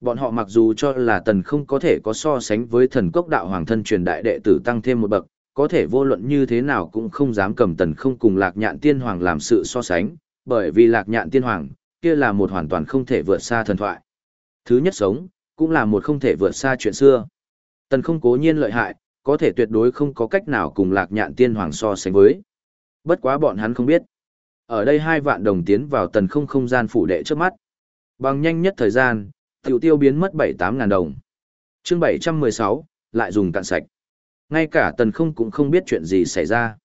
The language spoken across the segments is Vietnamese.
Bọn họ mặc dù cho là tần không có thể có so sánh với thần cốc đạo hoàng thân truyền đại đệ tử tăng thêm một bậc, có thể vô luận như thế nào cũng không dám cầm tần không cùng lạc nhạn tiên hoàng làm sự so sánh, bởi vì lạc nhạn tiên hoàng, kia là một hoàn toàn không thể vượt xa thần thoại. Thứ nhất sống, cũng là một không thể vượt xa chuyện xưa. Tần không cố nhiên lợi hại, có thể tuyệt đối không có cách nào cùng lạc nhạn tiên hoàng so sánh với. Bất quá bọn hắn không biết. Ở đây hai vạn đồng tiến vào tần không không gian phủ đệ trước mắt. Bằng nhanh nhất thời gian, tiểu tiêu biến mất 7-8 ngàn đồng. chương 716, lại dùng cạn sạch. Ngay cả tần không cũng không biết chuyện gì xảy ra.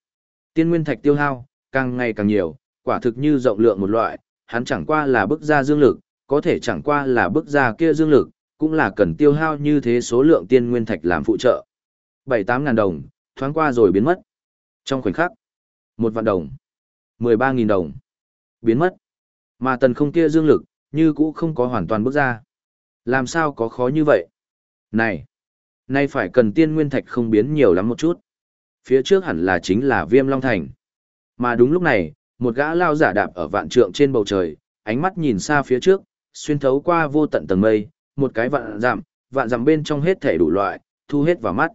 Tiên nguyên thạch tiêu hao, càng ngày càng nhiều, quả thực như rộng lượng một loại, hắn chẳng qua là bức ra dương lực, có thể chẳng qua là bức ra kia dương lực, cũng là cần tiêu hao như thế số lượng tiên nguyên thạch làm phụ trợ. 7-8 ngàn đồng, thoáng qua rồi biến mất. Trong khoảnh khắc, một vạn đồng, 13.000 đồng, biến mất. Mà tần không kia dương lực, như cũ không có hoàn toàn bước ra. Làm sao có khó như vậy? Này, nay phải cần tiên nguyên thạch không biến nhiều lắm một chút. Phía trước hẳn là chính là viêm long thành. Mà đúng lúc này, một gã lao giả đạp ở vạn trượng trên bầu trời, ánh mắt nhìn xa phía trước, xuyên thấu qua vô tận tầng mây, một cái vạn dặm, vạn dặm bên trong hết thể đủ loại, thu hết vào mắt.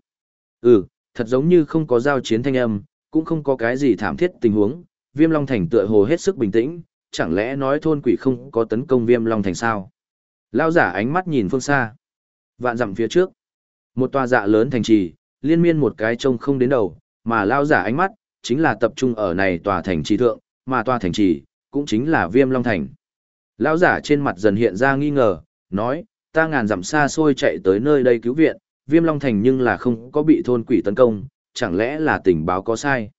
Ừ, thật giống như không có giao chiến thanh âm, cũng không có cái gì thảm thiết tình huống, Viêm Long Thành tựa hồ hết sức bình tĩnh, chẳng lẽ nói thôn quỷ không có tấn công Viêm Long Thành sao? Lao giả ánh mắt nhìn phương xa. Vạn dặm phía trước. Một tòa dạ lớn thành trì, liên miên một cái trông không đến đầu, mà lao giả ánh mắt, chính là tập trung ở này tòa thành trì thượng, mà tòa thành trì, cũng chính là Viêm Long Thành. Lão giả trên mặt dần hiện ra nghi ngờ, nói, ta ngàn dặm xa xôi chạy tới nơi đây cứu viện, Viêm Long Thành nhưng là không có bị thôn quỷ tấn công, chẳng lẽ là tình báo có sai?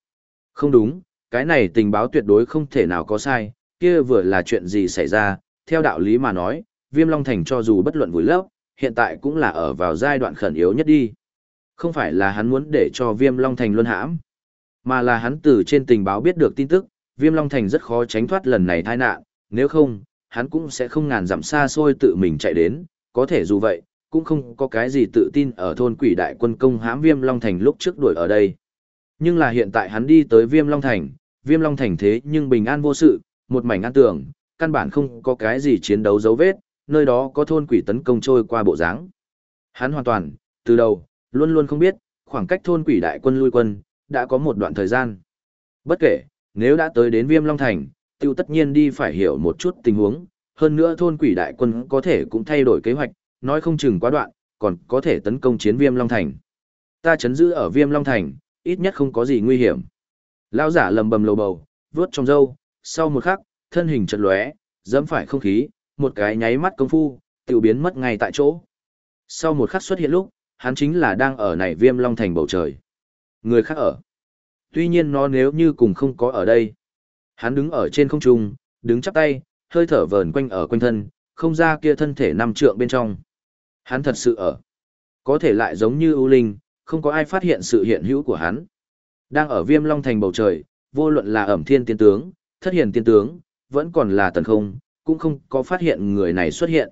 Không đúng, cái này tình báo tuyệt đối không thể nào có sai, kia vừa là chuyện gì xảy ra, theo đạo lý mà nói, Viêm Long Thành cho dù bất luận vùi lấp, hiện tại cũng là ở vào giai đoạn khẩn yếu nhất đi. Không phải là hắn muốn để cho Viêm Long Thành luân hãm, mà là hắn từ trên tình báo biết được tin tức, Viêm Long Thành rất khó tránh thoát lần này tai nạn, nếu không, hắn cũng sẽ không ngàn dặm xa xôi tự mình chạy đến, có thể dù vậy, cũng không có cái gì tự tin ở thôn quỷ đại quân công hãm Viêm Long Thành lúc trước đuổi ở đây. Nhưng là hiện tại hắn đi tới Viêm Long Thành, Viêm Long Thành thế nhưng bình an vô sự, một mảnh an tường, căn bản không có cái gì chiến đấu dấu vết, nơi đó có thôn quỷ tấn công trôi qua bộ dáng. Hắn hoàn toàn, từ đầu, luôn luôn không biết, khoảng cách thôn quỷ đại quân lui quân, đã có một đoạn thời gian. Bất kể, nếu đã tới đến Viêm Long Thành, tiêu tất nhiên đi phải hiểu một chút tình huống, hơn nữa thôn quỷ đại quân có thể cũng thay đổi kế hoạch, nói không chừng quá đoạn, còn có thể tấn công chiến Viêm Long Thành. Ta chấn giữ ở Viêm Long Thành, ít nhất không có gì nguy hiểm. Lão giả lầm bầm lầu bầu, vướt trong râu, sau một khắc, thân hình chật lóe, dẫm phải không khí, một cái nháy mắt công phu, tiểu biến mất ngay tại chỗ. Sau một khắc xuất hiện lúc, hắn chính là đang ở này Viêm Long Thành bầu trời. Người khác ở. Tuy nhiên nó nếu như cùng không có ở đây. Hắn đứng ở trên không trung, đứng chắp tay, hơi thở vờn quanh ở quanh thân, không ra kia thân thể nằm trượng bên trong. Hắn thật sự ở. Có thể lại giống như ưu linh, không có ai phát hiện sự hiện hữu của hắn. Đang ở viêm long thành bầu trời, vô luận là ẩm thiên tiên tướng, thất hiền tiên tướng, vẫn còn là tần không, cũng không có phát hiện người này xuất hiện.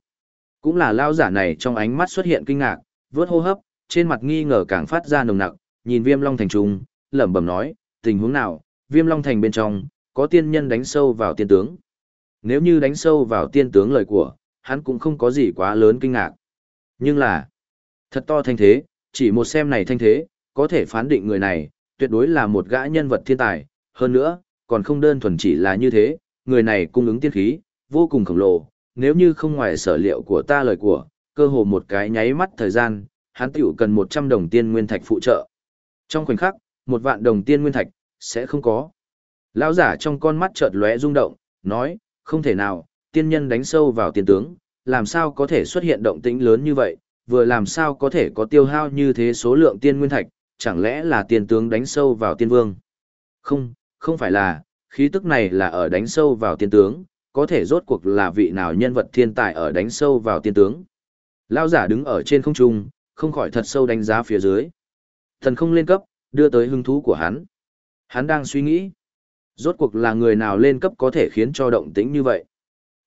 Cũng là lao giả này trong ánh mắt xuất hiện kinh ngạc, vớt hô hấp, trên mặt nghi ngờ càng phát ra nồng nặc, nhìn viêm long thành trung, lẩm bẩm nói, tình huống nào, viêm long thành bên trong, có tiên nhân đánh sâu vào tiên tướng. Nếu như đánh sâu vào tiên tướng lời của, hắn cũng không có gì quá lớn kinh ngạc. Nhưng là, thật to thanh thế, chỉ một xem này thanh thế, có thể phán định người này, tuyệt đối là một gã nhân vật thiên tài, hơn nữa, còn không đơn thuần chỉ là như thế, người này cung ứng tiên khí, vô cùng khổng lồ, nếu như không ngoài sở liệu của ta lời của, cơ hồ một cái nháy mắt thời gian, hắn tiểu cần 100 đồng tiên nguyên thạch phụ trợ. Trong khoảnh khắc, một vạn đồng tiên nguyên thạch, sẽ không có. Lão giả trong con mắt chợt lóe rung động, nói, không thể nào, tiên nhân đánh sâu vào tiên tướng, làm sao có thể xuất hiện động tĩnh lớn như vậy, vừa làm sao có thể có tiêu hao như thế số lượng tiên nguyên thạch, chẳng lẽ là tiên tướng đánh sâu vào tiên vương? Không, không phải là, khí tức này là ở đánh sâu vào tiên tướng, có thể rốt cuộc là vị nào nhân vật thiên tài ở đánh sâu vào tiên tướng. Lao giả đứng ở trên không trung, không khỏi thật sâu đánh giá phía dưới. Thần không lên cấp, đưa tới hứng thú của hắn. Hắn đang suy nghĩ, rốt cuộc là người nào lên cấp có thể khiến cho động tĩnh như vậy.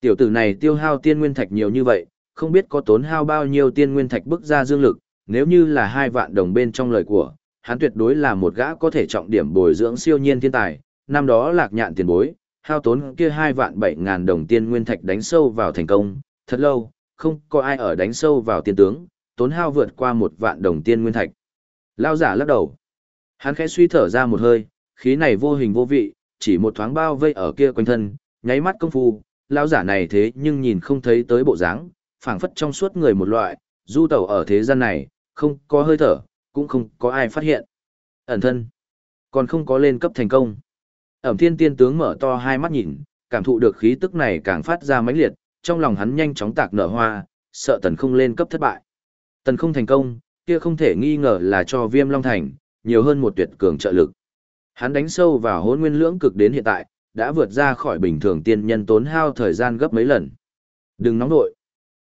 Tiểu tử này tiêu hao tiên nguyên thạch nhiều như vậy, không biết có tốn hao bao nhiêu tiên nguyên thạch bức ra dương lực, nếu như là hai vạn đồng bên trong lời của, hắn tuyệt đối là một gã có thể trọng điểm bồi dưỡng siêu nhiên thiên tài, năm đó lạc nhạn tiền bối, hao tốn kia hai vạn bảy ngàn đồng tiên nguyên thạch đánh sâu vào thành công, thật lâu, không có ai ở đánh sâu vào tiên tướng, tốn hao vượt qua một vạn đồng tiên nguyên thạch. Lao giả lắc đầu. Hắn khẽ suy thở ra một hơi, khí này vô hình vô vị, chỉ một thoáng bao vây ở kia quanh thân, nháy mắt công phu, lão giả này thế nhưng nhìn không thấy tới bộ dáng, phảng phất trong suốt người một loại, du tẩu ở thế gian này, không có hơi thở, cũng không có ai phát hiện. Ẩn thân, còn không có lên cấp thành công. Ẩm thiên tiên tướng mở to hai mắt nhìn, cảm thụ được khí tức này càng phát ra mãnh liệt, trong lòng hắn nhanh chóng tạc nở hoa, sợ tần không lên cấp thất bại. Tần không thành công, kia không thể nghi ngờ là cho viêm long thành, nhiều hơn một tuyệt cường trợ lực. Hắn đánh sâu vào hôn nguyên lưỡng cực đến hiện tại, đã vượt ra khỏi bình thường tiên nhân tốn hao thời gian gấp mấy lần. Đừng nóng nội.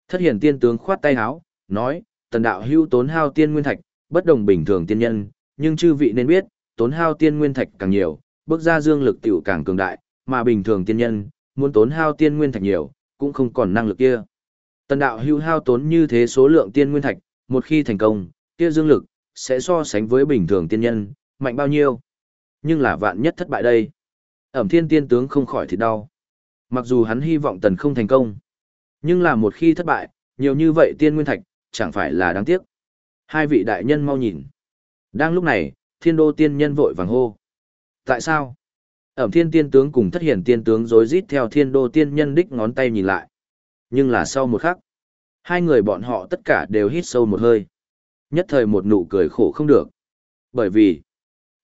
Thất hiển tiên tướng khoát tay háo, nói, tần đạo hưu tốn hao tiên nguyên thạch, bất đồng bình thường tiên nhân, nhưng chư vị nên biết, tốn hao tiên nguyên thạch càng nhiều, bước ra dương lực tiểu càng cường đại, mà bình thường tiên nhân, muốn tốn hao tiên nguyên thạch nhiều, cũng không còn năng lực kia. Tần đạo hưu hao tốn như thế số lượng tiên nguyên thạch, một khi thành công, kia dương lực, sẽ so sánh với bình thường tiên nhân, mạnh bao nhiêu. Nhưng là vạn nhất thất bại đây. Ẩm thiên tiên tướng không khỏi thì đau. Mặc dù hắn hy vọng tần không thành công. Nhưng là một khi thất bại, nhiều như vậy tiên nguyên thạch, chẳng phải là đáng tiếc. Hai vị đại nhân mau nhìn. Đang lúc này, thiên đô tiên nhân vội vàng hô. Tại sao? Ẩm thiên tiên tướng cùng thất hiển tiên tướng rối rít theo thiên đô tiên nhân đích ngón tay nhìn lại. Nhưng là sau một khắc, hai người bọn họ tất cả đều hít sâu một hơi. Nhất thời một nụ cười khổ không được. Bởi vì,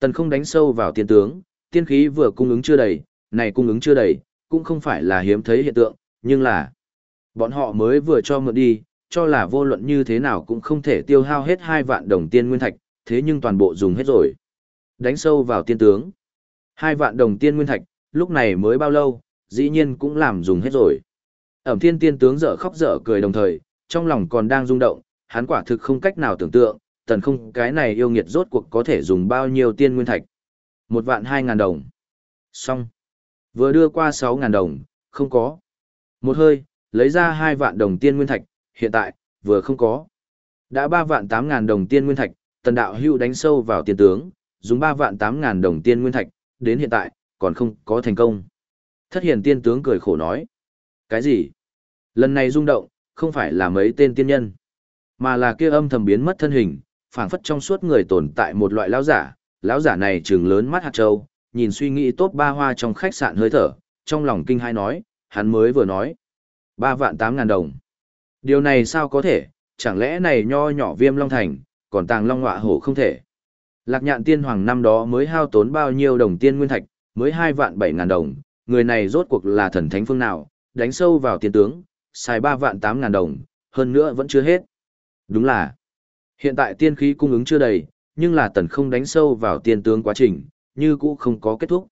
tần không đánh sâu vào tiên tướng, tiên khí vừa cung ứng chưa đầy, này cung ứng chưa đầy, cũng không phải là hiếm thấy hiện tượng, nhưng là bọn họ mới vừa cho mượn đi, cho là vô luận như thế nào cũng không thể tiêu hao hết hai vạn đồng tiên nguyên thạch, thế nhưng toàn bộ dùng hết rồi. Đánh sâu vào tiên tướng. Hai vạn đồng tiên nguyên thạch, lúc này mới bao lâu, dĩ nhiên cũng làm dùng hết rồi. Ẩm thiên tiên tướng dở khóc dở cười đồng thời, trong lòng còn đang rung động, hắn quả thực không cách nào tưởng tượng, tần không cái này yêu nghiệt rốt cuộc có thể dùng bao nhiêu tiên nguyên thạch. Một vạn hai ngàn đồng. Xong. Vừa đưa qua sáu ngàn đồng, không có. Một hơi, lấy ra hai vạn đồng tiên nguyên thạch, hiện tại, vừa không có. Đã ba vạn tám ngàn đồng tiên nguyên thạch, tần đạo hưu đánh sâu vào tiền tướng, dùng ba vạn tám ngàn đồng tiên nguyên thạch, đến hiện tại, còn không có thành công. Thất hiền tiên tướng cười khổ nói. Cái gì? Lần này rung động, không phải là mấy tên tiên nhân, mà là kia âm thầm biến mất thân hình, phảng phất trong suốt người tồn tại một loại lão giả, lão giả này trừng lớn mắt hạt châu, nhìn suy nghĩ tốt ba hoa trong khách sạn hơi thở, trong lòng kinh hai nói, hắn mới vừa nói. ba vạn tám ngàn đồng. Điều này sao có thể, chẳng lẽ này nho nhỏ viêm long thành, còn tàng long họa hổ không thể. Lạc nhạn tiên hoàng năm đó mới hao tốn bao nhiêu đồng tiên nguyên thạch, mới hai vạn bảy ngàn đồng, người này rốt cuộc là thần thánh phương nào, đánh sâu vào tiên tướng, xài ba vạn tám ngàn đồng, hơn nữa vẫn chưa hết. Đúng là, hiện tại tiên khí cung ứng chưa đầy, nhưng là tần không đánh sâu vào tiên tướng quá trình, như cũ không có kết thúc.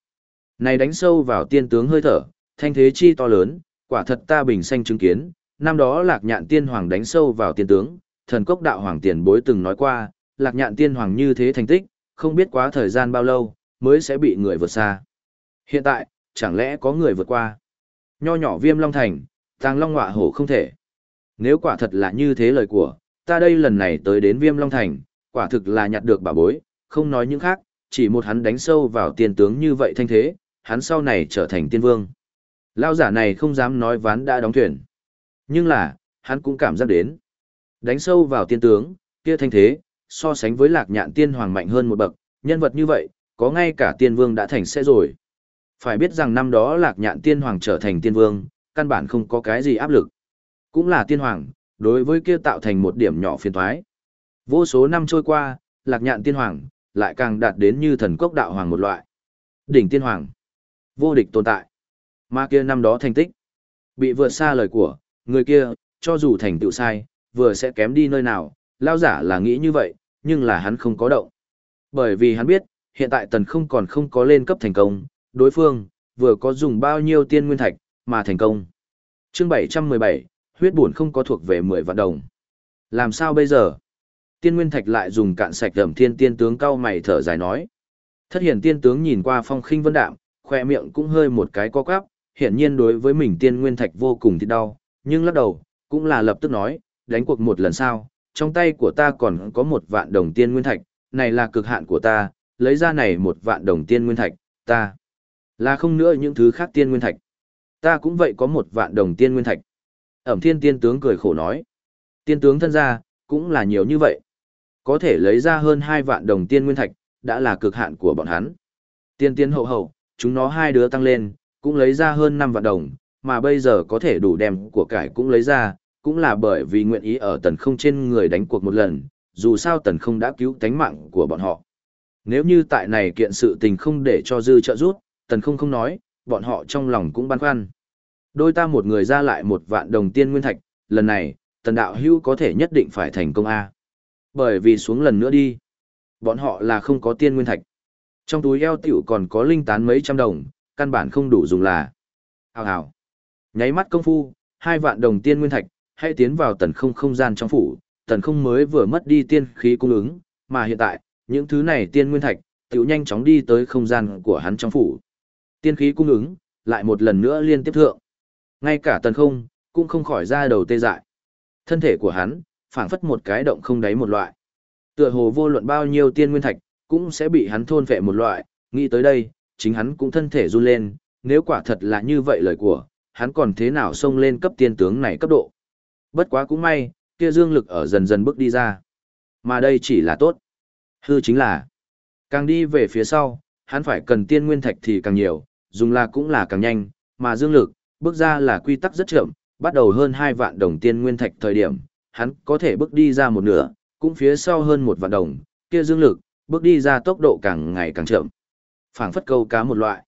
Này đánh sâu vào tiên tướng hơi thở, thanh thế chi to lớn, quả thật ta bình sanh chứng kiến, năm đó lạc nhạn tiên hoàng đánh sâu vào tiên tướng, thần cốc đạo hoàng tiền bối từng nói qua, lạc nhạn tiên hoàng như thế thành tích, không biết quá thời gian bao lâu, mới sẽ bị người vượt xa. Hiện tại, chẳng lẽ có người vượt qua? Nho nhỏ viêm long thành, tàng long ngọa hổ không thể. Nếu quả thật là như thế lời của, ta đây lần này tới đến viêm long thành, quả thực là nhặt được bà bối, không nói những khác, chỉ một hắn đánh sâu vào tiên tướng như vậy thanh thế, hắn sau này trở thành tiên vương. Lao giả này không dám nói ván đã đóng thuyền. Nhưng là, hắn cũng cảm giác đến. Đánh sâu vào tiên tướng, kia thanh thế, so sánh với lạc nhạn tiên hoàng mạnh hơn một bậc, nhân vật như vậy, có ngay cả tiên vương đã thành sẽ rồi. Phải biết rằng năm đó lạc nhạn tiên hoàng trở thành tiên vương, căn bản không có cái gì áp lực. Cũng là tiên hoàng, đối với kia tạo thành một điểm nhỏ phiền thoái. Vô số năm trôi qua, lạc nhạn tiên hoàng, lại càng đạt đến như thần cốc đạo hoàng một loại. Đỉnh tiên hoàng, vô địch tồn tại. Mà kia năm đó thành tích, bị vượt xa lời của, người kia, cho dù thành tựu sai, vừa sẽ kém đi nơi nào, lao giả là nghĩ như vậy, nhưng là hắn không có động. Bởi vì hắn biết, hiện tại tần không còn không có lên cấp thành công, đối phương, vừa có dùng bao nhiêu tiên nguyên thạch, mà thành công. chương 717, huyết buồn không có thuộc về 10 vạn đồng. Làm sao bây giờ? Tiên nguyên thạch lại dùng cạn sạch ẩm thiên tiên tướng cao mày thở dài nói. Thất hiển tiên tướng nhìn qua phong khinh vân đạm, khoe miệng cũng hơi một cái co quắp, hiển nhiên đối với mình tiên nguyên thạch vô cùng thì đau, nhưng lắc đầu, cũng là lập tức nói, đánh cuộc một lần sau, trong tay của ta còn có một vạn đồng tiên nguyên thạch, này là cực hạn của ta, lấy ra này một vạn đồng tiên nguyên thạch, ta là không nữa những thứ khác tiên nguyên thạch. Ta cũng vậy có một vạn đồng tiên nguyên thạch. Ẩm thiên tiên tướng cười khổ nói. Tiên tướng thân ra, cũng là nhiều như vậy. Có thể lấy ra hơn hai vạn đồng tiên nguyên thạch, đã là cực hạn của bọn hắn. Tiên tiên hậu hậu, chúng nó hai đứa tăng lên, cũng lấy ra hơn năm vạn đồng, mà bây giờ có thể đủ đem của cải cũng lấy ra, cũng là bởi vì nguyện ý ở tần không trên người đánh cuộc một lần, dù sao tần không đã cứu tánh mạng của bọn họ. Nếu như tại này kiện sự tình không để cho dư trợ rút, tần không không nói, bọn họ trong lòng cũng băn khoăn. Đôi ta một người ra lại một vạn đồng tiên nguyên thạch, lần này, tần đạo hưu có thể nhất định phải thành công A. Bởi vì xuống lần nữa đi, bọn họ là không có tiên nguyên thạch. Trong túi eo tiểu còn có linh tán mấy trăm đồng, căn bản không đủ dùng là. Hào hào. Nháy mắt công phu, hai vạn đồng tiên nguyên thạch, hãy tiến vào tần không không gian trong phủ, tần không mới vừa mất đi tiên khí cung ứng, mà hiện tại, những thứ này tiên nguyên thạch, tiểu nhanh chóng đi tới không gian của hắn trong phủ. Tiên khí cung ứng, lại một lần nữa liên tiếp thượng. Ngay cả tần không, cũng không khỏi ra đầu tê dại. Thân thể của hắn, phảng phất một cái động không đáy một loại. Tựa hồ vô luận bao nhiêu tiên nguyên thạch, cũng sẽ bị hắn thôn phệ một loại, nghĩ tới đây, chính hắn cũng thân thể run lên, nếu quả thật là như vậy lời của, hắn còn thế nào xông lên cấp tiên tướng này cấp độ. Bất quá cũng may, kia dương lực ở dần dần bước đi ra. Mà đây chỉ là tốt. Hư chính là, càng đi về phía sau, hắn phải cần tiên nguyên thạch thì càng nhiều, dùng là cũng là càng nhanh, mà dương lực, bước ra là quy tắc rất chậm, bắt đầu hơn 2 vạn đồng tiên nguyên thạch thời điểm, hắn có thể bước đi ra một nửa, cũng phía sau hơn một vạn đồng, kia dương lực, bước đi ra tốc độ càng ngày càng chậm. phảng phất câu cá một loại.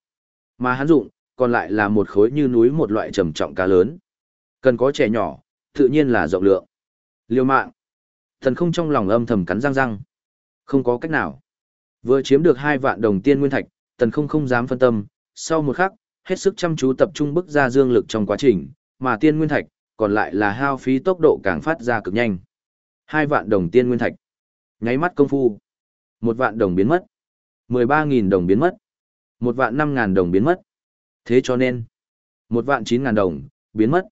Mà hắn dụng, còn lại là một khối như núi một loại trầm trọng cá lớn. Cần có trẻ nhỏ, tự nhiên là rộng lượng. Liêu mạng. Thần không trong lòng âm thầm cắn răng răng. Không có cách nào. Vừa chiếm được hai vạn đồng tiên nguyên thạch, tần không không dám phân tâm, sau một khắc, hết sức chăm chú tập trung bức ra dương lực trong quá trình, mà tiên nguyên thạch, còn lại là hao phí tốc độ càng phát ra cực nhanh. Hai vạn đồng tiên nguyên thạch. Nháy mắt công phu. Một vạn đồng biến mất. Mười ba nghìn đồng biến mất. Một vạn năm ngàn đồng biến mất. Thế cho nên, một vạn chín ngàn đồng, biến mất.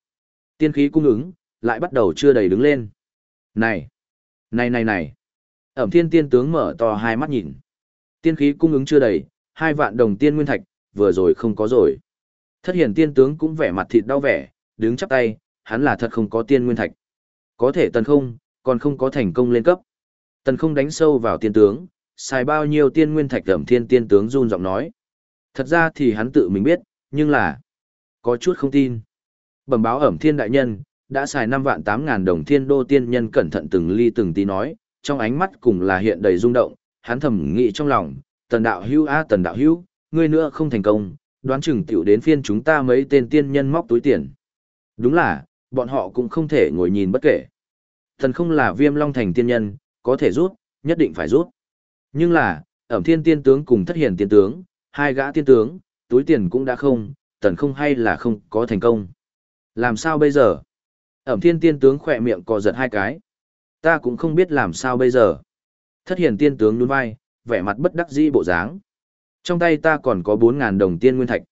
Tiên khí cung ứng, lại bắt đầu chưa đầy đứng lên. Này! Này này này! Ẩm thiên tiên tướng mở to hai mắt nhìn. Tiên khí cung ứng chưa đầy, hai vạn đồng tiên nguyên thạch, vừa rồi không có rồi. Thất hiển tiên tướng cũng vẻ mặt thịt đau vẻ, đứng chắp tay, hắn là thật không có tiên nguyên thạch. Có thể tần không, còn không có thành công lên cấp. Tần không đánh sâu vào tiên tướng, xài bao nhiêu tiên nguyên thạch ẩm thiên tiên tướng run giọng nói. Thật ra thì hắn tự mình biết, nhưng là có chút không tin. Bẩm báo ẩm thiên đại nhân, đã xài 5 vạn 8 ngàn đồng thiên đô tiên nhân cẩn thận từng ly từng tí nói, trong ánh mắt cùng là hiện đầy rung động, hắn thầm nghĩ trong lòng, tần đạo hưu a tần đạo hưu, ngươi nữa không thành công, đoán chừng tiểu đến phiên chúng ta mấy tên tiên nhân móc túi tiền. Đúng là, bọn họ cũng không thể ngồi nhìn bất kể. Thần không là viêm long thành tiên nhân, có thể rút, nhất định phải rút. Nhưng là, ẩm thiên tiên tướng cùng thất hiền tiên tướng, hai gã tiên tướng, túi tiền cũng đã không, tần không hay là không có thành công. Làm sao bây giờ? Ẩm thiên tiên tướng khỏe miệng cò giật hai cái. Ta cũng không biết làm sao bây giờ. Thất hiền tiên tướng nhún vai, vẻ mặt bất đắc dĩ bộ dáng. Trong tay ta còn có 4.000 đồng tiên nguyên thạch.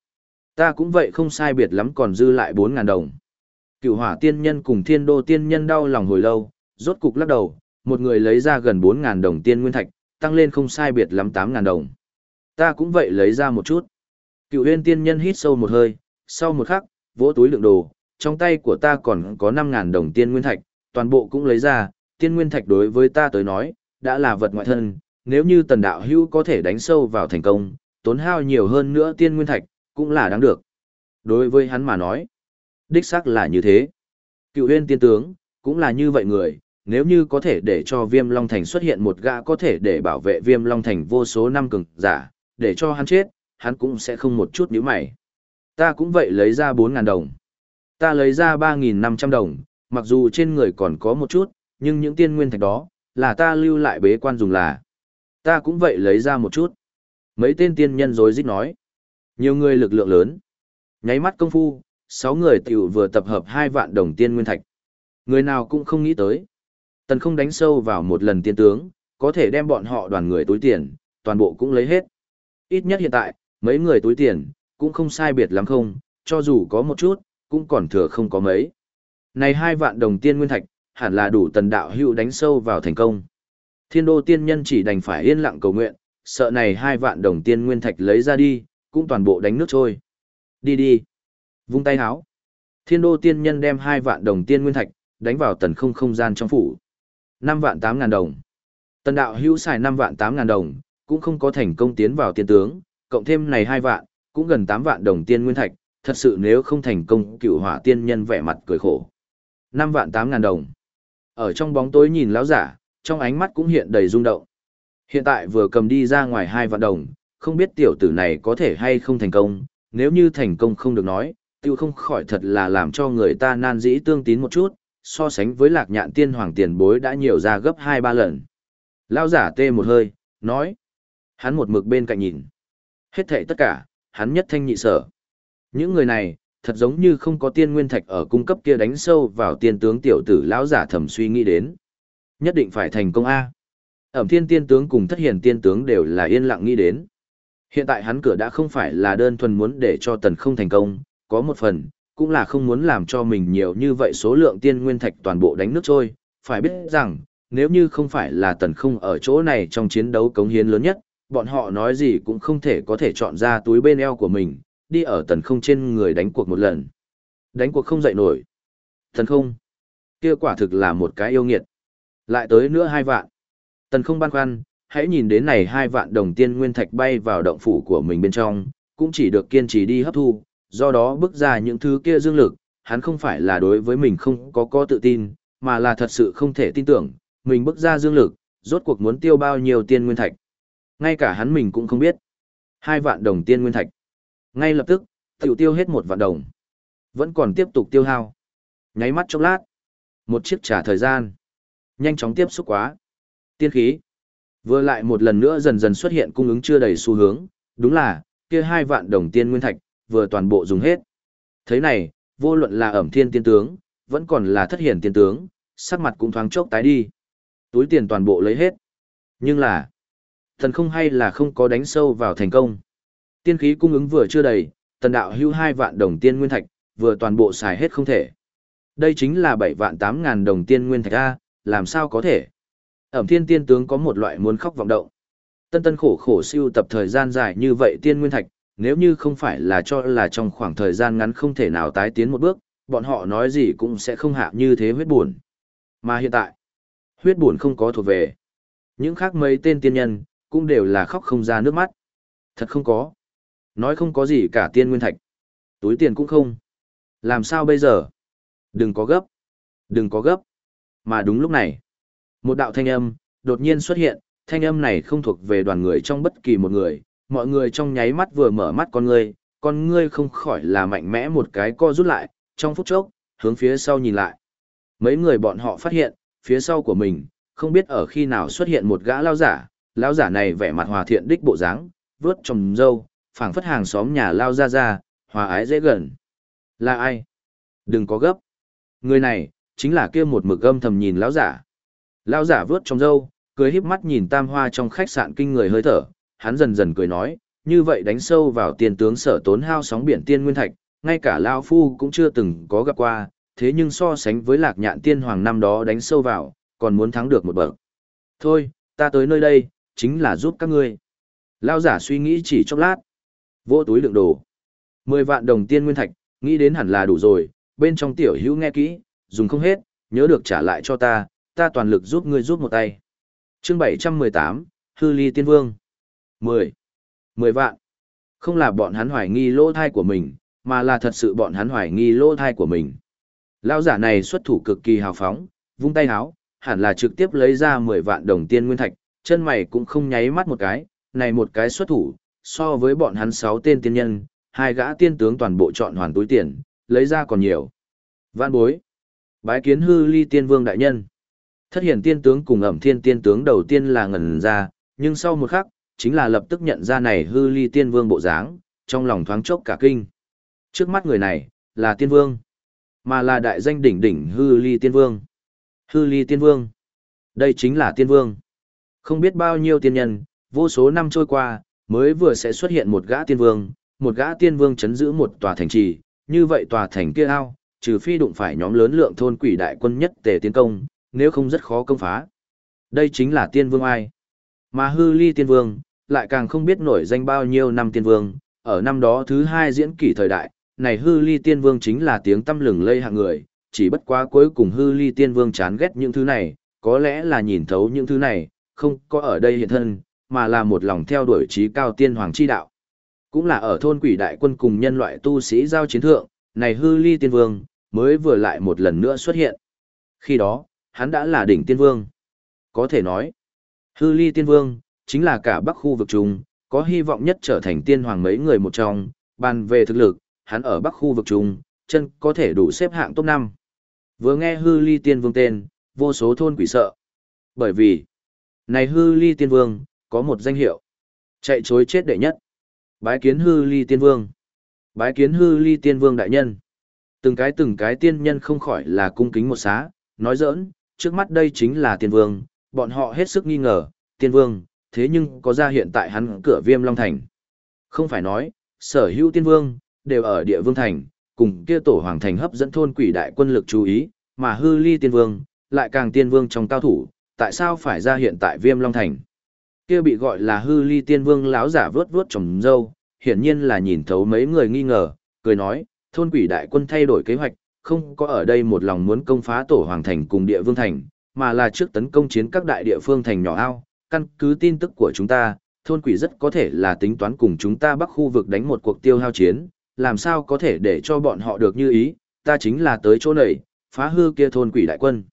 Ta cũng vậy không sai biệt lắm còn dư lại 4.000 đồng. Cựu hỏa tiên nhân cùng thiên đô tiên nhân đau lòng hồi lâu, rốt cục lắc đầu, một người lấy ra gần 4.000 đồng tiên nguyên thạch, tăng lên không sai biệt lắm 8.000 đồng. Ta cũng vậy lấy ra một chút. Cựu huyên tiên nhân hít sâu một hơi, sau một khắc, vỗ túi lượng đồ, trong tay của ta còn có 5.000 đồng tiên nguyên thạch, toàn bộ cũng lấy ra, tiên nguyên thạch đối với ta tới nói, đã là vật ngoại thân, nếu như tần đạo hữu có thể đánh sâu vào thành công, tốn hao nhiều hơn nữa tiên nguyên thạch, cũng là đáng được. Đối với hắn mà nói, đích xác là như thế. Cựu huyên tiên tướng, cũng là như vậy người, nếu như có thể để cho viêm long thành xuất hiện một gã có thể để bảo vệ viêm long thành vô số năm cường giả, để cho hắn chết, hắn cũng sẽ không một chút nhíu mày. Ta cũng vậy lấy ra 4.000 đồng. Ta lấy ra 3.500 đồng, mặc dù trên người còn có một chút, nhưng những tiên nguyên thạch đó, là ta lưu lại bế quan dùng là. Ta cũng vậy lấy ra một chút. Mấy tên tiên nhân rối rít nói. Nhiều người lực lượng lớn. Nháy mắt công phu, 6 người tiểu vừa tập hợp 2 vạn đồng tiên nguyên thạch. Người nào cũng không nghĩ tới. Tần không đánh sâu vào một lần tiên tướng, có thể đem bọn họ đoàn người túi tiền, toàn bộ cũng lấy hết. Ít nhất hiện tại, mấy người túi tiền, cũng không sai biệt lắm không, cho dù có một chút, cũng còn thừa không có mấy. Này hai vạn đồng tiên nguyên thạch, hẳn là đủ tần đạo hữu đánh sâu vào thành công. Thiên đô tiên nhân chỉ đành phải yên lặng cầu nguyện, sợ này hai vạn đồng tiên nguyên thạch lấy ra đi, cũng toàn bộ đánh nước trôi. Đi đi. Vung tay háo. Thiên đô tiên nhân đem hai vạn đồng tiên nguyên thạch, đánh vào tần không không gian trong phủ. năm vạn tám ngàn đồng. Tần đạo hữu xài năm vạn tám ngàn đồng, cũng không có thành công tiến vào tiên tướng, cộng thêm này hai vạn, cũng gần tám vạn đồng tiên nguyên thạch, thật sự nếu không thành công cựu hỏa tiên nhân vẻ mặt cười khổ. năm vạn tám ngàn đồng. Ở trong bóng tối nhìn lão giả, trong ánh mắt cũng hiện đầy rung động. Hiện tại vừa cầm đi ra ngoài hai vạn đồng, không biết tiểu tử này có thể hay không thành công, nếu như thành công không được nói, tiêu không khỏi thật là làm cho người ta nan dĩ tương tín một chút, so sánh với lạc nhạn tiên hoàng tiền bối đã nhiều ra gấp hai ba lần. Lao giả tê một hơi, nói. Hắn một mực bên cạnh nhìn. Hết thệ tất cả, hắn nhất thanh nhị sở. Những người này, thật giống như không có tiên nguyên thạch ở cung cấp kia đánh sâu vào tiên tướng tiểu tử lão giả thầm suy nghĩ đến. Nhất định phải thành công A. Ẩm thiên tiên tướng cùng thất hiền tiên tướng đều là yên lặng nghĩ đến. Hiện tại hắn cửa đã không phải là đơn thuần muốn để cho tần không thành công, có một phần, cũng là không muốn làm cho mình nhiều như vậy số lượng tiên nguyên thạch toàn bộ đánh nước trôi. Phải biết rằng, nếu như không phải là tần không ở chỗ này trong chiến đấu cống hiến lớn nhất, bọn họ nói gì cũng không thể có thể chọn ra túi bên eo của mình, đi ở tần không trên người đánh cuộc một lần. Đánh cuộc không dậy nổi. Tần không. kia quả thực là một cái yêu nghiệt. Lại tới nữa hai vạn. Tần không băn khoăn, hãy nhìn đến này hai vạn đồng tiên nguyên thạch bay vào động phủ của mình bên trong, cũng chỉ được kiên trì đi hấp thu, do đó bước ra những thứ kia dương lực, hắn không phải là đối với mình không có có tự tin, mà là thật sự không thể tin tưởng, mình bước ra dương lực, rốt cuộc muốn tiêu bao nhiêu tiên nguyên thạch. Ngay cả hắn mình cũng không biết. Hai vạn đồng tiên nguyên thạch. Ngay lập tức, tiểu tiêu hết một vạn đồng. Vẫn còn tiếp tục tiêu hao. Nháy mắt chốc lát. Một chiếc trả thời gian. Nhanh chóng tiếp xúc quá. Tiên khí. Vừa lại một lần nữa dần dần xuất hiện cung ứng chưa đầy xu hướng. Đúng là, kia hai vạn đồng tiên nguyên thạch, vừa toàn bộ dùng hết. Thế này, vô luận là ẩm thiên tiên tướng, vẫn còn là thất hiển tiên tướng, sắc mặt cũng thoáng chốc tái đi. Túi tiền toàn bộ lấy hết. Nhưng là, thần không hay là không có đánh sâu vào thành công. Tiên khí cung ứng vừa chưa đầy, tần đạo hưu hai vạn đồng tiên nguyên thạch, vừa toàn bộ xài hết không thể. Đây chính là bảy vạn tám ngàn đồng tiên nguyên thạch A, làm sao có thể? Ẩm thiên tiên tướng có một loại muốn khóc vọng động. Tân tân khổ khổ siêu tập thời gian dài như vậy tiên nguyên thạch, nếu như không phải là cho là trong khoảng thời gian ngắn không thể nào tái tiến một bước, bọn họ nói gì cũng sẽ không hạ như thế huyết buồn. Mà hiện tại, huyết buồn không có thuộc về. Những khác mấy tên tiên nhân, cũng đều là khóc không ra nước mắt. Thật không có. Nói không có gì cả tiên nguyên thạch. Túi tiền cũng không. Làm sao bây giờ? Đừng có gấp. Đừng có gấp. Mà đúng lúc này, một đạo thanh âm, đột nhiên xuất hiện, thanh âm này không thuộc về đoàn người trong bất kỳ một người, mọi người trong nháy mắt vừa mở mắt con ngươi, con ngươi không khỏi là mạnh mẽ một cái co rút lại, trong phút chốc, hướng phía sau nhìn lại. Mấy người bọn họ phát hiện, phía sau của mình, không biết ở khi nào xuất hiện một gã lao giả, lao giả này vẻ mặt hòa thiện đích bộ dáng, vướt trồng dâu, phảng phất hàng xóm nhà lao ra ra, hòa ái dễ gần. Là ai? Đừng có gấp. Người này, chính là kia một mực âm thầm nhìn lão giả. Lão giả vướt trong râu cười híp mắt nhìn tam hoa trong khách sạn kinh người hơi thở, hắn dần dần cười nói, như vậy đánh sâu vào tiền tướng sở tốn hao sóng biển tiên nguyên thạch, ngay cả Lao Phu cũng chưa từng có gặp qua, thế nhưng so sánh với lạc nhạn tiên hoàng năm đó đánh sâu vào, còn muốn thắng được một bậc. Thôi, ta tới nơi đây, chính là giúp các ngươi. Lao giả suy nghĩ chỉ chốc lát. Vô túi đựng đồ. Mười vạn đồng tiên nguyên thạch, nghĩ đến hẳn là đủ rồi, bên trong tiểu hữu nghe kỹ, dùng không hết, nhớ được trả lại cho ta, ta toàn lực giúp ngươi giúp một tay. Chương 718, Hư Ly Tiên Vương. 10. 10 vạn. Không là bọn hắn hoài nghi lỗ thai của mình, mà là thật sự bọn hắn hoài nghi lỗ thai của mình. Lão giả này xuất thủ cực kỳ hào phóng, vung tay háo, hẳn là trực tiếp lấy ra 10 vạn đồng tiên nguyên thạch, chân mày cũng không nháy mắt một cái, này một cái xuất thủ, so với bọn hắn 6 tên tiên nhân, hai gã tiên tướng toàn bộ chọn hoàn túi tiền, lấy ra còn nhiều. Vạn bối. Bái kiến hư ly tiên vương đại nhân. Thất hiển tiên tướng cùng ẩm thiên tiên tướng đầu tiên là ngẩn ra, nhưng sau một khắc, chính là lập tức nhận ra này hư ly tiên vương bộ dáng, trong lòng thoáng chốc cả kinh. Trước mắt người này, là tiên vương, mà là đại danh đỉnh đỉnh hư ly tiên vương. Hư ly tiên vương. Đây chính là tiên vương. Không biết bao nhiêu tiên nhân, vô số năm trôi qua, mới vừa sẽ xuất hiện một gã tiên vương, một gã tiên vương chấn giữ một tòa thành trì, như vậy tòa thành kia ao, trừ phi đụng phải nhóm lớn lượng thôn quỷ đại quân nhất tề tiến công, nếu không rất khó công phá. Đây chính là tiên vương ai. Mà hư ly tiên vương, lại càng không biết nổi danh bao nhiêu năm tiên vương, ở năm đó thứ hai diễn kỷ thời đại, này hư ly tiên vương chính là tiếng tâm lừng lây hạng người, chỉ bất quá cuối cùng hư ly tiên vương chán ghét những thứ này, có lẽ là nhìn thấu những thứ này, không có ở đây hiện thân, mà là một lòng theo đuổi trí cao tiên hoàng chi đạo. Cũng là ở thôn quỷ đại quân cùng nhân loại tu sĩ giao chiến thượng, này hư ly tiên vương, mới vừa lại một lần nữa xuất hiện. Khi đó, hắn đã là đỉnh tiên vương. Có thể nói, hư ly tiên vương, chính là cả bắc khu vực chung, có hy vọng nhất trở thành tiên hoàng mấy người một trong, bàn về thực lực, hắn ở bắc khu vực chung, chân có thể đủ xếp hạng top 5. Vừa nghe hư ly tiên vương tên, vô số thôn quỷ sợ. Bởi vì, này hư ly tiên vương, có một danh hiệu. Chạy chối chết đệ nhất. Bái kiến hư ly tiên vương. Bái kiến hư ly tiên vương đại nhân. Từng cái từng cái tiên nhân không khỏi là cung kính một xá, nói giỡn, trước mắt đây chính là tiên vương, bọn họ hết sức nghi ngờ, tiên vương, thế nhưng có ra hiện tại hắn cửa viêm long thành. Không phải nói, sở hữu tiên vương, đều ở địa vương thành, cùng kia tổ hoàng thành hấp dẫn thôn quỷ đại quân lực chú ý, mà hư ly tiên vương, lại càng tiên vương trong cao thủ, tại sao phải ra hiện tại viêm long thành. Kia bị gọi là hư ly tiên vương láo giả vớt vớt trồng dâu, hiển nhiên là nhìn thấu mấy người nghi ngờ, cười nói, thôn quỷ đại quân thay đổi kế hoạch, không có ở đây một lòng muốn công phá tổ hoàng thành cùng địa vương thành, mà là trước tấn công chiến các đại địa phương thành nhỏ ao, căn cứ tin tức của chúng ta, thôn quỷ rất có thể là tính toán cùng chúng ta bắc khu vực đánh một cuộc tiêu hao chiến, làm sao có thể để cho bọn họ được như ý, ta chính là tới chỗ này, phá hư kia thôn quỷ đại quân.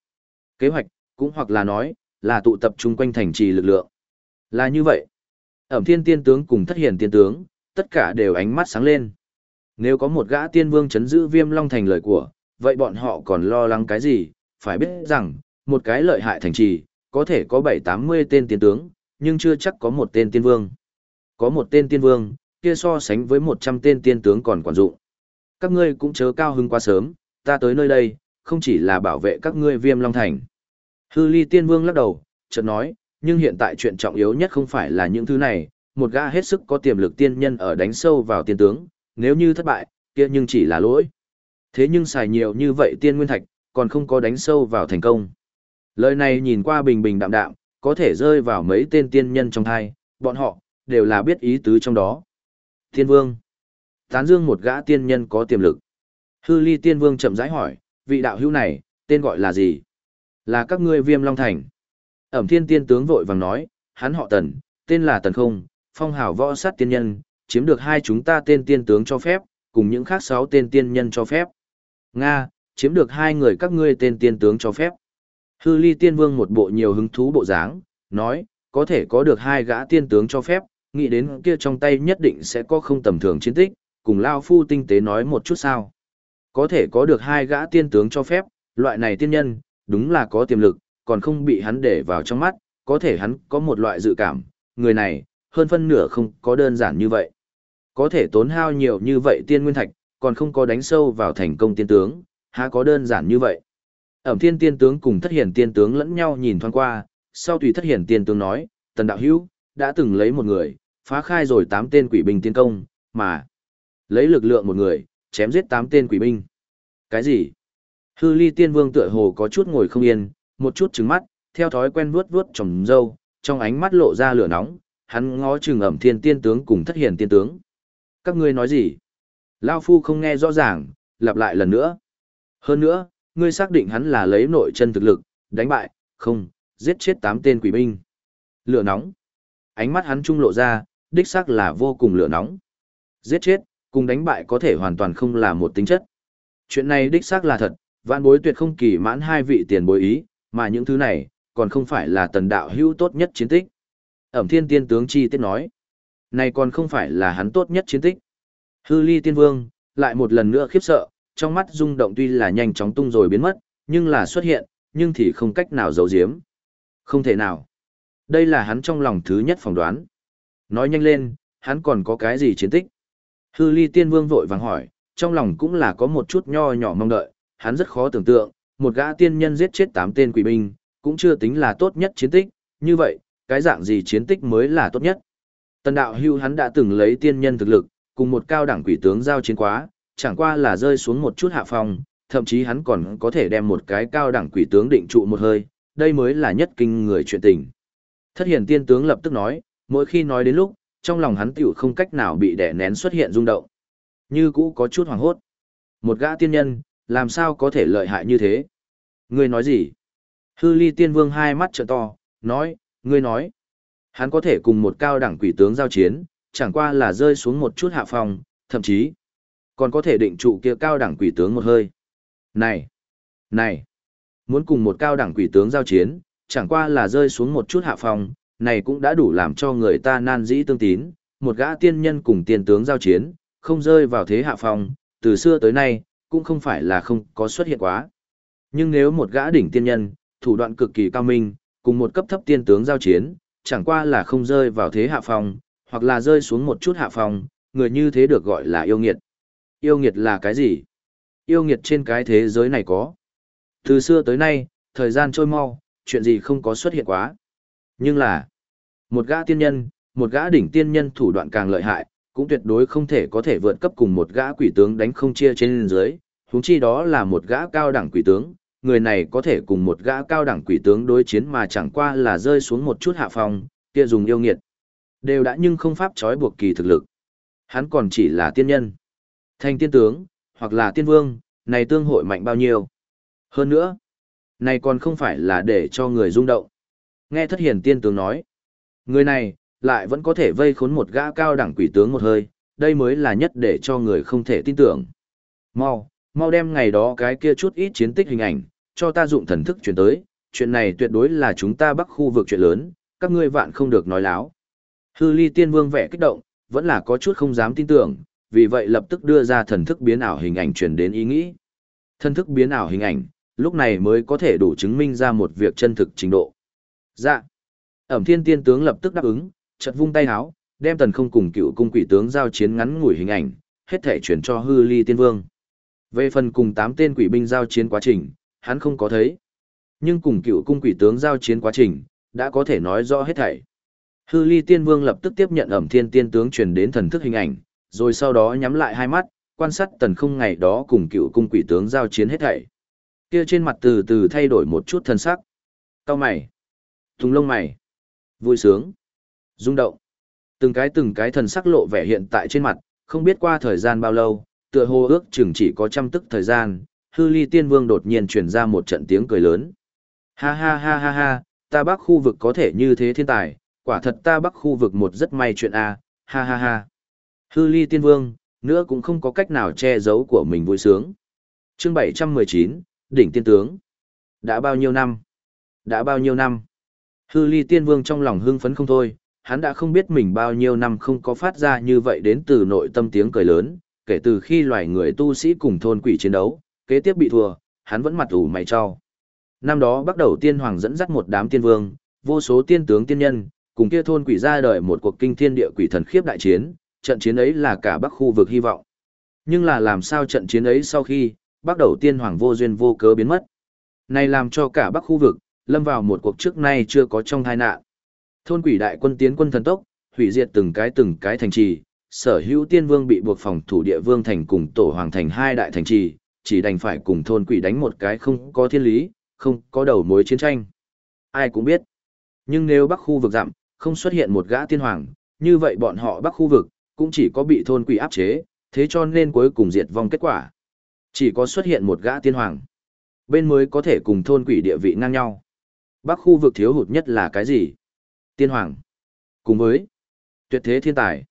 Kế hoạch, cũng hoặc là nói, là tụ tập chung quanh thành trì lực lượng. Là như vậy. Ẩm thiên tiên tướng cùng thất hiển tiên tướng, tất cả đều ánh mắt sáng lên. Nếu có một gã tiên vương chấn giữ viêm long thành lời của, vậy bọn họ còn lo lắng cái gì, phải biết rằng, một cái lợi hại thành trì, có thể có bảy tám mươi tên tiên tướng, nhưng chưa chắc có một tên tiên vương. Có một tên tiên vương, kia so sánh với một trăm tên tiên tướng còn quản dụng. Các ngươi cũng chớ cao hứng quá sớm, ta tới nơi đây, không chỉ là bảo vệ các ngươi viêm long thành. Hư ly tiên vương lắc đầu, chợt nói, nhưng hiện tại chuyện trọng yếu nhất không phải là những thứ này, một gã hết sức có tiềm lực tiên nhân ở đánh sâu vào tiên tướng, nếu như thất bại, kia nhưng chỉ là lỗi. Thế nhưng xài nhiều như vậy tiên nguyên thạch, còn không có đánh sâu vào thành công. Lời này nhìn qua bình bình đạm đạm, có thể rơi vào mấy tên tiên nhân trong thai, bọn họ, đều là biết ý tứ trong đó. Tiên vương. Tán dương một gã tiên nhân có tiềm lực. Hư ly tiên vương chậm rãi hỏi, vị đạo hữu này, tên gọi là gì? Là các ngươi viêm long thành. Ẩm thiên tiên tướng vội vàng nói, hắn họ tần, tên là tần không, phong hào võ sát tiên nhân, chiếm được hai chúng ta tên tiên tướng cho phép, cùng những khác sáu tên tiên nhân cho phép. Nga, chiếm được hai người các ngươi tên tiên tướng cho phép. Hư ly tiên vương một bộ nhiều hứng thú bộ dáng, nói, có thể có được hai gã tiên tướng cho phép, nghĩ đến kia trong tay nhất định sẽ có không tầm thường chiến tích, cùng Lao Phu tinh tế nói một chút sao. Có thể có được hai gã tiên tướng cho phép, loại này tiên nhân, đúng là có tiềm lực, còn không bị hắn để vào trong mắt, có thể hắn có một loại dự cảm, người này, hơn phân nửa không có đơn giản như vậy. Có thể tốn hao nhiều như vậy tiên nguyên thạch, còn không có đánh sâu vào thành công tiên tướng, há có đơn giản như vậy. Ẩm thiên tiên tướng cùng thất hiển tiên tướng lẫn nhau nhìn thoáng qua, sau tùy thất hiển tiên tướng nói, tần đạo hữu, đã từng lấy một người, phá khai rồi tám tên quỷ binh tiên công, mà lấy lực lượng một người, chém giết tám tên quỷ binh. Cái gì? Hư ly tiên vương tựa hồ có chút ngồi không yên, một chút trứng mắt, theo thói quen vuốt vuốt trồng dâu, trong ánh mắt lộ ra lửa nóng, hắn ngó chừng ẩm thiên tiên tướng cùng thất hiền tiên tướng. Các ngươi nói gì? Lao phu không nghe rõ ràng, lặp lại lần nữa. Hơn nữa, ngươi xác định hắn là lấy nội chân thực lực, đánh bại, không, giết chết tám tên quỷ binh. Lửa nóng. Ánh mắt hắn trung lộ ra, đích xác là vô cùng lửa nóng. Giết chết, cùng đánh bại có thể hoàn toàn không là một tính chất. Chuyện này đích xác là thật, vạn bối tuyệt không kỳ mãn hai vị tiền bối ý, mà những thứ này, còn không phải là tần đạo hữu tốt nhất chiến tích. Ẩm thiên tiên tướng chi tiết nói, này còn không phải là hắn tốt nhất chiến tích. Hư ly tiên vương, lại một lần nữa khiếp sợ, trong mắt rung động tuy là nhanh chóng tung rồi biến mất, nhưng là xuất hiện, nhưng thì không cách nào giấu giếm. Không thể nào. Đây là hắn trong lòng thứ nhất phỏng đoán. Nói nhanh lên, hắn còn có cái gì chiến tích? Hư ly tiên vương vội vàng hỏi, trong lòng cũng là có một chút nho nhỏ mong đợi, hắn rất khó tưởng tượng, một gã tiên nhân giết chết tám tên quỷ binh, cũng chưa tính là tốt nhất chiến tích, như vậy, cái dạng gì chiến tích mới là tốt nhất. Tần đạo hưu hắn đã từng lấy tiên nhân thực lực, cùng một cao đẳng quỷ tướng giao chiến quá, chẳng qua là rơi xuống một chút hạ phong, thậm chí hắn còn có thể đem một cái cao đẳng quỷ tướng định trụ một hơi, đây mới là nhất kinh người chuyện tình. Thất hiển tiên tướng lập tức nói, mỗi khi nói đến lúc, trong lòng hắn tiểu không cách nào bị đè nén xuất hiện rung động. Như cũ có chút hoảng hốt. Một gã tiên nhân, làm sao có thể lợi hại như thế? Ngươi nói gì? Hư ly tiên vương hai mắt trợ to, nói, ngươi nói. Hắn có thể cùng một cao đẳng quỷ tướng giao chiến, chẳng qua là rơi xuống một chút hạ phòng, thậm chí còn có thể định trụ kia cao đẳng quỷ tướng một hơi. Này! Này! Muốn cùng một cao đẳng quỷ tướng giao chiến, chẳng qua là rơi xuống một chút hạ phòng, này cũng đã đủ làm cho người ta nan dĩ tương tín, một gã tiên nhân cùng tiên tướng giao chiến, không rơi vào thế hạ phòng, từ xưa tới nay, cũng không phải là không có xuất hiện quá. Nhưng nếu một gã đỉnh tiên nhân, thủ đoạn cực kỳ cao minh, cùng một cấp thấp tiên tướng giao chiến, chẳng qua là không rơi vào thế hạ phòng, hoặc là rơi xuống một chút hạ phòng, người như thế được gọi là yêu nghiệt. Yêu nghiệt là cái gì? Yêu nghiệt trên cái thế giới này có. Từ xưa tới nay, thời gian trôi mau, chuyện gì không có xuất hiện quá. Nhưng là, một gã tiên nhân, một gã đỉnh tiên nhân thủ đoạn càng lợi hại, cũng tuyệt đối không thể có thể vượt cấp cùng một gã quỷ tướng đánh không chia trên dưới, huống chi đó là một gã cao đẳng quỷ tướng, người này có thể cùng một gã cao đẳng quỷ tướng đối chiến mà chẳng qua là rơi xuống một chút hạ phong, kia dùng yêu nghiệt. Đều đã nhưng không pháp trói buộc kỳ thực lực. Hắn còn chỉ là tiên nhân. Thành tiên tướng, hoặc là tiên vương, này tương hội mạnh bao nhiêu. Hơn nữa, này còn không phải là để cho người rung động. Nghe thất hiền tiên tướng nói, người này, lại vẫn có thể vây khốn một gã cao đẳng quỷ tướng một hơi, đây mới là nhất để cho người không thể tin tưởng. Mau, mau đem ngày đó cái kia chút ít chiến tích hình ảnh, cho ta dụng thần thức chuyển tới, chuyện này tuyệt đối là chúng ta bắc khu vực chuyện lớn, các ngươi vạn không được nói láo. Hư ly tiên vương vẻ kích động, vẫn là có chút không dám tin tưởng, vì vậy lập tức đưa ra thần thức biến ảo hình ảnh truyền đến ý nghĩ. Thần thức biến ảo hình ảnh, lúc này mới có thể đủ chứng minh ra một việc chân thực trình độ. Dạ. Ẩm thiên tiên tướng lập tức đáp ứng, chợt vung tay háo, đem tần không cùng cựu cung quỷ tướng giao chiến ngắn ngủi hình ảnh, hết thể chuyển cho hư ly tiên vương. Về phần cùng tám tên quỷ binh giao chiến quá trình, hắn không có thấy. Nhưng cùng cựu cung quỷ tướng giao chiến quá trình, đã có thể nói rõ hết thảy. Hư ly tiên vương lập tức tiếp nhận ẩm thiên tiên tướng truyền đến thần thức hình ảnh, rồi sau đó nhắm lại hai mắt, quan sát tần không ngày đó cùng cựu cung quỷ tướng giao chiến hết thảy. Kia trên mặt từ từ thay đổi một chút thần sắc. Cao mày. Thùng lông mày. Vui sướng. rung động. Từng cái từng cái thần sắc lộ vẻ hiện tại trên mặt, không biết qua thời gian bao lâu, tựa hồ ước chừng chỉ có trăm tức thời gian, hư ly tiên vương đột nhiên truyền ra một trận tiếng cười lớn. Ha ha ha ha ha, ta bắc khu vực có thể như thế thiên tài, quả thật ta bắc khu vực một rất may chuyện a, ha ha ha. Hư ly tiên vương, nữa cũng không có cách nào che giấu của mình vui sướng. Chương 719, Đỉnh Tiên Tướng. Đã bao nhiêu năm? Đã bao nhiêu năm? Hư ly tiên vương trong lòng hưng phấn không thôi, hắn đã không biết mình bao nhiêu năm không có phát ra như vậy đến từ nội tâm tiếng cười lớn, kể từ khi loài người tu sĩ cùng thôn quỷ chiến đấu, kế tiếp bị thua, hắn vẫn mặt ủ mày cho. Năm đó bắt đầu tiên hoàng dẫn dắt một đám tiên vương, vô số tiên tướng tiên nhân, cùng kia thôn quỷ ra đời một cuộc kinh thiên địa quỷ thần khiếp đại chiến, trận chiến ấy là cả bắc khu vực hy vọng. Nhưng là làm sao trận chiến ấy sau khi, bắt đầu tiên hoàng vô duyên vô cớ biến mất. Này làm cho cả bắc khu vực, lâm vào một cuộc trước nay chưa có trong tai nạn. Thôn quỷ đại quân tiến quân thần tốc, hủy diệt từng cái từng cái thành trì, sở hữu tiên vương bị buộc phòng thủ địa vương thành cùng tổ hoàng thành hai đại thành trì, chỉ đành phải cùng thôn quỷ đánh một cái không có thiên lý, không có đầu mối chiến tranh. Ai cũng biết. Nhưng nếu bắc khu vực dặm, không xuất hiện một gã tiên hoàng, như vậy bọn họ bắc khu vực, cũng chỉ có bị thôn quỷ áp chế, thế cho nên cuối cùng diệt vong kết quả. Chỉ có xuất hiện một gã tiên hoàng, bên mới có thể cùng thôn quỷ địa vị ngang nhau. Bắc khu vực thiếu hụt nhất là cái gì? Tiên hoàng. Cùng với tuyệt thế thiên tài.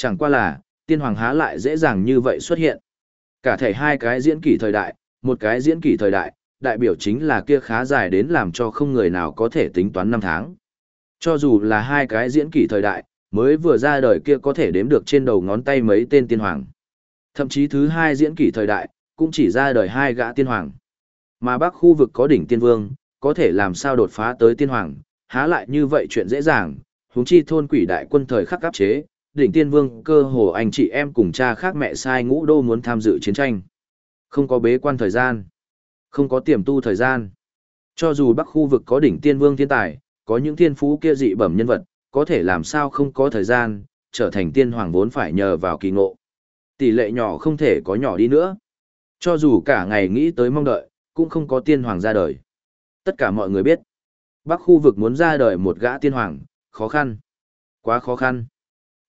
Chẳng qua là, tiên hoàng há lại dễ dàng như vậy xuất hiện. Cả thể hai cái diễn kỷ thời đại, một cái diễn kỷ thời đại, đại biểu chính là kia khá dài đến làm cho không người nào có thể tính toán năm tháng. Cho dù là hai cái diễn kỷ thời đại, mới vừa ra đời kia có thể đếm được trên đầu ngón tay mấy tên tiên hoàng. Thậm chí thứ hai diễn kỷ thời đại, cũng chỉ ra đời hai gã tiên hoàng. Mà bắc khu vực có đỉnh tiên vương, có thể làm sao đột phá tới tiên hoàng, há lại như vậy chuyện dễ dàng, huống chi thôn quỷ đại quân thời khắc áp chế, đỉnh tiên vương cơ hồ anh chị em cùng cha khác mẹ sai ngũ đô muốn tham dự chiến tranh. Không có bế quan thời gian, không có tiềm tu thời gian. Cho dù bắc khu vực có đỉnh tiên vương thiên tài, có những thiên phú kia dị bẩm nhân vật, có thể làm sao không có thời gian, trở thành tiên hoàng vốn phải nhờ vào kỳ ngộ. Tỷ lệ nhỏ không thể có nhỏ đi nữa. Cho dù cả ngày nghĩ tới mong đợi, cũng không có tiên hoàng ra đời. Tất cả mọi người biết, bắc khu vực muốn ra đời một gã tiên hoàng, khó khăn. Quá khó khăn.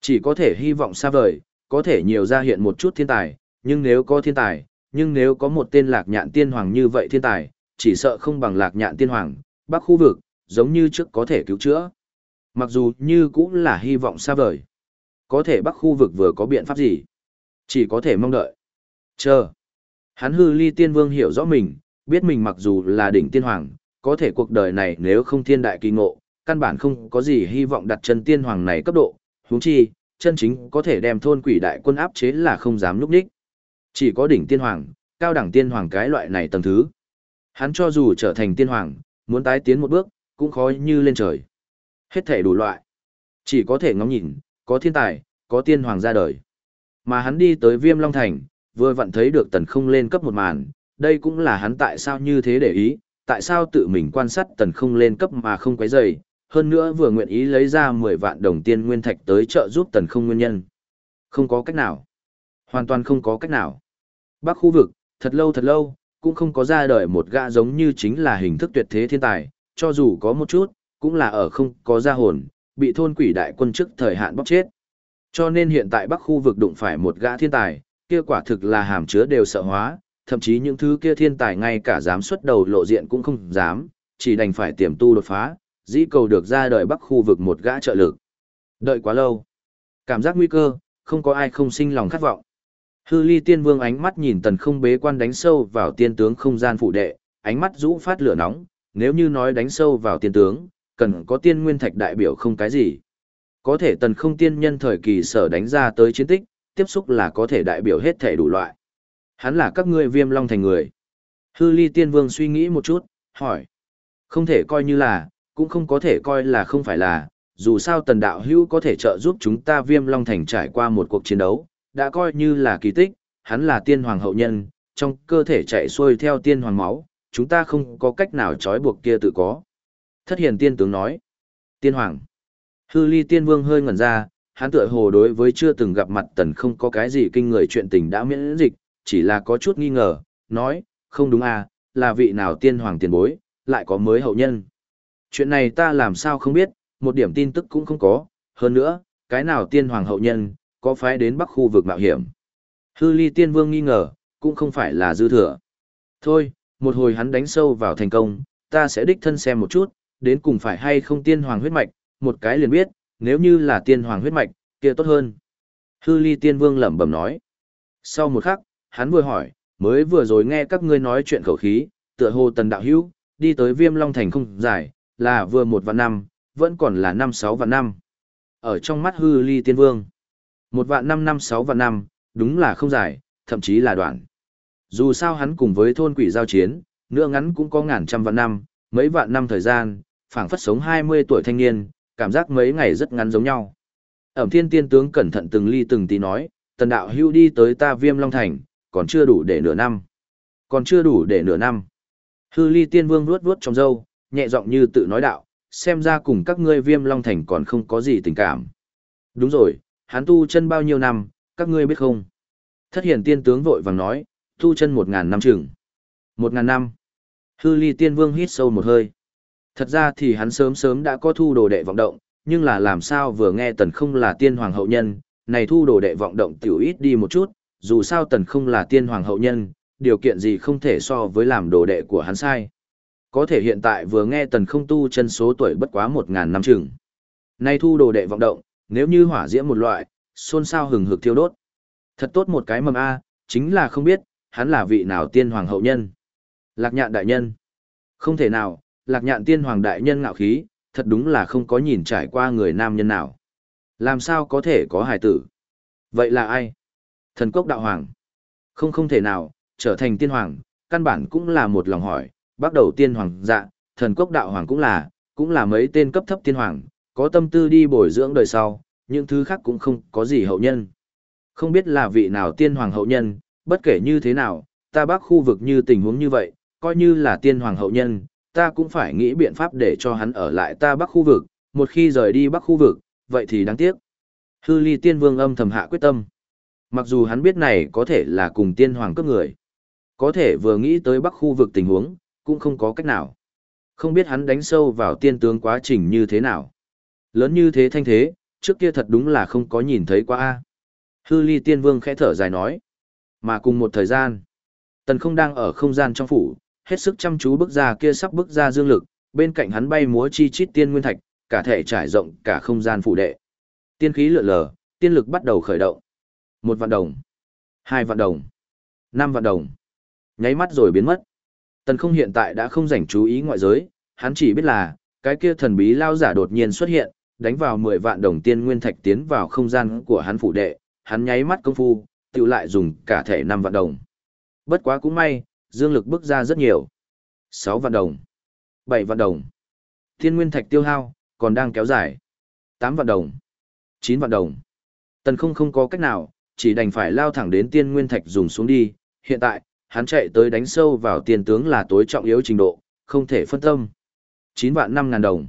Chỉ có thể hy vọng xa vời, có thể nhiều ra hiện một chút thiên tài, nhưng nếu có thiên tài, nhưng nếu có một tên lạc nhạn tiên hoàng như vậy thiên tài, chỉ sợ không bằng lạc nhạn tiên hoàng, bắc khu vực, giống như trước có thể cứu chữa. Mặc dù như cũng là hy vọng xa vời. Có thể bắc khu vực vừa có biện pháp gì? Chỉ có thể mong đợi. Chờ. Hắn hư ly tiên vương hiểu rõ mình, biết mình mặc dù là đỉnh tiên hoàng, có thể cuộc đời này nếu không thiên đại kỳ ngộ, căn bản không có gì hy vọng đặt chân tiên hoàng này cấp độ, huống chi, chân chính có thể đem thôn quỷ đại quân áp chế là không dám núp đích. Chỉ có đỉnh tiên hoàng, cao đẳng tiên hoàng cái loại này tầng thứ. Hắn cho dù trở thành tiên hoàng, muốn tái tiến một bước, cũng khó như lên trời. Hết thể đủ loại. Chỉ có thể ngóng nhìn, có thiên tài, có tiên hoàng ra đời. Mà hắn đi tới viêm long thành, vừa vặn thấy được tần không lên cấp một màn, đây cũng là hắn tại sao như thế để ý, tại sao tự mình quan sát tần không lên cấp mà không quấy rầy, hơn nữa vừa nguyện ý lấy ra 10 vạn đồng tiên nguyên thạch tới trợ giúp tần không nguyên nhân. Không có cách nào. Hoàn toàn không có cách nào. Bắc khu vực, thật lâu thật lâu, cũng không có ra đời một gã giống như chính là hình thức tuyệt thế thiên tài, cho dù có một chút, cũng là ở không có ra hồn, bị thôn quỷ đại quân chức thời hạn bóc chết. Cho nên hiện tại Bắc khu vực đụng phải một gã thiên tài, kia quả thực là hàm chứa đều sợ hóa, thậm chí những thứ kia thiên tài ngay cả dám xuất đầu lộ diện cũng không dám, chỉ đành phải tiềm tu đột phá, dĩ cầu được ra đời Bắc khu vực một gã trợ lực. Đợi quá lâu, cảm giác nguy cơ, không có ai không sinh lòng khát vọng. Hư ly tiên vương ánh mắt nhìn tần không bế quan đánh sâu vào tiên tướng không gian phụ đệ, ánh mắt rũ phát lửa nóng, nếu như nói đánh sâu vào tiên tướng, cần có tiên nguyên thạch đại biểu không cái gì. Có thể tần không tiên nhân thời kỳ sở đánh ra tới chiến tích, tiếp xúc là có thể đại biểu hết thể đủ loại. Hắn là các ngươi viêm long thành người. Hư ly tiên vương suy nghĩ một chút, hỏi. Không thể coi như là, cũng không có thể coi là không phải là, dù sao tần đạo hữu có thể trợ giúp chúng ta viêm long thành trải qua một cuộc chiến đấu, đã coi như là kỳ tích, hắn là tiên hoàng hậu nhân, trong cơ thể chạy xuôi theo tiên hoàng máu, chúng ta không có cách nào trói buộc kia tự có. Thất hiền tiên tướng nói, tiên hoàng. Hư ly tiên vương hơi ngẩn ra, hắn tựa hồ đối với chưa từng gặp mặt tần không có cái gì kinh người chuyện tình đã miễn dịch, chỉ là có chút nghi ngờ, nói, không đúng à, là vị nào tiên hoàng tiền bối, lại có mới hậu nhân. Chuyện này ta làm sao không biết, một điểm tin tức cũng không có, hơn nữa, cái nào tiên hoàng hậu nhân, có phái đến bắc khu vực mạo hiểm. Hư ly tiên vương nghi ngờ, cũng không phải là dư thừa. Thôi, một hồi hắn đánh sâu vào thành công, ta sẽ đích thân xem một chút, đến cùng phải hay không tiên hoàng huyết mạch, một cái liền biết, nếu như là tiên hoàng huyết mạch, kia tốt hơn. Hư ly tiên vương lẩm bẩm nói. Sau một khắc, hắn vừa hỏi, mới vừa rồi nghe các ngươi nói chuyện khẩu khí, tựa hồ tần đạo hữu, đi tới viêm long thành không dài, là vừa một vạn năm, vẫn còn là năm sáu vạn năm. Ở trong mắt hư ly tiên vương, một vạn năm năm sáu vạn năm, đúng là không dài, thậm chí là đoạn. Dù sao hắn cùng với thôn quỷ giao chiến, nữa ngắn cũng có ngàn trăm vạn năm, mấy vạn năm thời gian, phảng phất sống 20 tuổi thanh niên, cảm giác mấy ngày rất ngắn giống nhau. Ẩm thiên tiên tướng cẩn thận từng ly từng tí nói, tần đạo hưu đi tới ta viêm long thành, còn chưa đủ để nửa năm. Còn chưa đủ để nửa năm. Hư ly tiên vương vuốt vuốt trong râu, nhẹ giọng như tự nói đạo, xem ra cùng các ngươi viêm long thành còn không có gì tình cảm. Đúng rồi, hắn tu chân bao nhiêu năm, các ngươi biết không? Thất hiển tiên tướng vội vàng nói, tu chân một ngàn năm chừng. Một ngàn năm. Hư ly tiên vương hít sâu một hơi. Thật ra thì hắn sớm sớm đã có thu đồ đệ vọng động, nhưng là làm sao vừa nghe tần không là tiên hoàng hậu nhân, này thu đồ đệ vọng động tiểu ít đi một chút, dù sao tần không là tiên hoàng hậu nhân, điều kiện gì không thể so với làm đồ đệ của hắn sai. Có thể hiện tại vừa nghe tần không tu chân số tuổi bất quá một ngàn năm chừng. Nay thu đồ đệ vọng động, nếu như hỏa diễm một loại, xôn xao hừng hực thiêu đốt. Thật tốt một cái mầm A, chính là không biết, hắn là vị nào tiên hoàng hậu nhân. Lạc nhạn đại nhân. Không thể nào, lạc nhạn tiên hoàng đại nhân ngạo khí, thật đúng là không có nhìn trải qua người nam nhân nào. Làm sao có thể có hài tử? Vậy là ai? Thần cốc đạo hoàng. Không không thể nào, trở thành tiên hoàng, căn bản cũng là một lòng hỏi, bắt đầu tiên hoàng dạ, thần cốc đạo hoàng cũng là, cũng là mấy tên cấp thấp tiên hoàng, có tâm tư đi bồi dưỡng đời sau, những thứ khác cũng không có gì hậu nhân. Không biết là vị nào tiên hoàng hậu nhân, bất kể như thế nào, ta bác khu vực như tình huống như vậy, coi như là tiên hoàng hậu nhân, ta cũng phải nghĩ biện pháp để cho hắn ở lại ta bắc khu vực, một khi rời đi bắc khu vực, vậy thì đáng tiếc. Hư ly tiên vương âm thầm hạ quyết tâm. Mặc dù hắn biết này có thể là cùng tiên hoàng cấp người. Có thể vừa nghĩ tới bắc khu vực tình huống, cũng không có cách nào. Không biết hắn đánh sâu vào tiên tướng quá trình như thế nào. Lớn như thế thanh thế, trước kia thật đúng là không có nhìn thấy qua. a Hư ly tiên vương khẽ thở dài nói. Mà cùng một thời gian, tần không đang ở không gian trong phủ, hết sức chăm chú bước ra kia sắp bước ra dương lực, bên cạnh hắn bay múa chi chít tiên nguyên thạch, cả thể trải rộng cả không gian phủ đệ. Tiên khí lượn lờ, tiên lực bắt đầu khởi động. Một vạn đồng, hai vạn đồng, năm vạn đồng. Nháy mắt rồi biến mất. Tần không hiện tại đã không rảnh chú ý ngoại giới, hắn chỉ biết là, cái kia thần bí lao giả đột nhiên xuất hiện, đánh vào 10 vạn đồng tiên nguyên thạch tiến vào không gian của hắn phủ đệ, hắn nháy mắt công phu, tự lại dùng cả thể 5 vạn đồng. Bất quá cũng may, dương lực bước ra rất nhiều. 6 vạn đồng, 7 vạn đồng. Tiên nguyên thạch tiêu hao, còn đang kéo dài. 8 vạn đồng, 9 vạn đồng. Tần không không có cách nào, chỉ đành phải lao thẳng đến tiên nguyên thạch dùng xuống đi. Hiện tại, hắn chạy tới đánh sâu vào tiền tướng là tối trọng yếu trình độ, không thể phân tâm. 9 vạn 5 ngàn đồng.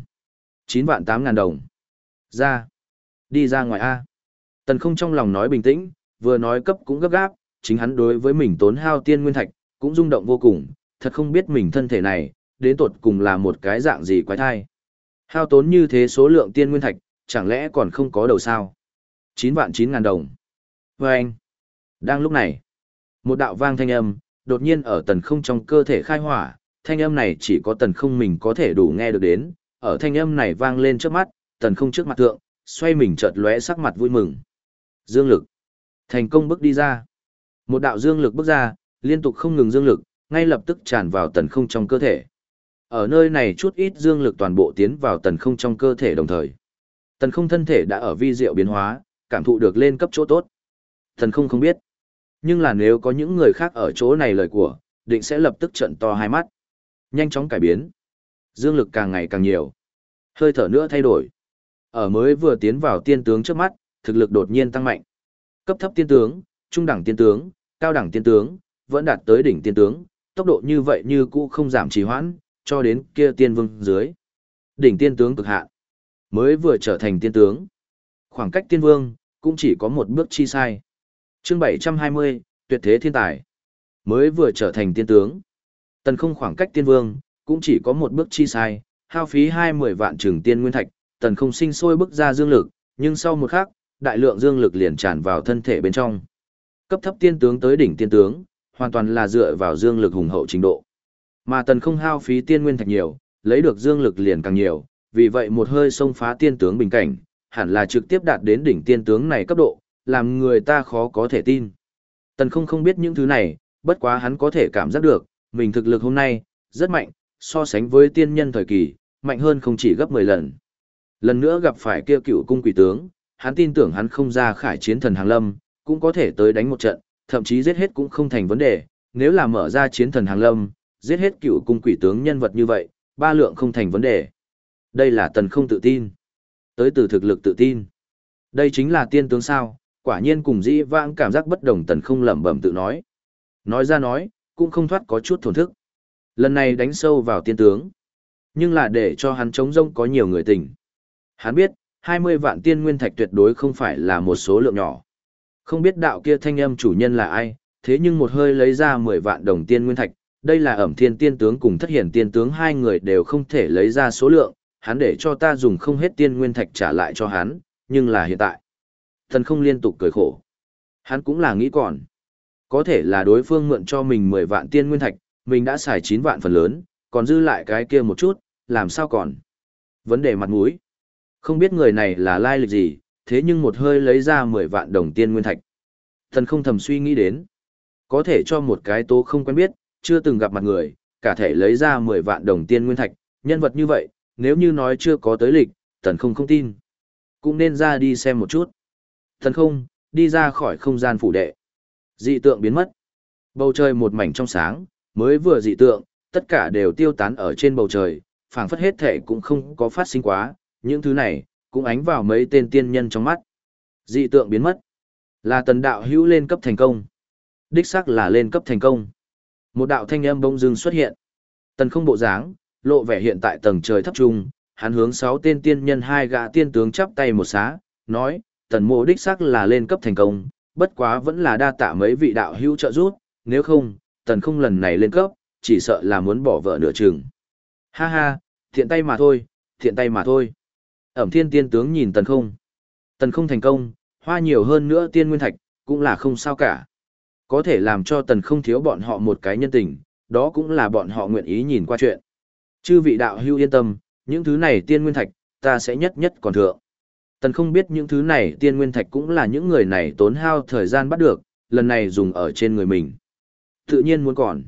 9 vạn 8 ngàn đồng. Ra. Đi ra ngoài A. Tần không trong lòng nói bình tĩnh, vừa nói cấp cũng gấp gáp, chính hắn đối với mình tốn hao tiên nguyên thạch, cũng rung động vô cùng, thật không biết mình thân thể này, đến tột cùng là một cái dạng gì quái thai. Hao tốn như thế số lượng tiên nguyên thạch, chẳng lẽ còn không có đầu sao? 9 vạn 9 ngàn đồng. Và anh. Đang lúc này, một đạo vang thanh âm, đột nhiên ở tần không trong cơ thể khai hỏa, thanh âm này chỉ có tần không mình có thể đủ nghe được đến, ở thanh âm này vang lên trước mắt, tần không trước mặt thượng, xoay mình chợt lóe sắc mặt vui mừng. Dương lực. Thành công bước đi ra. Một đạo dương lực bước ra, liên tục không ngừng dương lực, ngay lập tức tràn vào tần không trong cơ thể. Ở nơi này chút ít dương lực toàn bộ tiến vào tần không trong cơ thể đồng thời. Tần không thân thể đã ở vi diệu biến hóa, cảm thụ được lên cấp chỗ tốt. Tần không không biết. Nhưng là nếu có những người khác ở chỗ này lời của, định sẽ lập tức trận to hai mắt. Nhanh chóng cải biến. Dương lực càng ngày càng nhiều. Hơi thở nữa thay đổi. Ở mới vừa tiến vào tiên tướng trước mắt, thực lực đột nhiên tăng mạnh. Cấp thấp tiên tướng, trung đẳng tiên tướng, cao đẳng tiên tướng, vẫn đạt tới đỉnh tiên tướng, tốc độ như vậy như cũ không giảm trì hoãn, cho đến kia tiên vương dưới. Đỉnh tiên tướng cực hạn, mới vừa trở thành tiên tướng. Khoảng cách tiên vương, cũng chỉ có một bước chi sai. Chương 720, tuyệt thế thiên tài. Mới vừa trở thành tiên tướng. Tần không khoảng cách tiên vương, cũng chỉ có một bước chi sai, hao phí hai mười vạn trường tiên nguyên thạch, tần không sinh sôi bước ra dương lực, nhưng sau một khắc, đại lượng dương lực liền tràn vào thân thể bên trong. Cấp thấp tiên tướng tới đỉnh tiên tướng, hoàn toàn là dựa vào dương lực hùng hậu trình độ. Mà tần không hao phí tiên nguyên thạch nhiều, lấy được dương lực liền càng nhiều, vì vậy một hơi xông phá tiên tướng bình cảnh, hẳn là trực tiếp đạt đến đỉnh tiên tướng này cấp độ, làm người ta khó có thể tin. Tần không không biết những thứ này, bất quá hắn có thể cảm giác được, mình thực lực hôm nay, rất mạnh, so sánh với tiên nhân thời kỳ, mạnh hơn không chỉ gấp 10 lần. Lần nữa gặp phải kia cựu cung quỷ tướng, hắn tin tưởng hắn không ra khải chiến thần hàng lâm, cũng có thể tới đánh một trận, thậm chí giết hết cũng không thành vấn đề, nếu là mở ra chiến thần hàng lâm, giết hết cựu cung quỷ tướng nhân vật như vậy, ba lượng không thành vấn đề. Đây là tần không tự tin. Tới từ thực lực tự tin. Đây chính là tiên tướng sao, quả nhiên cùng dĩ vãng cảm giác bất đồng tần không lẩm bẩm tự nói. Nói ra nói, cũng không thoát có chút thổn thức. Lần này đánh sâu vào tiên tướng. Nhưng là để cho hắn chống rông có nhiều người tình. Hắn biết, 20 vạn tiên nguyên thạch tuyệt đối không phải là một số lượng nhỏ. Không biết đạo kia thanh âm chủ nhân là ai, thế nhưng một hơi lấy ra 10 vạn đồng tiên nguyên thạch, đây là ẩm thiên tiên tướng cùng thất hiển tiên tướng hai người đều không thể lấy ra số lượng, hắn để cho ta dùng không hết tiên nguyên thạch trả lại cho hắn, nhưng là hiện tại. Thần không liên tục cười khổ. Hắn cũng là nghĩ còn. Có thể là đối phương mượn cho mình 10 vạn tiên nguyên thạch, mình đã xài 9 vạn phần lớn, còn dư lại cái kia một chút, làm sao còn. Vấn đề mặt mũi. Không biết người này là lai lịch gì, thế nhưng một hơi lấy ra 10 vạn đồng tiên nguyên thạch. Thần không thầm suy nghĩ đến. Có thể cho một cái tố không quen biết, chưa từng gặp mặt người, cả thể lấy ra 10 vạn đồng tiên nguyên thạch, nhân vật như vậy, nếu như nói chưa có tới lịch, thần không không tin. Cũng nên ra đi xem một chút. Thần không, đi ra khỏi không gian phủ đệ. Dị tượng biến mất. Bầu trời một mảnh trong sáng, mới vừa dị tượng, tất cả đều tiêu tán ở trên bầu trời, phảng phất hết thể cũng không có phát sinh quá, những thứ này, cũng ánh vào mấy tên tiên nhân trong mắt. Dị tượng biến mất. Là tần đạo hữu lên cấp thành công. Đích xác là lên cấp thành công. Một đạo thanh âm bông dưng xuất hiện. Tần không bộ dáng, lộ vẻ hiện tại tầng trời thấp trung, hắn hướng sáu tên tiên nhân hai gã tiên tướng chắp tay một xá, nói, tần mộ đích xác là lên cấp thành công, bất quá vẫn là đa tạ mấy vị đạo hữu trợ giúp, nếu không, tần không lần này lên cấp, chỉ sợ là muốn bỏ vợ nửa chừng. Ha ha, thiện tay mà thôi, thiện tay mà thôi. Ẩm thiên tiên tướng nhìn tần không. Tần không thành công, hoa nhiều hơn nữa tiên nguyên thạch, cũng là không sao cả. Có thể làm cho tần không thiếu bọn họ một cái nhân tình, đó cũng là bọn họ nguyện ý nhìn qua chuyện. Chư vị đạo hưu yên tâm, những thứ này tiên nguyên thạch, ta sẽ nhất nhất còn thượng. Tần không biết những thứ này tiên nguyên thạch cũng là những người này tốn hao thời gian bắt được, lần này dùng ở trên người mình. Tự nhiên muốn còn.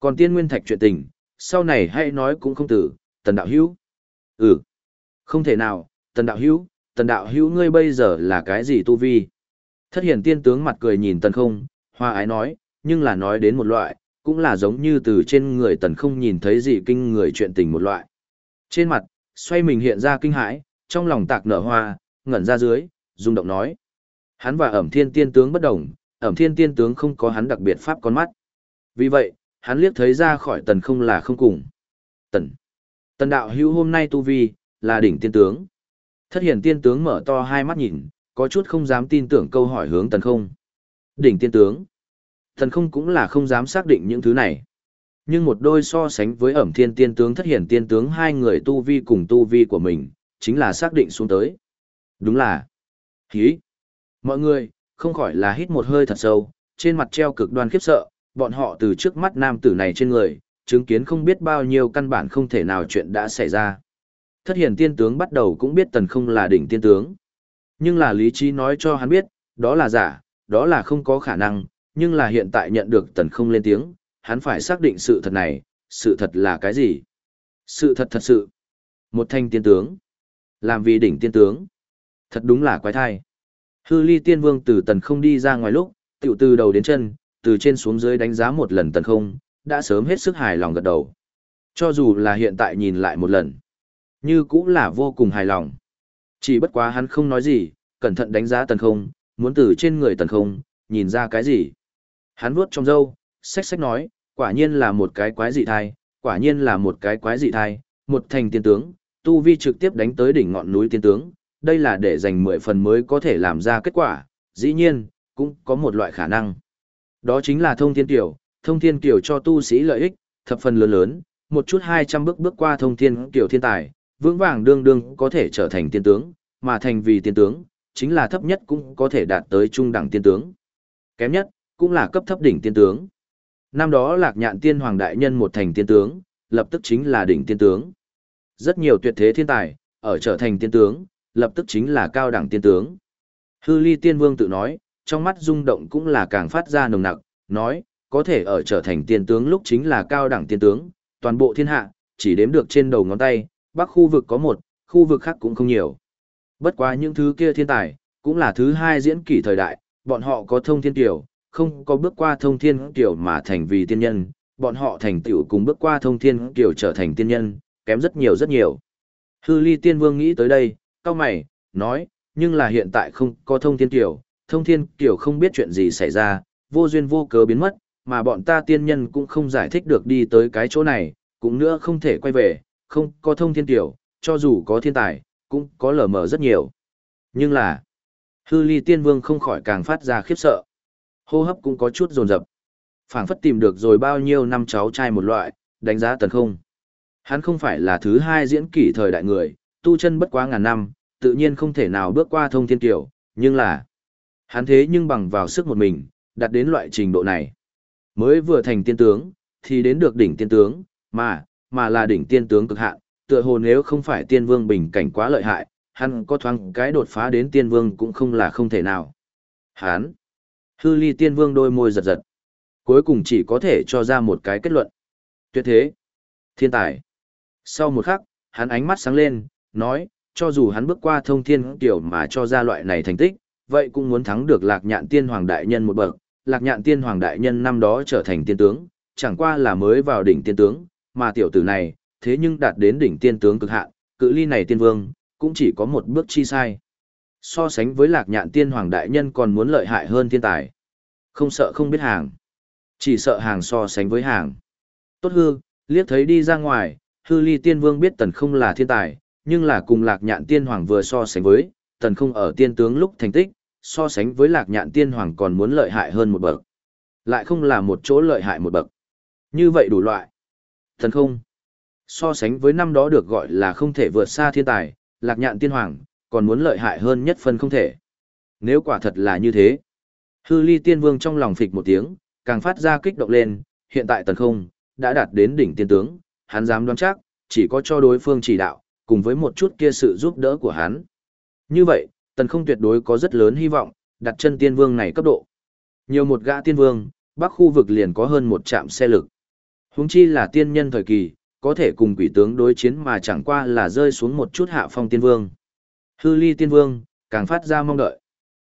Còn tiên nguyên thạch chuyện tình, sau này hãy nói cũng không tử, tần đạo hữu. Ừ. Không thể nào, tần đạo hữu, tần đạo hữu ngươi bây giờ là cái gì tu vi? Thất hiển tiên tướng mặt cười nhìn tần không, hoa ái nói, nhưng là nói đến một loại, cũng là giống như từ trên người tần không nhìn thấy gì kinh người chuyện tình một loại. Trên mặt, xoay mình hiện ra kinh hãi, trong lòng tạc nở hoa, ngẩn ra dưới, rung động nói. Hắn và ẩm thiên tiên tướng bất đồng, ẩm thiên tiên tướng không có hắn đặc biệt pháp con mắt. Vì vậy, hắn liếc thấy ra khỏi tần không là không cùng. Tần. Tần đạo hữu hôm nay tu vi, là đỉnh tiên tướng. Thất hiển tiên tướng mở to hai mắt nhìn, có chút không dám tin tưởng câu hỏi hướng tần không. Đỉnh tiên tướng. Tần không cũng là không dám xác định những thứ này. Nhưng một đôi so sánh với ẩm thiên tiên tướng thất hiển tiên tướng hai người tu vi cùng tu vi của mình, chính là xác định xuống tới. Đúng là. Hí. Mọi người, không khỏi là hít một hơi thật sâu, trên mặt treo cực đoan khiếp sợ, bọn họ từ trước mắt nam tử này trên người, chứng kiến không biết bao nhiêu căn bản không thể nào chuyện đã xảy ra. Thất hiển tiên tướng bắt đầu cũng biết tần không là đỉnh tiên tướng. Nhưng là lý trí nói cho hắn biết, đó là giả, đó là không có khả năng, nhưng là hiện tại nhận được tần không lên tiếng, hắn phải xác định sự thật này, sự thật là cái gì? Sự thật thật sự. Một thanh tiên tướng. Làm vì đỉnh tiên tướng. Thật đúng là quái thai. Hư ly tiên vương từ tần không đi ra ngoài lúc, tiểu từ đầu đến chân, từ trên xuống dưới đánh giá một lần tần không, đã sớm hết sức hài lòng gật đầu. Cho dù là hiện tại nhìn lại một lần, như cũng là vô cùng hài lòng. Chỉ bất quá hắn không nói gì, cẩn thận đánh giá tần không, muốn từ trên người tần không, nhìn ra cái gì. Hắn vuốt trong râu, xách xách nói, quả nhiên là một cái quái dị thai, quả nhiên là một cái quái dị thai, một thành tiên tướng, tu vi trực tiếp đánh tới đỉnh ngọn núi tiên tướng, đây là để dành 10 phần mới có thể làm ra kết quả, dĩ nhiên, cũng có một loại khả năng. Đó chính là thông thiên tiểu, thông thiên tiểu cho tu sĩ lợi ích, thập phần lớn lớn, một chút 200 bước bước qua thông thiên tiểu thiên tài, vững vàng đương đương có thể trở thành tiên tướng, mà thành vì tiên tướng, chính là thấp nhất cũng có thể đạt tới trung đẳng tiên tướng. Kém nhất, cũng là cấp thấp đỉnh tiên tướng. Năm đó lạc nhạn tiên hoàng đại nhân một thành tiên tướng, lập tức chính là đỉnh tiên tướng. Rất nhiều tuyệt thế thiên tài, ở trở thành tiên tướng, lập tức chính là cao đẳng tiên tướng. Hư ly tiên vương tự nói, trong mắt rung động cũng là càng phát ra nồng nặc, nói, có thể ở trở thành tiên tướng lúc chính là cao đẳng tiên tướng, toàn bộ thiên hạ, chỉ đếm được trên đầu ngón tay, bắc khu vực có một, khu vực khác cũng không nhiều. Bất quá những thứ kia thiên tài, cũng là thứ hai diễn kỷ thời đại, bọn họ có thông thiên tiểu, không có bước qua thông thiên tiểu mà thành vì tiên nhân, bọn họ thành tiểu cùng bước qua thông thiên tiểu trở thành tiên nhân, kém rất nhiều rất nhiều. Hư ly tiên vương nghĩ tới đây, cao mày, nói, nhưng là hiện tại không có thông thiên tiểu, thông thiên tiểu không biết chuyện gì xảy ra, vô duyên vô cớ biến mất, mà bọn ta tiên nhân cũng không giải thích được đi tới cái chỗ này, cũng nữa không thể quay về, không có thông thiên tiểu, cho dù có thiên tài, cũng có lờ mờ rất nhiều. Nhưng là, hư ly tiên vương không khỏi càng phát ra khiếp sợ. Hô hấp cũng có chút rồn rập. phảng phất tìm được rồi bao nhiêu năm cháu trai một loại, đánh giá tần không. Hắn không phải là thứ hai diễn kỷ thời đại người, tu chân bất quá ngàn năm, tự nhiên không thể nào bước qua thông thiên tiểu, nhưng là hắn thế nhưng bằng vào sức một mình, đạt đến loại trình độ này. Mới vừa thành tiên tướng, thì đến được đỉnh tiên tướng, mà, mà là đỉnh tiên tướng cực hạn, tựa hồ nếu không phải tiên vương bình cảnh quá lợi hại, hắn có thoáng cái đột phá đến tiên vương cũng không là không thể nào. Hắn, hư ly tiên vương đôi môi giật giật, cuối cùng chỉ có thể cho ra một cái kết luận. Tuyệt thế, thiên tài. Sau một khắc, hắn ánh mắt sáng lên, nói, cho dù hắn bước qua thông thiên tiểu mà cho ra loại này thành tích, vậy cũng muốn thắng được lạc nhạn tiên hoàng đại nhân một bậc. Lạc nhạn tiên hoàng đại nhân năm đó trở thành tiên tướng, chẳng qua là mới vào đỉnh tiên tướng, mà tiểu tử này, thế nhưng đạt đến đỉnh tiên tướng cực hạn, cự ly này tiên vương, cũng chỉ có một bước chi sai. So sánh với lạc nhạn tiên hoàng đại nhân còn muốn lợi hại hơn thiên tài. Không sợ không biết hàng. Chỉ sợ hàng so sánh với hàng. Tốt hư, liếc thấy đi ra ngoài, hư ly tiên vương biết tần không là thiên tài, nhưng là cùng lạc nhạn tiên hoàng vừa so sánh với, tần không ở tiên tướng lúc thành tích, so sánh với lạc nhạn tiên hoàng còn muốn lợi hại hơn một bậc. Lại không là một chỗ lợi hại một bậc. Như vậy đủ loại. Tần không. So sánh với năm đó được gọi là không thể vượt xa thiên tài, lạc nhạn tiên hoàng, còn muốn lợi hại hơn nhất phân không thể. Nếu quả thật là như thế, hư ly tiên vương trong lòng phịch một tiếng, càng phát ra kích động lên, hiện tại tần không, đã đạt đến đỉnh tiên tướng, hắn dám đoán chắc, chỉ có cho đối phương chỉ đạo, cùng với một chút kia sự giúp đỡ của hắn. Như vậy, tần không tuyệt đối có rất lớn hy vọng, đặt chân tiên vương này cấp độ. Nhiều một gã tiên vương, bắc khu vực liền có hơn một trạm xe lực. Huống chi là tiên nhân thời kỳ, có thể cùng quỷ tướng đối chiến mà chẳng qua là rơi xuống một chút hạ phong tiên vương. Hư ly tiên vương, càng phát ra mong đợi.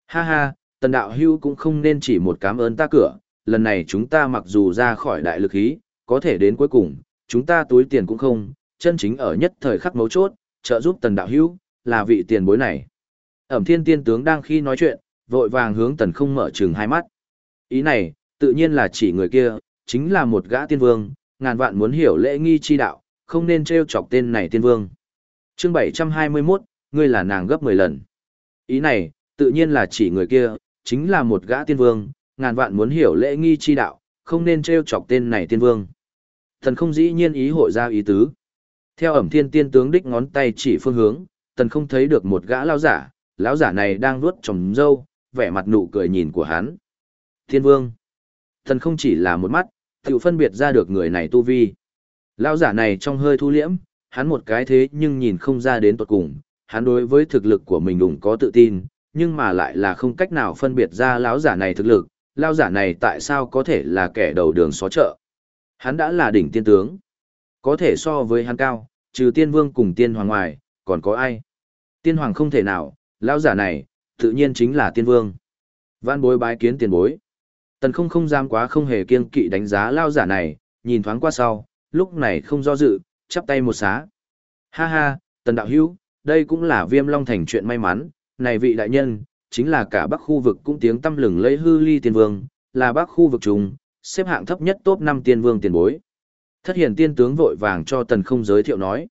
Ha ha, tần đạo hưu cũng không nên chỉ một cảm ơn ta cửa, lần này chúng ta mặc dù ra khỏi đại lực ý, có thể đến cuối cùng, chúng ta túi tiền cũng không, chân chính ở nhất thời khắc mấu chốt, trợ giúp tần đạo hữu, là vị tiền bối này. Ẩm thiên tiên tướng đang khi nói chuyện, vội vàng hướng tần không mở trừng hai mắt. Ý này, tự nhiên là chỉ người kia, chính là một gã tiên vương, ngàn vạn muốn hiểu lễ nghi chi đạo, không nên trêu chọc tên này tiên vương. Chương 721, ngươi là nàng gấp 10 lần. Ý này, tự nhiên là chỉ người kia, chính là một gã tiên vương, ngàn vạn muốn hiểu lễ nghi chi đạo, không nên trêu chọc tên này tiên vương. Thần không dĩ nhiên ý hội ra ý tứ. Theo ẩm thiên tiên tướng đích ngón tay chỉ phương hướng, tần không thấy được một gã lao giả, lão giả này đang nuốt trồng dâu, vẻ mặt nụ cười nhìn của hắn. Thiên vương. Thần không chỉ là một mắt, tự phân biệt ra được người này tu vi. Lão giả này trong hơi thu liễm, hắn một cái thế nhưng nhìn không ra đến tuột cùng, hắn đối với thực lực của mình đủng có tự tin, nhưng mà lại là không cách nào phân biệt ra lão giả này thực lực, lão giả này tại sao có thể là kẻ đầu đường xó chợ. Hắn đã là đỉnh tiên tướng. Có thể so với hắn cao, trừ tiên vương cùng tiên hoàng ngoài, còn có ai? Tiên hoàng không thể nào, lão giả này, tự nhiên chính là tiên vương. Văn bối bái kiến tiền bối. Tần không không dám quá không hề kiêng kỵ đánh giá lão giả này, nhìn thoáng qua sau, lúc này không do dự, chắp tay một xá. Ha ha, tần đạo hữu, đây cũng là viêm long thành chuyện may mắn, này vị đại nhân, chính là cả bắc khu vực cũng tiếng tâm lừng lấy hư ly tiên vương, là bắc khu vực trùng, xếp hạng thấp nhất top 5 tiên vương tiền bối. Thất hiển tiên tướng vội vàng cho tần không giới thiệu nói.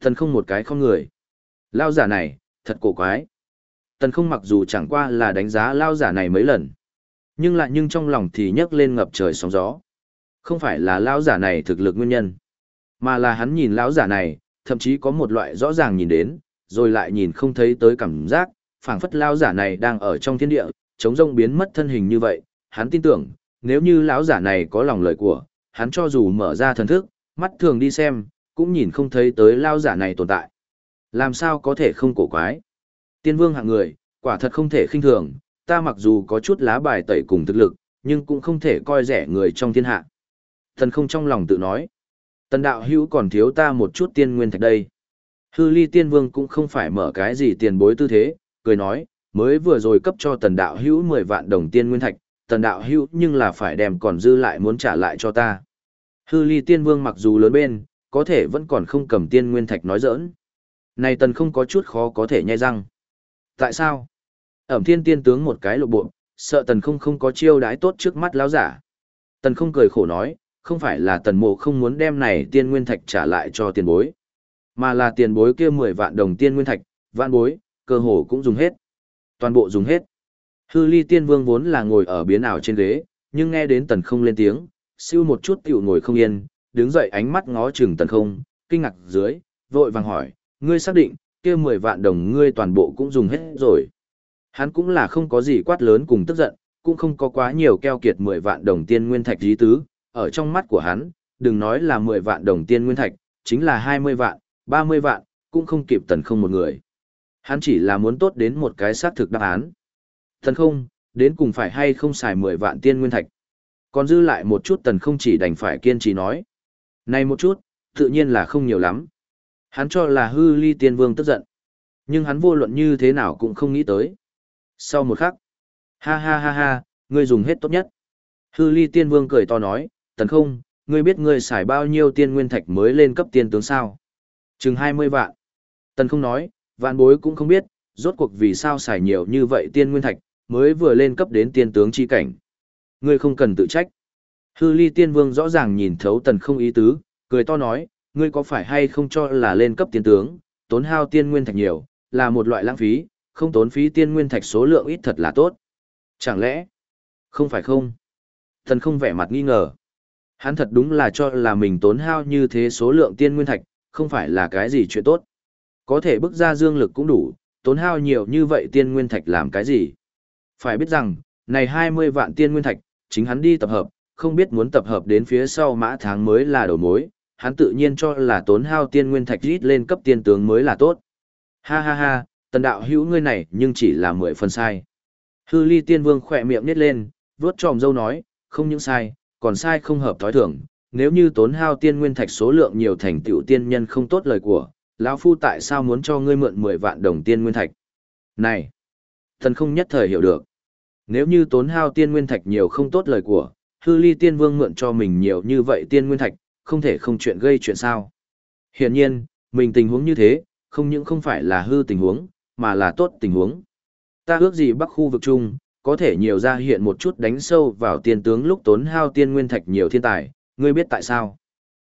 Tần không một cái không người. Lao giả này, thật cổ quái. Tần không mặc dù chẳng qua là đánh giá lao giả này mấy lần. Nhưng lại nhưng trong lòng thì nhấc lên ngập trời sóng gió. Không phải là lao giả này thực lực nguyên nhân. Mà là hắn nhìn lão giả này, thậm chí có một loại rõ ràng nhìn đến, rồi lại nhìn không thấy tới cảm giác, phảng phất lao giả này đang ở trong thiên địa, chống rông biến mất thân hình như vậy, hắn tin tưởng, nếu như lão giả này có lòng lời của, hắn cho dù mở ra thần thức, mắt thường đi xem, cũng nhìn không thấy tới lao giả này tồn tại. Làm sao có thể không cổ quái? Tiên vương hạng người, quả thật không thể khinh thường, ta mặc dù có chút lá bài tẩy cùng thực lực, nhưng cũng không thể coi rẻ người trong thiên hạ. Thần không trong lòng tự nói. Tần đạo hữu còn thiếu ta một chút tiên nguyên thạch đây. Hư ly tiên vương cũng không phải mở cái gì tiền bối tư thế, cười nói, mới vừa rồi cấp cho tần đạo hữu 10 vạn đồng tiên nguyên thạch, tần đạo hữu nhưng là phải đem còn dư lại muốn trả lại cho ta. Hư ly tiên vương mặc dù lớn bên, có thể vẫn còn không cầm tiên nguyên thạch nói giỡn. Này tần không có chút khó có thể nhai răng. Tại sao? Ẩm thiên tiên tướng một cái lộ bộ, sợ tần không không có chiêu đái tốt trước mắt lão giả. Tần không cười khổ nói, không phải là tần mộ không muốn đem này tiên nguyên thạch trả lại cho tiền bối, mà là tiền bối kia 10 vạn đồng tiên nguyên thạch, vạn bối, cơ hồ cũng dùng hết. Toàn bộ dùng hết. Hư ly tiên vương vốn là ngồi ở biến ảo trên ghế, nhưng nghe đến tần không lên tiếng, siêu một chút tiểu ngồi không yên, đứng dậy ánh mắt ngó chừng tần không, kinh ngạc dưới, vội vàng hỏi, ngươi xác định, kia 10 vạn đồng ngươi toàn bộ cũng dùng hết rồi. Hắn cũng là không có gì quát lớn cùng tức giận, cũng không có quá nhiều keo kiệt 10 vạn đồng tiên nguyên thạch dí tứ, ở trong mắt của hắn, đừng nói là 10 vạn đồng tiên nguyên thạch, chính là 20 vạn, 30 vạn, cũng không kịp tần không một người. Hắn chỉ là muốn tốt đến một cái xác thực đáp án. Tần không, đến cùng phải hay không xài 10 vạn tiên nguyên thạch. Còn dư lại một chút tần không chỉ đành phải kiên trì nói. Này một chút, tự nhiên là không nhiều lắm. Hắn cho là hư ly tiên vương tức giận. Nhưng hắn vô luận như thế nào cũng không nghĩ tới. Sau một khắc, ha ha ha ha, ngươi dùng hết tốt nhất. Hư ly tiên vương cười to nói, tần không, ngươi biết ngươi xài bao nhiêu tiên nguyên thạch mới lên cấp tiên tướng sao? Chừng 20 vạn. Tần không nói, vạn bối cũng không biết, rốt cuộc vì sao xài nhiều như vậy tiên nguyên thạch, mới vừa lên cấp đến tiên tướng chi cảnh. Ngươi không cần tự trách. Hư ly tiên vương rõ ràng nhìn thấu tần không ý tứ, cười to nói, ngươi có phải hay không cho là lên cấp tiên tướng, tốn hao tiên nguyên thạch nhiều, là một loại lãng phí, không tốn phí tiên nguyên thạch số lượng ít thật là tốt. Chẳng lẽ, không phải không? Thần không vẻ mặt nghi ngờ. Hắn thật đúng là cho là mình tốn hao như thế số lượng tiên nguyên thạch, không phải là cái gì chuyện tốt. Có thể bức ra dương lực cũng đủ, tốn hao nhiều như vậy tiên nguyên thạch làm cái gì? Phải biết rằng, này 20 vạn tiên nguyên thạch, chính hắn đi tập hợp, không biết muốn tập hợp đến phía sau mã tháng mới là đầu mối, hắn tự nhiên cho là tốn hao tiên nguyên thạch rít lên cấp tiên tướng mới là tốt. Ha ha ha, tần đạo hữu ngươi này nhưng chỉ là mười phần sai. Hư ly tiên vương khỏe miệng nít lên, vuốt tròm dâu nói, không những sai, còn sai không hợp thói thường. Nếu như tốn hao tiên nguyên thạch số lượng nhiều thành tựu tiên nhân không tốt lời của, lão phu tại sao muốn cho ngươi mượn 10 vạn đồng tiên nguyên thạch? Này, thần không nhất thời hiểu được. Nếu như tốn hao tiên nguyên thạch nhiều không tốt lời của, hư ly tiên vương mượn cho mình nhiều như vậy tiên nguyên thạch, không thể không chuyện gây chuyện sao. Hiển nhiên, mình tình huống như thế, không những không phải là hư tình huống, mà là tốt tình huống. Ta ước gì bắc khu vực chung, có thể nhiều ra hiện một chút đánh sâu vào tiên tướng lúc tốn hao tiên nguyên thạch nhiều thiên tài, ngươi biết tại sao?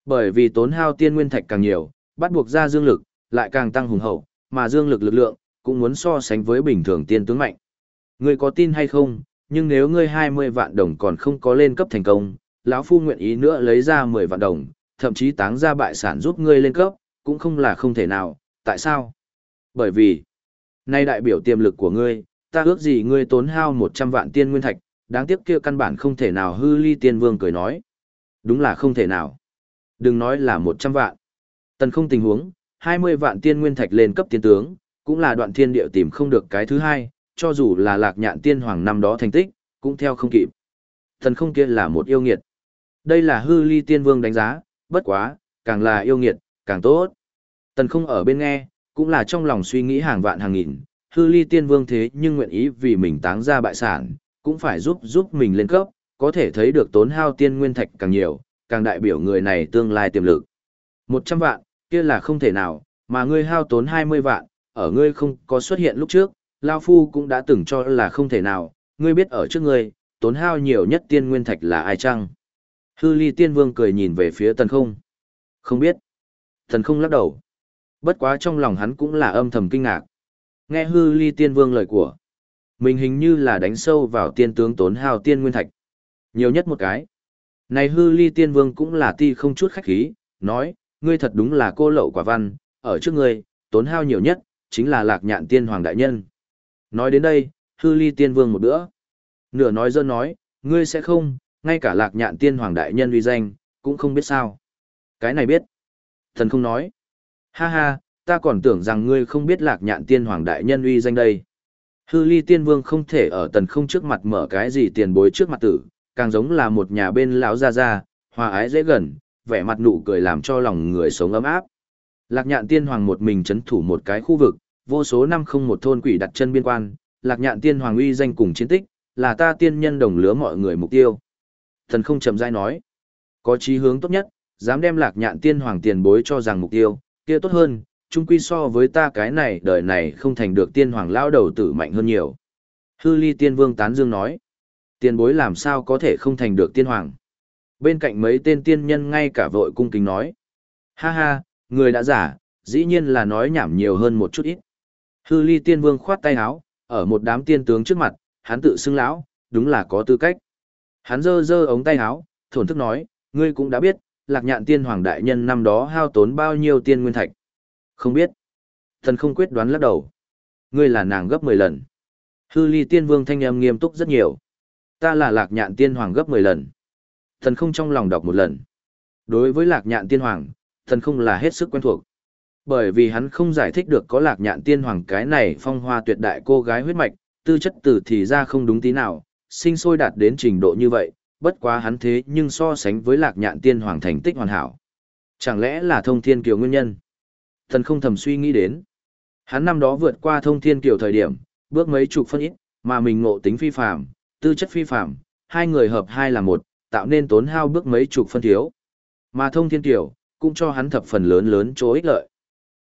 Bởi vì tốn hao tiên nguyên thạch càng nhiều, bắt buộc ra dương lực, lại càng tăng hùng hậu, mà dương lực lực lượng, cũng muốn so sánh với bình thường tiên tướng mạnh. Ngươi có tin hay không, nhưng nếu ngươi 20 vạn đồng còn không có lên cấp thành công, lão phu nguyện ý nữa lấy ra 10 vạn đồng, thậm chí táng ra bại sản giúp ngươi lên cấp, cũng không là không thể nào, tại sao? Bởi vì, nay đại biểu tiềm lực của ngươi, ta ước gì ngươi tốn hao 100 vạn tiên nguyên thạch, đáng tiếc kia căn bản không thể nào hư ly tiên vương cười nói. Đúng là không thể nào. Đừng nói là 100 vạn. Tần không tình huống, 20 vạn tiên nguyên thạch lên cấp tiên tướng, cũng là đoạn thiên địa tìm không được cái thứ hai, cho dù là lạc nhạn tiên hoàng năm đó thành tích, cũng theo không kịp. Thần không kia là một yêu nghiệt. Đây là hư ly tiên vương đánh giá, bất quá, càng là yêu nghiệt, càng tốt. Tần không ở bên nghe, cũng là trong lòng suy nghĩ hàng vạn hàng nghìn, hư ly tiên vương thế nhưng nguyện ý vì mình táng ra bại sản, cũng phải giúp giúp mình lên cấp, có thể thấy được tốn hao tiên nguyên thạch càng nhiều, càng đại biểu người này tương lai tiềm lực. 100 vạn, kia là không thể nào, mà ngươi hao tốn 20 vạn, ở ngươi không có xuất hiện lúc trước, Lao Phu cũng đã từng cho là không thể nào, ngươi biết ở trước ngươi, tốn hao nhiều nhất tiên nguyên thạch là ai chăng? Hư ly tiên vương cười nhìn về phía tần không. Không biết. Tần không lắc đầu. Bất quá trong lòng hắn cũng là âm thầm kinh ngạc. Nghe hư ly tiên vương lời của. Mình hình như là đánh sâu vào tiên tướng tốn hao tiên nguyên thạch. Nhiều nhất một cái. Này hư ly tiên vương cũng là ti không chút khách khí, nói, ngươi thật đúng là cô lậu quả văn, ở trước ngươi, tốn hao nhiều nhất, chính là lạc nhạn tiên hoàng đại nhân. Nói đến đây, hư ly tiên vương một bữa. Nửa nói dơ nói, ngươi sẽ không, ngay cả lạc nhạn tiên hoàng đại nhân uy danh, cũng không biết sao. Cái này biết. Thần không nói. Ha ha, ta còn tưởng rằng ngươi không biết lạc nhạn tiên hoàng đại nhân uy danh đây. Hư ly tiên vương không thể ở tần không trước mặt mở cái gì tiền bối trước mặt tử, càng giống là một nhà bên lão gia gia, hòa ái dễ gần, vẻ mặt nụ cười làm cho lòng người sống ấm áp. Lạc nhạn tiên hoàng một mình chấn thủ một cái khu vực, vô số năm không một thôn quỷ đặt chân biên quan, lạc nhạn tiên hoàng uy danh cùng chiến tích, là ta tiên nhân đồng lứa mọi người mục tiêu. Thần không chậm rãi nói, có chí hướng tốt nhất, dám đem lạc nhạn tiên hoàng tiền bối cho rằng mục tiêu, kia tốt hơn, chung quy so với ta cái này đời này không thành được tiên hoàng lao đầu tử mạnh hơn nhiều. Hư ly tiên vương tán dương nói, tiền bối làm sao có thể không thành được tiên hoàng. Bên cạnh mấy tên tiên nhân ngay cả vội cung kính nói, ha ha, người đã giả, dĩ nhiên là nói nhảm nhiều hơn một chút ít. Hư ly tiên vương khoát tay áo, ở một đám tiên tướng trước mặt, hắn tự xưng lão, đúng là có tư cách. Hắn giơ giơ ống tay áo, thổn thức nói, ngươi cũng đã biết, lạc nhạn tiên hoàng đại nhân năm đó hao tốn bao nhiêu tiên nguyên thạch. Không biết. Thần không quyết đoán lắc đầu. Ngươi là nàng gấp 10 lần. Hư ly tiên vương thanh âm nghiêm túc rất nhiều. Ta là lạc nhạn tiên hoàng gấp 10 lần. Thần không trong lòng đọc một lần. Đối với lạc nhạn tiên hoàng, thần không là hết sức quen thuộc. Bởi vì hắn không giải thích được có lạc nhạn tiên hoàng cái này phong hoa tuyệt đại cô gái huyết mạch, tư chất tử thì ra không đúng tí nào, sinh sôi đạt đến trình độ như vậy, bất quá hắn thế nhưng so sánh với lạc nhạn tiên hoàng thành tích hoàn hảo. Chẳng lẽ là thông thiên kiều nguyên nhân? Thần không thầm suy nghĩ đến. Hắn năm đó vượt qua thông thiên kiều thời điểm, bước mấy chục phân ít, mà mình ngộ tính phi phạm, tư chất phi phạm, hai người hợp hai là một, tạo nên tốn hao bước mấy chục phân thiếu. Mà thông thiên kiều, cũng cho hắn thập phần lớn lớn chỗ ích lợi.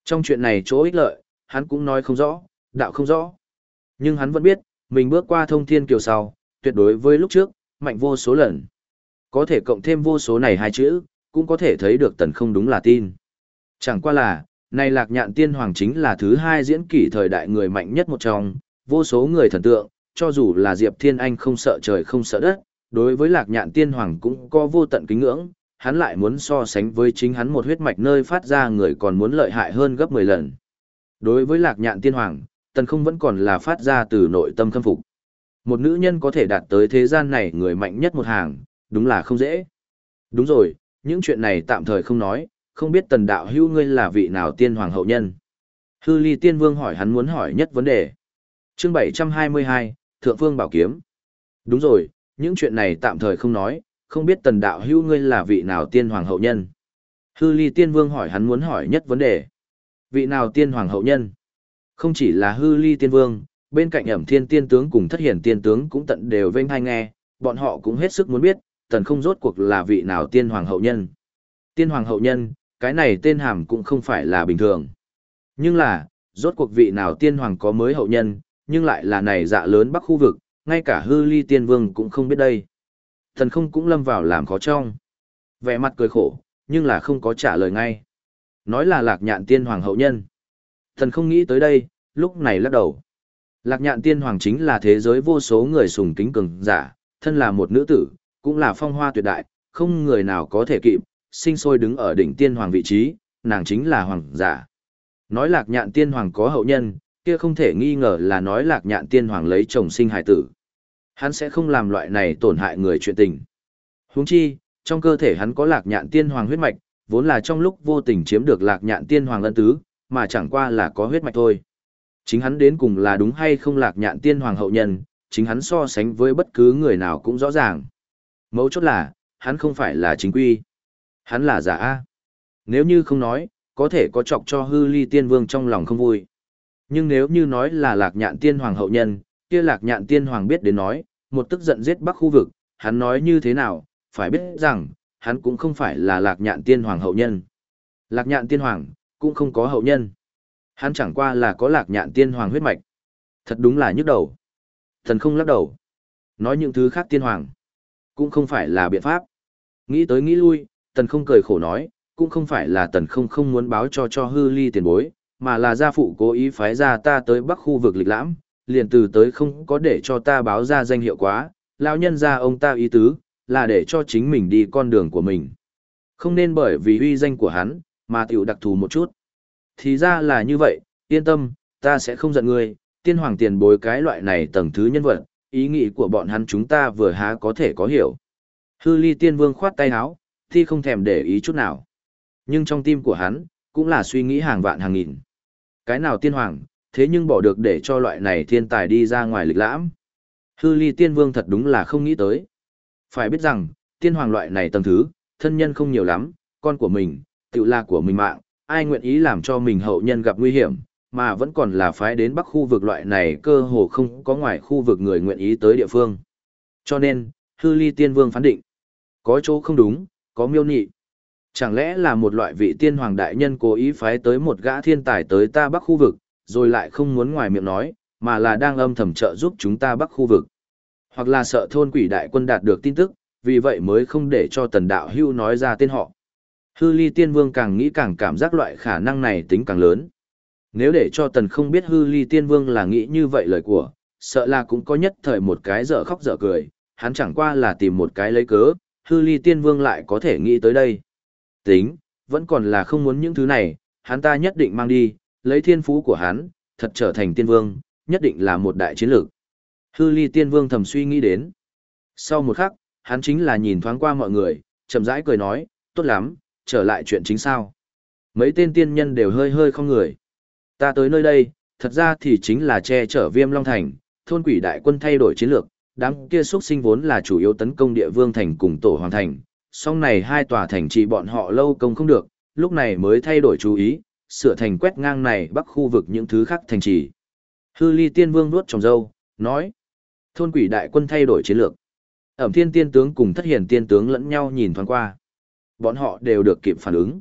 Trong chuyện này chỗ ích lợi, hắn cũng nói không rõ, đạo không rõ. Nhưng hắn vẫn biết, mình bước qua thông thiên kiều sau, tuyệt đối với lúc trước, mạnh vô số lần. Có thể cộng thêm vô số này hai chữ, cũng có thể thấy được tần không đúng là tin. Chẳng qua là, này lạc nhạn tiên hoàng chính là thứ hai diễn kỷ thời đại người mạnh nhất một trong, vô số người thần tượng, cho dù là Diệp Thiên Anh không sợ trời không sợ đất, đối với lạc nhạn tiên hoàng cũng có vô tận kính ngưỡng, hắn lại muốn so sánh với chính hắn một huyết mạch nơi phát ra người còn muốn lợi hại hơn gấp 10 lần. Đối với lạc nhạn tiên hoàng, tần không vẫn còn là phát ra từ nội tâm khâm phục. Một nữ nhân có thể đạt tới thế gian này người mạnh nhất một hàng, đúng là không dễ. Đúng rồi, những chuyện này tạm thời không nói, không biết tần đạo hữu ngươi là vị nào tiên hoàng hậu nhân. Hư ly tiên vương hỏi hắn muốn hỏi nhất vấn đề. chương 722, Thượng Phương Bảo Kiếm. Đúng rồi, những chuyện này tạm thời không nói, không biết tần đạo hữu ngươi là vị nào tiên hoàng hậu nhân. Hư ly tiên vương hỏi hắn muốn hỏi nhất vấn đề. Vị nào tiên hoàng hậu nhân? Không chỉ là hư ly tiên vương, bên cạnh ẩm thiên tiên tướng cùng thất hiển tiên tướng cũng tận đều vênh hay nghe, bọn họ cũng hết sức muốn biết, tần không rốt cuộc là vị nào tiên hoàng hậu nhân. Tiên hoàng hậu nhân, cái này tên hàm cũng không phải là bình thường. Nhưng là, rốt cuộc vị nào tiên hoàng có mới hậu nhân, nhưng lại là này dạ lớn bắc khu vực, ngay cả hư ly tiên vương cũng không biết đây. Thần không cũng lâm vào làm khó trong. Vẻ mặt cười khổ, nhưng là không có trả lời ngay. Nói là lạc nhạn tiên hoàng hậu nhân. Thần không nghĩ tới đây, lúc này lắc đầu. Lạc nhạn tiên hoàng chính là thế giới vô số người sùng kính cường giả, thân là một nữ tử, cũng là phong hoa tuyệt đại, không người nào có thể kịp, sinh sôi đứng ở đỉnh tiên hoàng vị trí, nàng chính là hoàng giả. Nói lạc nhạn tiên hoàng có hậu nhân, kia không thể nghi ngờ là nói lạc nhạn tiên hoàng lấy chồng sinh hài tử. Hắn sẽ không làm loại này tổn hại người chuyện tình. Huống chi, trong cơ thể hắn có lạc nhạn tiên hoàng huyết mạch, vốn là trong lúc vô tình chiếm được lạc nhạn tiên hoàng ân tứ, mà chẳng qua là có huyết mạch thôi. Chính hắn đến cùng là đúng hay không lạc nhạn tiên hoàng hậu nhân, chính hắn so sánh với bất cứ người nào cũng rõ ràng. Mấu chốt là, hắn không phải là chính quy. Hắn là giả A. Nếu như không nói, có thể có chọc cho hư ly tiên vương trong lòng không vui. Nhưng nếu như nói là lạc nhạn tiên hoàng hậu nhân, kia lạc nhạn tiên hoàng biết đến nói, một tức giận giết bắc khu vực, hắn nói như thế nào, phải biết rằng, hắn cũng không phải là lạc nhạn tiên hoàng hậu nhân. Lạc nhạn tiên hoàng, cũng không có hậu nhân. Hắn chẳng qua là có lạc nhạn tiên hoàng huyết mạch. Thật đúng là nhức đầu. Thần không lắc đầu. Nói những thứ khác tiên hoàng, cũng không phải là biện pháp. Nghĩ tới nghĩ lui, tần không cười khổ nói, cũng không phải là tần không không muốn báo cho cho hư ly tiền bối, mà là gia phụ cố ý phái ra ta tới bắc khu vực lịch lãm, liền từ tới không có để cho ta báo ra danh hiệu quá, lão nhân ra ông ta ý tứ, là để cho chính mình đi con đường của mình. Không nên bởi vì uy danh của hắn, mà tiểu đặc thù một chút. Thì ra là như vậy, yên tâm, ta sẽ không giận ngươi, tiên hoàng tiền bối cái loại này tầng thứ nhân vật, ý nghĩ của bọn hắn chúng ta vừa há có thể có hiểu. Hư ly tiên vương khoát tay áo, thi không thèm để ý chút nào. Nhưng trong tim của hắn, cũng là suy nghĩ hàng vạn hàng nghìn. Cái nào tiên hoàng, thế nhưng bỏ được để cho loại này thiên tài đi ra ngoài lịch lãm. Hư ly tiên vương thật đúng là không nghĩ tới. Phải biết rằng, tiên hoàng loại này tầng thứ, thân nhân không nhiều lắm, con của mình, tự là của mình mạng, ai nguyện ý làm cho mình hậu nhân gặp nguy hiểm, mà vẫn còn là phái đến bắc khu vực loại này cơ hồ không có ngoài khu vực người nguyện ý tới địa phương. Cho nên, hư ly tiên vương phán định, có chỗ không đúng, có miêu nị. Chẳng lẽ là một loại vị tiên hoàng đại nhân cố ý phái tới một gã thiên tài tới ta bắc khu vực, rồi lại không muốn ngoài miệng nói, mà là đang âm thầm trợ giúp chúng ta bắc khu vực. Hoặc là sợ thôn quỷ đại quân đạt được tin tức, vì vậy mới không để cho tần đạo hưu nói ra tên họ. Hư ly tiên vương càng nghĩ càng cảm giác loại khả năng này tính càng lớn. Nếu để cho tần không biết hư ly tiên vương là nghĩ như vậy lời của, sợ là cũng có nhất thời một cái dở khóc dở cười, hắn chẳng qua là tìm một cái lấy cớ, hư ly tiên vương lại có thể nghĩ tới đây. Tính, vẫn còn là không muốn những thứ này, hắn ta nhất định mang đi, lấy thiên phú của hắn, thật trở thành tiên vương, nhất định là một đại chiến lược. Hư ly tiên vương thầm suy nghĩ đến. Sau một khắc, hắn chính là nhìn thoáng qua mọi người, chậm rãi cười nói, tốt lắm, trở lại chuyện chính sao. Mấy tên tiên nhân đều hơi hơi không người. Ta tới nơi đây, thật ra thì chính là che chở viêm long thành, thôn quỷ đại quân thay đổi chiến lược, đám kia xuất sinh vốn là chủ yếu tấn công địa vương thành cùng tổ hoàng thành. Song này hai tòa thành trì bọn họ lâu công không được, lúc này mới thay đổi chú ý, sửa thành quét ngang này bắc khu vực những thứ khác thành trì. Hư ly tiên vương nuốt trồng dâu, nói. Thôn quỷ đại quân thay đổi chiến lược. Ẩm thiên tiên tướng cùng thất hiển tiên tướng lẫn nhau nhìn thoáng qua. Bọn họ đều được kịp phản ứng.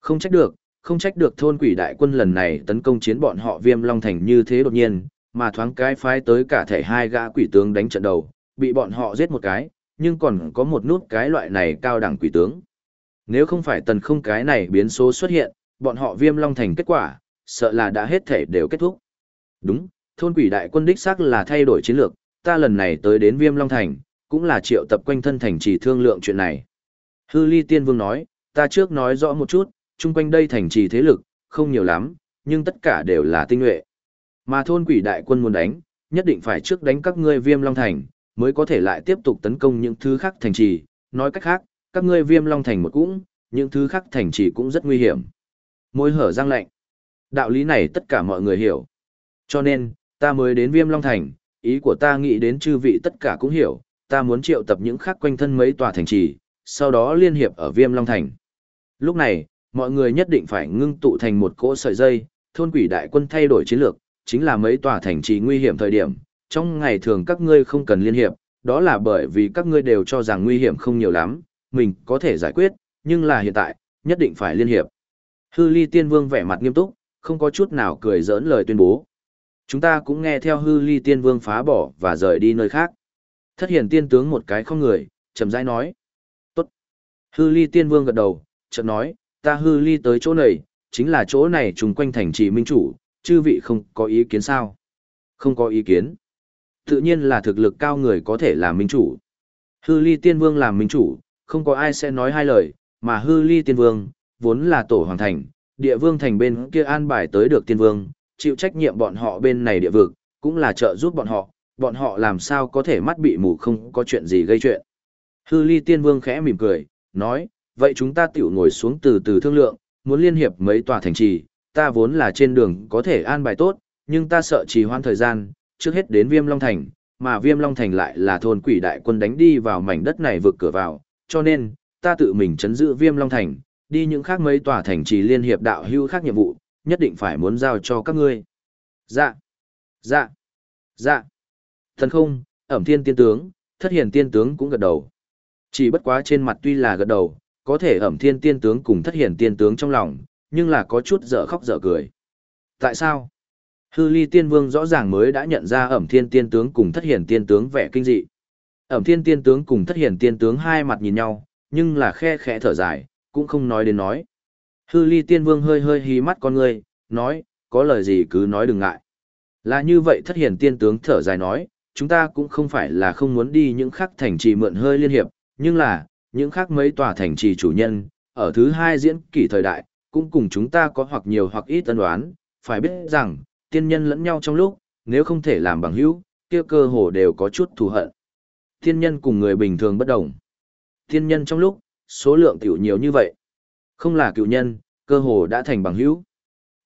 Không trách được, không trách được thôn quỷ đại quân lần này tấn công chiến bọn họ viêm long thành như thế đột nhiên, mà thoáng cái phái tới cả thể hai gã quỷ tướng đánh trận đầu, bị bọn họ giết một cái, nhưng còn có một nút cái loại này cao đẳng quỷ tướng. Nếu không phải tần không cái này biến số xuất hiện, bọn họ viêm long thành kết quả, sợ là đã hết thể đều kết thúc. Đúng, thôn quỷ đại quân đích xác là thay đổi chiến lược, ta lần này tới đến viêm long thành, cũng là triệu tập quanh thân thành trì thương lượng chuyện này. Hư ly tiên vương nói, ta trước nói rõ một chút, chung quanh đây thành trì thế lực, không nhiều lắm, nhưng tất cả đều là tinh nhuệ. Mà thôn quỷ đại quân muốn đánh, nhất định phải trước đánh các ngươi viêm long thành, mới có thể lại tiếp tục tấn công những thứ khác thành trì, nói cách khác, các ngươi viêm long thành một cũng, những thứ khác thành trì cũng rất nguy hiểm. Môi hở răng lạnh. Đạo lý này tất cả mọi người hiểu. Cho nên, ta mới đến viêm long thành, ý của ta nghĩ đến chư vị tất cả cũng hiểu, ta muốn triệu tập những khác quanh thân mấy tòa thành trì, sau đó liên hiệp ở viêm long thành. Lúc này, mọi người nhất định phải ngưng tụ thành một cỗ sợi dây, thôn quỷ đại quân thay đổi chiến lược, chính là mấy tòa thành trì nguy hiểm thời điểm, trong ngày thường các ngươi không cần liên hiệp, đó là bởi vì các ngươi đều cho rằng nguy hiểm không nhiều lắm, mình có thể giải quyết, nhưng là hiện tại, nhất định phải liên hiệp. Hư ly tiên vương vẻ mặt nghiêm túc, không có chút nào cười giỡn lời tuyên bố. Chúng ta cũng nghe theo hư ly tiên vương phá bỏ và rời đi nơi khác. Thất hiển tiên tướng một cái không người, chậm rãi nói. Tốt. Hư ly tiên vương gật đầu, chợt nói, ta hư ly tới chỗ này, chính là chỗ này trùng quanh thành trì minh chủ, chư vị không có ý kiến sao? Không có ý kiến. Tự nhiên là thực lực cao người có thể làm minh chủ. Hư ly tiên vương làm minh chủ, không có ai sẽ nói hai lời, mà hư ly tiên vương, vốn là tổ hoàng thành, địa vương thành bên kia an bài tới được tiên vương, chịu trách nhiệm bọn họ bên này địa vực, cũng là trợ giúp bọn họ, bọn họ làm sao có thể mắt bị mù không có chuyện gì gây chuyện. Hư ly tiên vương khẽ mỉm cười, nói, vậy chúng ta tiểu ngồi xuống từ từ thương lượng, muốn liên hiệp mấy tòa thành trì, ta vốn là trên đường có thể an bài tốt, nhưng ta sợ trì hoãn thời gian, trước hết đến Viêm Long Thành, mà Viêm Long Thành lại là thôn quỷ đại quân đánh đi vào mảnh đất này vượt cửa vào, cho nên, ta tự mình chấn giữ Viêm Long Thành, đi những khác mấy tòa thành trì liên hiệp đạo hưu khác nhiệm vụ, nhất định phải muốn giao cho các ngươi. Dạ, dạ, dạ. Thần không, ẩm thiên tiên tướng, thất hiền tiên tướng cũng gật đầu. Chỉ bất quá trên mặt tuy là gật đầu, có thể ẩm thiên tiên tướng cùng thất hiền tiên tướng trong lòng, nhưng là có chút dở khóc dở cười. Tại sao? Hư ly tiên vương rõ ràng mới đã nhận ra ẩm thiên tiên tướng cùng thất hiền tiên tướng vẻ kinh dị. Ẩm thiên tiên tướng cùng thất hiền tiên tướng hai mặt nhìn nhau, nhưng là khe khẽ thở dài, cũng không nói đến nói. Hư ly tiên vương hơi hơi hí mắt con người, nói, có lời gì cứ nói đừng ngại. Là như vậy thất hiển tiên tướng thở dài nói, chúng ta cũng không phải là không muốn đi những khắc thành trì mượn hơi liên hiệp, nhưng là, những khác mấy tòa thành trì chủ nhân, ở thứ hai diễn kỷ thời đại, cũng cùng chúng ta có hoặc nhiều hoặc ít tân đoán, phải biết rằng, tiên nhân lẫn nhau trong lúc, nếu không thể làm bằng hữu, kia cơ hồ đều có chút thù hận. Tiên nhân cùng người bình thường bất đồng. Tiên nhân trong lúc, số lượng tiểu nhiều như vậy. Không là cựu nhân, cơ hồ đã thành bằng hữu.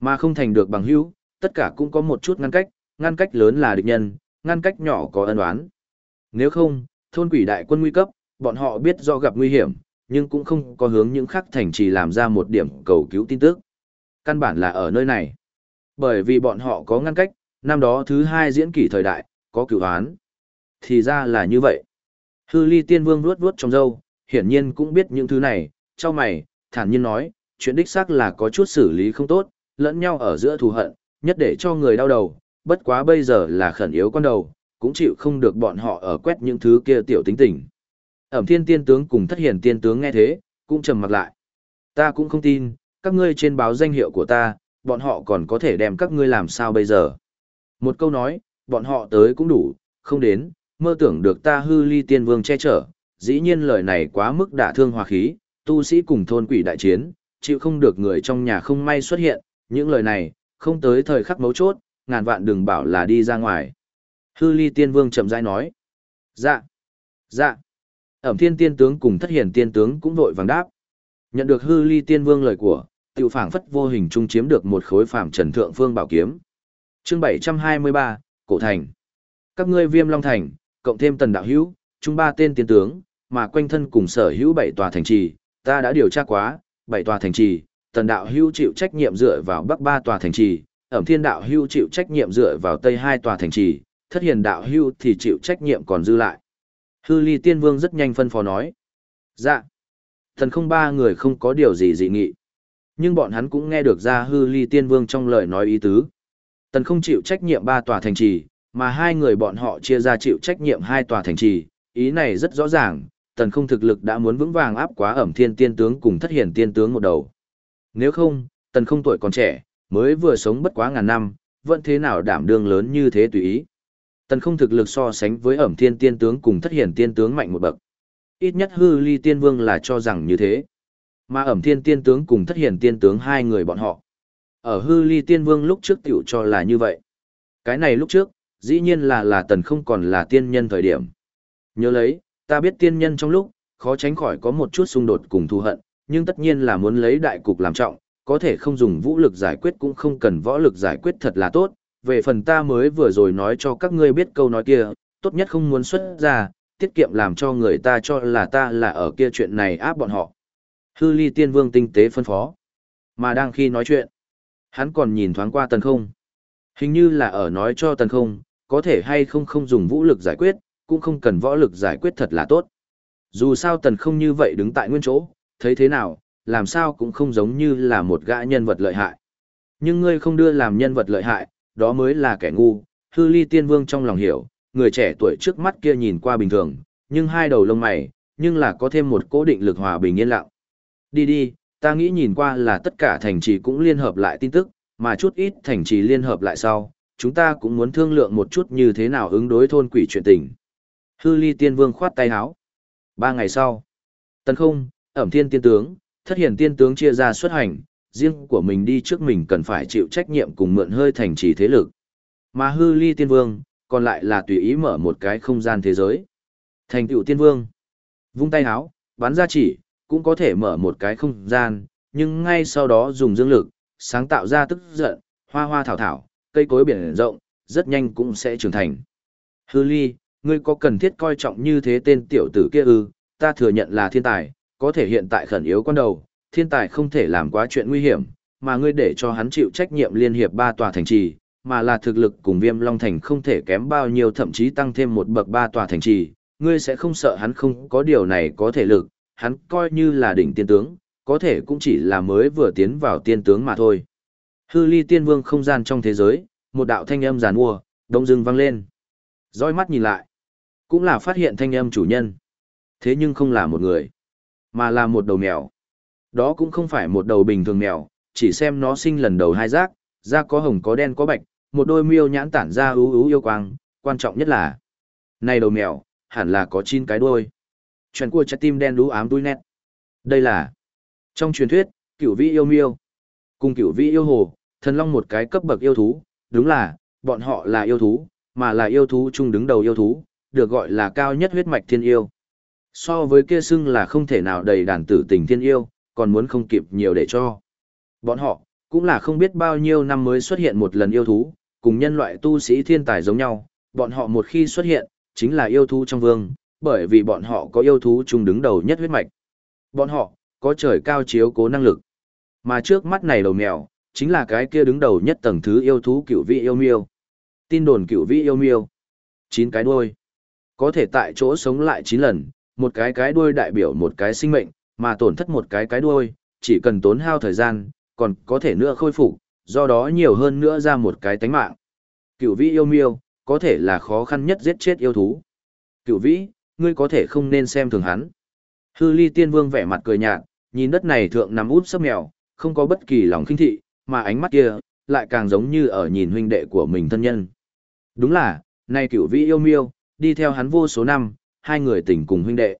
Mà không thành được bằng hữu, tất cả cũng có một chút ngăn cách, ngăn cách lớn là địch nhân, ngăn cách nhỏ có ân oán. Nếu không, thôn quỷ đại quân nguy cấp, bọn họ biết do gặp nguy hiểm, nhưng cũng không có hướng những khác thành trì làm ra một điểm cầu cứu tin tức. Căn bản là ở nơi này. Bởi vì bọn họ có ngăn cách, năm đó thứ hai diễn kỷ thời đại, có cửu án. Thì ra là như vậy. Hư ly tiên vương ruốt ruốt trong dâu, hiển nhiên cũng biết những thứ này, cho mày, thản nhiên nói, chuyện đích xác là có chút xử lý không tốt, lẫn nhau ở giữa thù hận, nhất để cho người đau đầu, bất quá bây giờ là khẩn yếu con đầu, cũng chịu không được bọn họ ở quét những thứ kia tiểu tính tình. Ẩm thiên tiên tướng cùng thất hiển tiên tướng nghe thế, cũng trầm mặt lại. Ta cũng không tin, các ngươi trên báo danh hiệu của ta, bọn họ còn có thể đem các ngươi làm sao bây giờ. Một câu nói, bọn họ tới cũng đủ, không đến, mơ tưởng được ta hư ly tiên vương che chở, dĩ nhiên lời này quá mức đả thương hòa khí, tu sĩ cùng thôn quỷ đại chiến, chịu không được người trong nhà không may xuất hiện, những lời này, không tới thời khắc mấu chốt, ngàn vạn đừng bảo là đi ra ngoài. Hư ly tiên vương chậm rãi nói. Dạ, dạ. Ẩm thiên tiên tướng cùng thất hiển tiên tướng cũng vội vàng đáp. Nhận được hư ly tiên vương lời của, tiểu phảng phất vô hình trung chiếm được một khối phạm trần thượng phương bảo kiếm. Chương 723, Cổ Thành. Các ngươi viêm long thành, cộng thêm tần đạo hữu, chung ba tên tiên tướng, mà quanh thân cùng sở hữu bảy tòa thành trì, ta đã điều tra quá, bảy tòa thành trì, tần đạo hữu chịu trách nhiệm dựa vào bắc ba tòa thành trì, ẩm thiên đạo hữu chịu trách nhiệm dựa vào tây hai tòa thành trì, thất hiền đạo hữu thì chịu trách nhiệm còn dư lại. Hư ly tiên vương rất nhanh phân phó nói. Dạ. Thần không ba người không có điều gì dị nghị. Nhưng bọn hắn cũng nghe được ra hư ly tiên vương trong lời nói ý tứ. Tần không chịu trách nhiệm ba tòa thành trì, mà hai người bọn họ chia ra chịu trách nhiệm hai tòa thành trì. Ý này rất rõ ràng, tần không thực lực đã muốn vững vàng áp quá ẩm thiên tiên tướng cùng thất hiển tiên tướng một đầu. Nếu không, tần không tuổi còn trẻ, mới vừa sống bất quá ngàn năm, vẫn thế nào đảm đương lớn như thế tùy ý. Tần không thực lực so sánh với ẩm thiên tiên tướng cùng thất hiển tiên tướng mạnh một bậc. Ít nhất hư ly tiên vương là cho rằng như thế. Mà ẩm thiên tiên tướng cùng thất hiển tiên tướng hai người bọn họ. Ở hư ly tiên vương lúc trước tiểu cho là như vậy. Cái này lúc trước, dĩ nhiên là là tần không còn là tiên nhân thời điểm. Nhớ lấy, ta biết tiên nhân trong lúc, khó tránh khỏi có một chút xung đột cùng thù hận, nhưng tất nhiên là muốn lấy đại cục làm trọng, có thể không dùng vũ lực giải quyết cũng không cần võ lực giải quyết thật là tốt. Về phần ta mới vừa rồi nói cho các ngươi biết câu nói kia, tốt nhất không muốn xuất ra, tiết kiệm làm cho người ta cho là ta là ở kia chuyện này áp bọn họ. Hư ly tiên vương tinh tế phân phó. Mà đang khi nói chuyện, hắn còn nhìn thoáng qua tần không. Hình như là ở nói cho tần không, có thể hay không không dùng vũ lực giải quyết, cũng không cần võ lực giải quyết thật là tốt. Dù sao tần không như vậy đứng tại nguyên chỗ, thấy thế nào, làm sao cũng không giống như là một gã nhân vật lợi hại. Nhưng ngươi không đưa làm nhân vật lợi hại, đó mới là kẻ ngu, hư ly tiên vương trong lòng hiểu, người trẻ tuổi trước mắt kia nhìn qua bình thường, nhưng hai đầu lông mày, nhưng là có thêm một cố định lực hòa bình yên lặng. Đi đi, ta nghĩ nhìn qua là tất cả thành trì cũng liên hợp lại tin tức, mà chút ít thành trì liên hợp lại sau, chúng ta cũng muốn thương lượng một chút như thế nào ứng đối thôn quỷ chuyện tình. Hư ly tiên vương khoát tay háo. Ba ngày sau, tấn không, ẩm thiên tiên tướng, thất hiển tiên tướng chia ra xuất hành, riêng của mình đi trước mình cần phải chịu trách nhiệm cùng mượn hơi thành trì thế lực. Mà hư ly tiên vương, còn lại là tùy ý mở một cái không gian thế giới. Thành tựu tiên vương, vung tay háo, bắn ra chỉ, cũng có thể mở một cái không gian, nhưng ngay sau đó dùng dương lực, sáng tạo ra tức giận, hoa hoa thảo thảo, cây cối biển rộng, rất nhanh cũng sẽ trưởng thành. Hư ly, ngươi có cần thiết coi trọng như thế tên tiểu tử kia ư, ta thừa nhận là thiên tài, có thể hiện tại khẩn yếu con đầu, thiên tài không thể làm quá chuyện nguy hiểm, mà ngươi để cho hắn chịu trách nhiệm liên hiệp ba tòa thành trì, mà là thực lực cùng viêm long thành không thể kém bao nhiêu thậm chí tăng thêm một bậc ba tòa thành trì, ngươi sẽ không sợ hắn không có điều này có thể lực, hắn coi như là đỉnh tiên tướng, có thể cũng chỉ là mới vừa tiến vào tiên tướng mà thôi. Hư ly tiên vương không gian trong thế giới, một đạo thanh âm giàn mua, đông dưng vang lên. Rõi mắt nhìn lại, cũng là phát hiện thanh âm chủ nhân. Thế nhưng không là một người, mà là một đầu mèo. Đó cũng không phải một đầu bình thường mèo, chỉ xem nó sinh lần đầu hai giác, da có hồng có đen có bạch, một đôi miêu nhãn tản ra ú ú yêu quang, quan trọng nhất là này đầu mèo, hẳn là có chín cái đuôi. Chuyện của trái tim đen đú ám đuôi nét. Đây là trong truyền thuyết, cửu vĩ yêu miêu, cùng cửu vĩ yêu hồ, thần long một cái cấp bậc yêu thú, đúng là, bọn họ là yêu thú, mà là yêu thú chung đứng đầu yêu thú, được gọi là cao nhất huyết mạch thiên yêu. So với kia xưng là không thể nào đầy đàn tử tình thiên yêu, còn muốn không kịp nhiều để cho. Bọn họ, cũng là không biết bao nhiêu năm mới xuất hiện một lần yêu thú, cùng nhân loại tu sĩ thiên tài giống nhau, bọn họ một khi xuất hiện, chính là yêu thú trong vương, bởi vì bọn họ có yêu thú chung đứng đầu nhất huyết mạch. Bọn họ, có trời cao chiếu cố năng lực. Mà trước mắt này đầu mèo, chính là cái kia đứng đầu nhất tầng thứ yêu thú cựu vị yêu miêu. Tin đồn cựu vị yêu miêu. Chín cái đuôi. Có thể tại chỗ sống lại chín lần, một cái cái đuôi đại biểu một cái sinh mệnh, mà tổn thất một cái cái đuôi, chỉ cần tốn hao thời gian, còn có thể nữa khôi phục, do đó nhiều hơn nữa ra một cái tánh mạng. Cửu vĩ yêu miêu, có thể là khó khăn nhất giết chết yêu thú. Cửu vĩ, ngươi có thể không nên xem thường hắn. Hư ly tiên vương vẻ mặt cười nhạt, nhìn đất này thượng nằm út sấp mèo, không có bất kỳ lòng khinh thị, mà ánh mắt kia, lại càng giống như ở nhìn huynh đệ của mình thân nhân. Đúng là, nay cửu vĩ yêu miêu, đi theo hắn vô số năm, hai người tình cùng huynh đệ.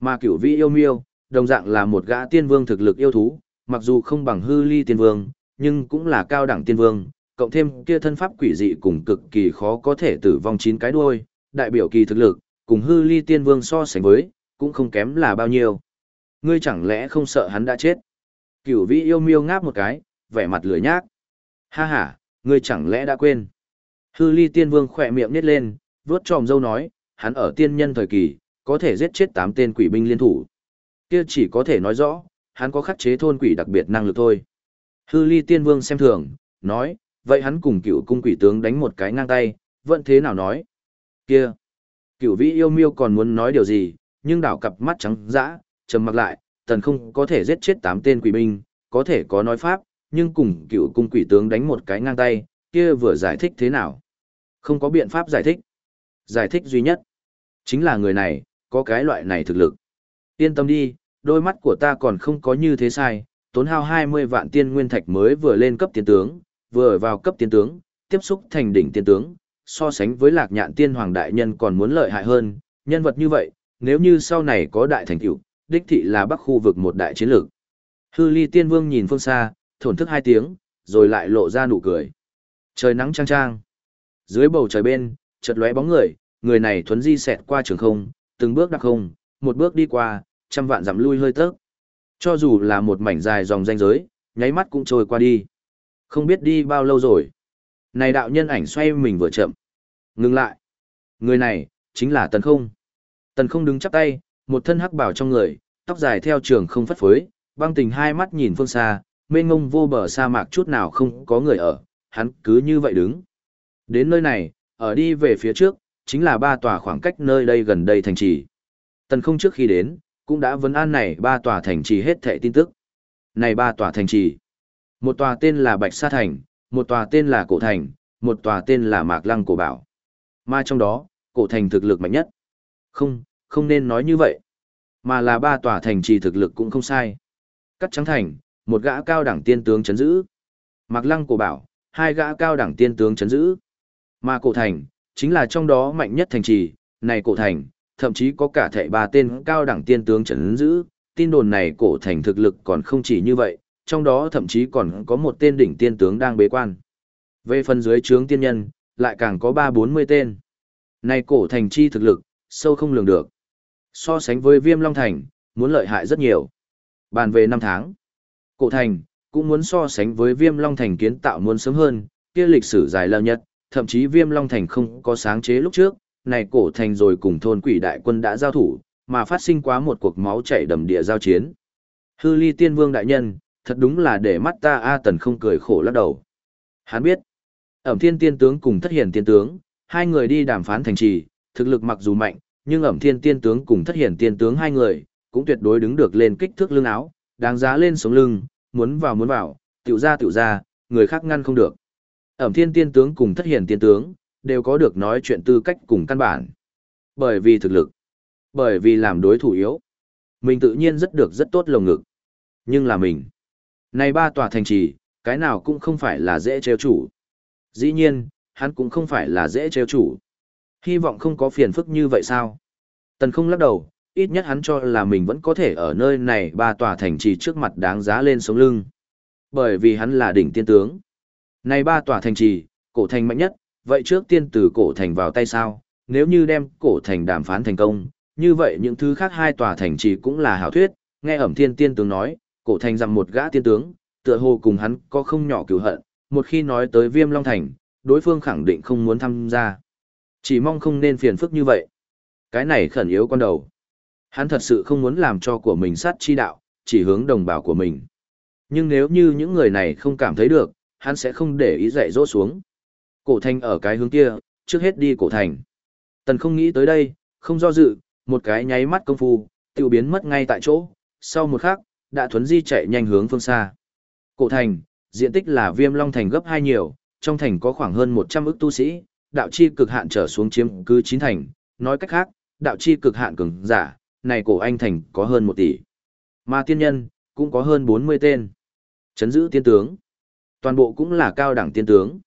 Mà cửu vĩ yêu miêu, đồng dạng là một gã tiên vương thực lực yêu thú, mặc dù không bằng hư ly tiên vương, nhưng cũng là cao đẳng tiên vương, cộng thêm kia thân pháp quỷ dị cùng cực kỳ khó có thể tử vong chín cái đuôi, đại biểu kỳ thực lực, cùng hư ly tiên vương so sánh với, cũng không kém là bao nhiêu. Ngươi chẳng lẽ không sợ hắn đã chết? Cửu vĩ yêu miêu ngáp một cái, vẻ mặt lười nhác. Ha ha, ngươi chẳng lẽ đã quên? Hư ly tiên vương khỏe miệng nít lên, vớt tròm dâu nói, hắn ở tiên nhân thời kỳ, có thể giết chết tám tên quỷ binh liên thủ. Kia chỉ có thể nói rõ, hắn có khắc chế thôn quỷ đặc biệt năng lực thôi. Hư ly tiên vương xem thường, nói, vậy hắn cùng cựu cung quỷ tướng đánh một cái ngang tay, vẫn thế nào nói. Kia, cựu vĩ yêu miêu còn muốn nói điều gì, nhưng đảo cặp mắt trắng dã, trầm mặc lại, tần không có thể giết chết tám tên quỷ binh, có thể có nói pháp, nhưng cùng cựu cung quỷ tướng đánh một cái ngang tay, kia vừa giải thích thế nào? Không có biện pháp giải thích. Giải thích duy nhất, chính là người này, có cái loại này thực lực. Yên tâm đi, đôi mắt của ta còn không có như thế sai, tốn hao 20 vạn tiên nguyên thạch mới vừa lên cấp tiên tướng, vừa vào cấp tiên tướng, tiếp xúc thành đỉnh tiên tướng, so sánh với lạc nhạn tiên hoàng đại nhân còn muốn lợi hại hơn, nhân vật như vậy, nếu như sau này có đại thành tựu, đích thị là bắc khu vực một đại chiến lược. Hư ly tiên vương nhìn phương xa, thổn thức hai tiếng, rồi lại lộ ra nụ cười. Trời nắng trang trang. Dưới bầu trời bên, chợt lóe bóng người, người này thuấn di xẹt qua trường không, từng bước đặc không, một bước đi qua, trăm vạn dặm lui hơi tớp. Cho dù là một mảnh dài dòng danh giới, nháy mắt cũng trôi qua đi. Không biết đi bao lâu rồi. Này đạo nhân ảnh xoay mình vừa chậm. Ngừng lại. Người này, chính là Tần Không. Tần Không đứng chắp tay, một thân hắc bảo trong người, tóc dài theo trường không phất phới, băng tình hai mắt nhìn phương xa, mênh ngông vô bờ sa mạc chút nào không có người ở, hắn cứ như vậy đứng. Đến nơi này, ở đi về phía trước, chính là ba tòa khoảng cách nơi đây gần đây thành trì. Tần không trước khi đến, cũng đã vấn an này ba tòa thành trì hết thệ tin tức. Này ba tòa thành trì. Một tòa tên là Bạch Sa Thành, một tòa tên là Cổ Thành, một tòa tên là Mạc Lăng Cổ Bảo. Mà trong đó, Cổ Thành thực lực mạnh nhất. Không, không nên nói như vậy. Mà là ba tòa thành trì thực lực cũng không sai. Cắt trắng thành, một gã cao đẳng tiên tướng chấn giữ. Mạc Lăng Cổ Bảo, hai gã cao đẳng tiên tướng chấn giữ. Mà Cổ Thành, chính là trong đó mạnh nhất thành trì, này Cổ Thành, thậm chí có cả thệ ba tên cao đẳng tiên tướng chấn giữ. Tin đồn này Cổ Thành thực lực còn không chỉ như vậy, trong đó thậm chí còn có một tên đỉnh tiên tướng đang bế quan. Về phần dưới trướng tiên nhân, lại càng có ba bốn mươi tên. Này Cổ Thành chi thực lực, sâu không lường được. So sánh với Viêm Long Thành, muốn lợi hại rất nhiều. Bàn về năm tháng. Cổ thành, cũng muốn so sánh với viêm long thành kiến tạo muốn sớm hơn, kia lịch sử dài lâu nhất, thậm chí viêm long thành không có sáng chế lúc trước, này cổ thành rồi cùng thôn quỷ đại quân đã giao thủ, mà phát sinh quá một cuộc máu chảy đầm địa giao chiến. Hư ly tiên vương đại nhân, thật đúng là để mắt ta A tần không cười khổ lắc đầu. Hắn biết, ẩm thiên tiên tướng cùng thất hiển tiên tướng, hai người đi đàm phán thành trì, thực lực mặc dù mạnh, nhưng ẩm thiên tiên tướng cùng thất hiển tiên tướng hai người, cũng tuyệt đối đứng được lên kích thước lưng áo, đáng giá lên sống lưng, muốn vào muốn vào, tiểu ra tiểu ra, người khác ngăn không được. Ẩm thiên tiên tướng cùng thất hiền tiên tướng, đều có được nói chuyện tư cách cùng căn bản. Bởi vì thực lực, bởi vì làm đối thủ yếu, mình tự nhiên rất được rất tốt lồng ngực. Nhưng là mình, này ba tòa thành trì, cái nào cũng không phải là dễ treo chủ. Dĩ nhiên, hắn cũng không phải là dễ treo chủ. Hy vọng không có phiền phức như vậy sao? Tần không lắc đầu, ít nhất hắn cho là mình vẫn có thể ở nơi này ba tòa thành trì trước mặt đáng giá lên sống lưng. Bởi vì hắn là đỉnh tiên tướng. Này ba tòa thành trì, cổ thành mạnh nhất, vậy trước tiên từ cổ thành vào tay sao, nếu như đem cổ thành đàm phán thành công, như vậy những thứ khác hai tòa thành trì cũng là hảo thuyết, nghe ẩm thiên tiên tướng nói, cổ thành rằng một gã tiên tướng, tựa hồ cùng hắn có không nhỏ cửu hận, một khi nói tới viêm long thành, đối phương khẳng định không muốn tham gia. Chỉ mong không nên phiền phức như vậy. Cái này khẩn yếu con đầu. Hắn thật sự không muốn làm cho của mình sát chi đạo, chỉ hướng đồng bào của mình. Nhưng nếu như những người này không cảm thấy được, hắn sẽ không để ý dạy dỗ xuống. Cổ thành ở cái hướng kia, trước hết đi cổ thành. Tần không nghĩ tới đây, không do dự, một cái nháy mắt công phu, tiêu biến mất ngay tại chỗ, sau một khắc, đã thuấn di chạy nhanh hướng phương xa. Cổ thành, diện tích là viêm long thành gấp hai nhiều, trong thành có khoảng hơn 100 ức tu sĩ, đạo chi cực hạn trở xuống chiếm cứ chín thành, nói cách khác, đạo chi cực hạn cường giả, này cổ anh thành có hơn một tỷ. Mà tiên nhân, cũng có hơn 40 tên. Chấn giữ tiên tướng. Toàn bộ cũng là cao đẳng tiên tướng.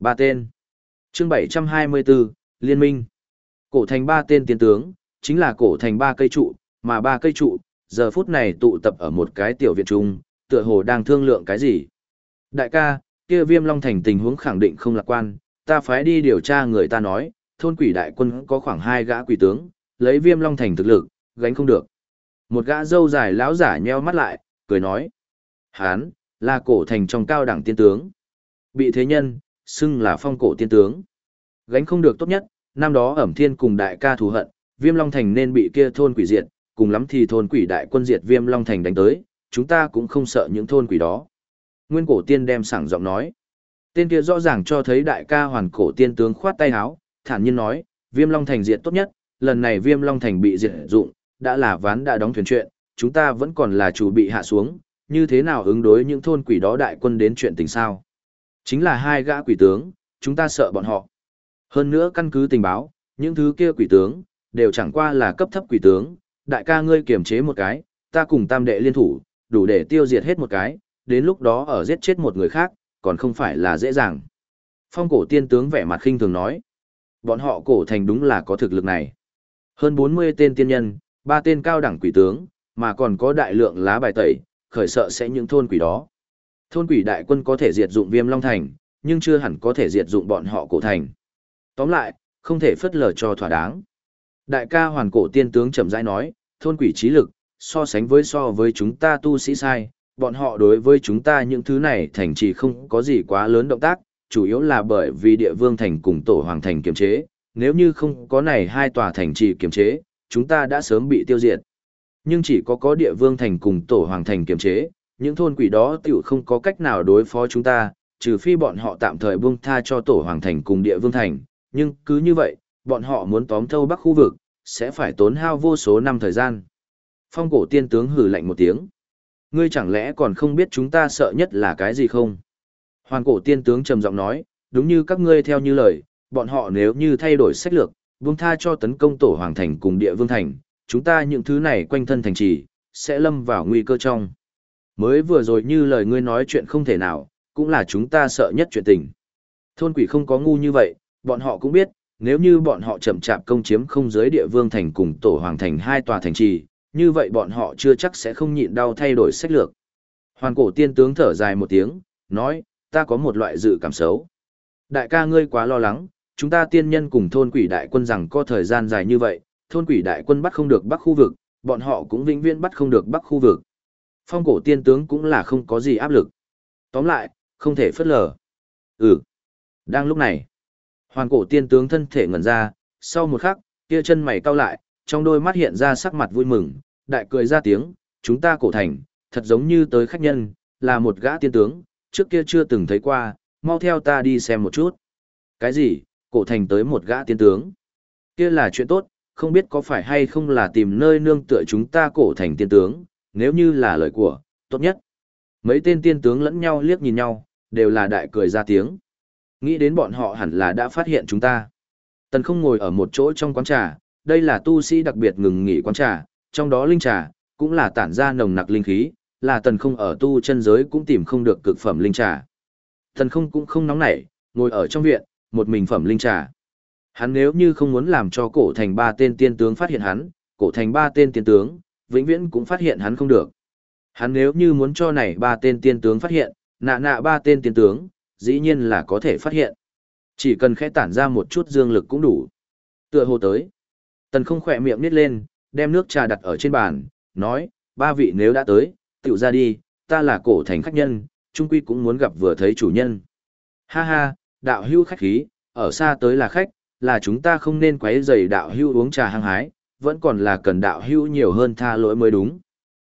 Ba tên. chương 724, Liên minh. Cổ thành ba tên tiên tướng, chính là cổ thành ba cây trụ, mà ba cây trụ, giờ phút này tụ tập ở một cái tiểu viện trung, tựa hồ đang thương lượng cái gì. Đại ca, kia viêm long thành tình huống khẳng định không lạc quan, ta phải đi điều tra người ta nói, thôn quỷ đại quân có khoảng hai gã quỷ tướng, lấy viêm long thành thực lực, gánh không được. Một gã dâu dài lão giả nheo mắt lại, cười nói. Hán, là cổ thành trong cao đẳng tiên tướng. Bị thế nhân, xưng là phong cổ tiên tướng. Gánh không được tốt nhất, năm đó ẩm thiên cùng đại ca thù hận, viêm long thành nên bị kia thôn quỷ diệt, cùng lắm thì thôn quỷ đại quân diệt viêm long thành đánh tới, chúng ta cũng không sợ những thôn quỷ đó. Nguyên cổ tiên đem sảng giọng nói. Tên kia rõ ràng cho thấy đại ca hoàn cổ tiên tướng khoát tay áo, thản nhiên nói, viêm long thành diệt tốt nhất, lần này viêm long thành bị diệt dụng, đã là ván đã đóng thuyền chuyện, chúng ta vẫn còn là chủ bị hạ xuống, như thế nào ứng đối những thôn quỷ đó đại quân đến chuyện tình sao? Chính là hai gã quỷ tướng, chúng ta sợ bọn họ. Hơn nữa căn cứ tình báo, những thứ kia quỷ tướng, đều chẳng qua là cấp thấp quỷ tướng, đại ca ngươi kiềm chế một cái, ta cùng tam đệ liên thủ, đủ để tiêu diệt hết một cái, đến lúc đó ở giết chết một người khác, còn không phải là dễ dàng. Phong cổ tiên tướng vẻ mặt khinh thường nói, bọn họ cổ thành đúng là có thực lực này. Hơn 40 tên tiên nhân, ba tên cao đẳng quỷ tướng, mà còn có đại lượng lá bài tẩy, khởi sợ sẽ những thôn quỷ đó. Thôn quỷ đại quân có thể diệt dụng viêm long thành, nhưng chưa hẳn có thể diệt dụng bọn họ cổ thành. Tóm lại, không thể phất lờ cho thỏa đáng. Đại ca hoàn cổ tiên tướng chậm rãi nói, thôn quỷ trí lực, so sánh với so với chúng ta tu sĩ sai, bọn họ đối với chúng ta những thứ này thành trì không có gì quá lớn động tác, chủ yếu là bởi vì địa vương thành cùng tổ hoàng thành kiềm chế, nếu như không có này hai tòa thành trì kiềm chế, chúng ta đã sớm bị tiêu diệt. Nhưng chỉ có có địa vương thành cùng tổ hoàng thành kiềm chế, những thôn quỷ đó tiểu không có cách nào đối phó chúng ta, trừ phi bọn họ tạm thời buông tha cho tổ hoàng thành cùng địa vương thành, nhưng cứ như vậy, bọn họ muốn tóm thâu bắc khu vực, sẽ phải tốn hao vô số năm thời gian. Phong cổ tiên tướng hử lạnh một tiếng. Ngươi chẳng lẽ còn không biết chúng ta sợ nhất là cái gì không? Hoàn cổ tiên tướng trầm giọng nói, đúng như các ngươi theo như lời, bọn họ nếu như thay đổi sách lược, buông tha cho tấn công tổ hoàng thành cùng địa vương thành, chúng ta những thứ này quanh thân thành trì, sẽ lâm vào nguy cơ trong. Mới vừa rồi như lời ngươi nói chuyện không thể nào, cũng là chúng ta sợ nhất chuyện tình. Thôn quỷ không có ngu như vậy, bọn họ cũng biết, nếu như bọn họ chậm chạp công chiếm không giới địa vương thành cùng tổ hoàng thành hai tòa thành trì, như vậy bọn họ chưa chắc sẽ không nhịn đau thay đổi sách lược. Hoàn cổ tiên tướng thở dài một tiếng, nói, ta có một loại dự cảm xấu. Đại ca ngươi quá lo lắng, chúng ta tiên nhân cùng thôn quỷ đại quân rằng có thời gian dài như vậy, thôn quỷ đại quân bắt không được bắc khu vực, bọn họ cũng vĩnh viễn bắt không được bắc khu vực. Phong cổ tiên tướng cũng là không có gì áp lực. Tóm lại, không thể phất lờ. Ừ. Đang lúc này, hoàn cổ tiên tướng thân thể ngẩn ra, sau một khắc, kia chân mày cau lại, trong đôi mắt hiện ra sắc mặt vui mừng, đại cười ra tiếng, chúng ta cổ thành, thật giống như tới khách nhân, là một gã tiên tướng, trước kia chưa từng thấy qua, mau theo ta đi xem một chút. Cái gì, cổ thành tới một gã tiên tướng? Kia là chuyện tốt, không biết có phải hay không là tìm nơi nương tựa chúng ta cổ thành tiên tướng, nếu như là lời của, tốt nhất. Mấy tên tiên tướng lẫn nhau liếc nhìn nhau, đều là đại cười ra tiếng. Nghĩ đến bọn họ hẳn là đã phát hiện chúng ta. Tần không ngồi ở một chỗ trong quán trà, đây là tu sĩ đặc biệt ngừng nghỉ quán trà, trong đó linh trà, cũng là tản ra nồng nặc linh khí, là tần không ở tu chân giới cũng tìm không được cực phẩm linh trà. Tần không cũng không nóng nảy, ngồi ở trong viện, một mình phẩm linh trà. Hắn nếu như không muốn làm cho cổ thành ba tên tiên tướng phát hiện hắn, cổ thành ba tên tiên tướng, vĩnh viễn cũng phát hiện hắn không được. Hắn nếu như muốn cho này ba tên tiên tướng phát hiện, nạ nạ ba tên tiên tướng, dĩ nhiên là có thể phát hiện. Chỉ cần khẽ tản ra một chút dương lực cũng đủ. Tựa hồ tới. Tần không khỏe miệng nít lên, đem nước trà đặt ở trên bàn, nói, ba vị nếu đã tới, tiểu ra đi, ta là cổ thành khách nhân, trung quy cũng muốn gặp vừa thấy chủ nhân. Ha ha, đạo hưu khách khí, ở xa tới là khách, là chúng ta không nên quấy rầy đạo hưu uống trà hăng hái, vẫn còn là cần đạo hưu nhiều hơn tha lỗi mới đúng.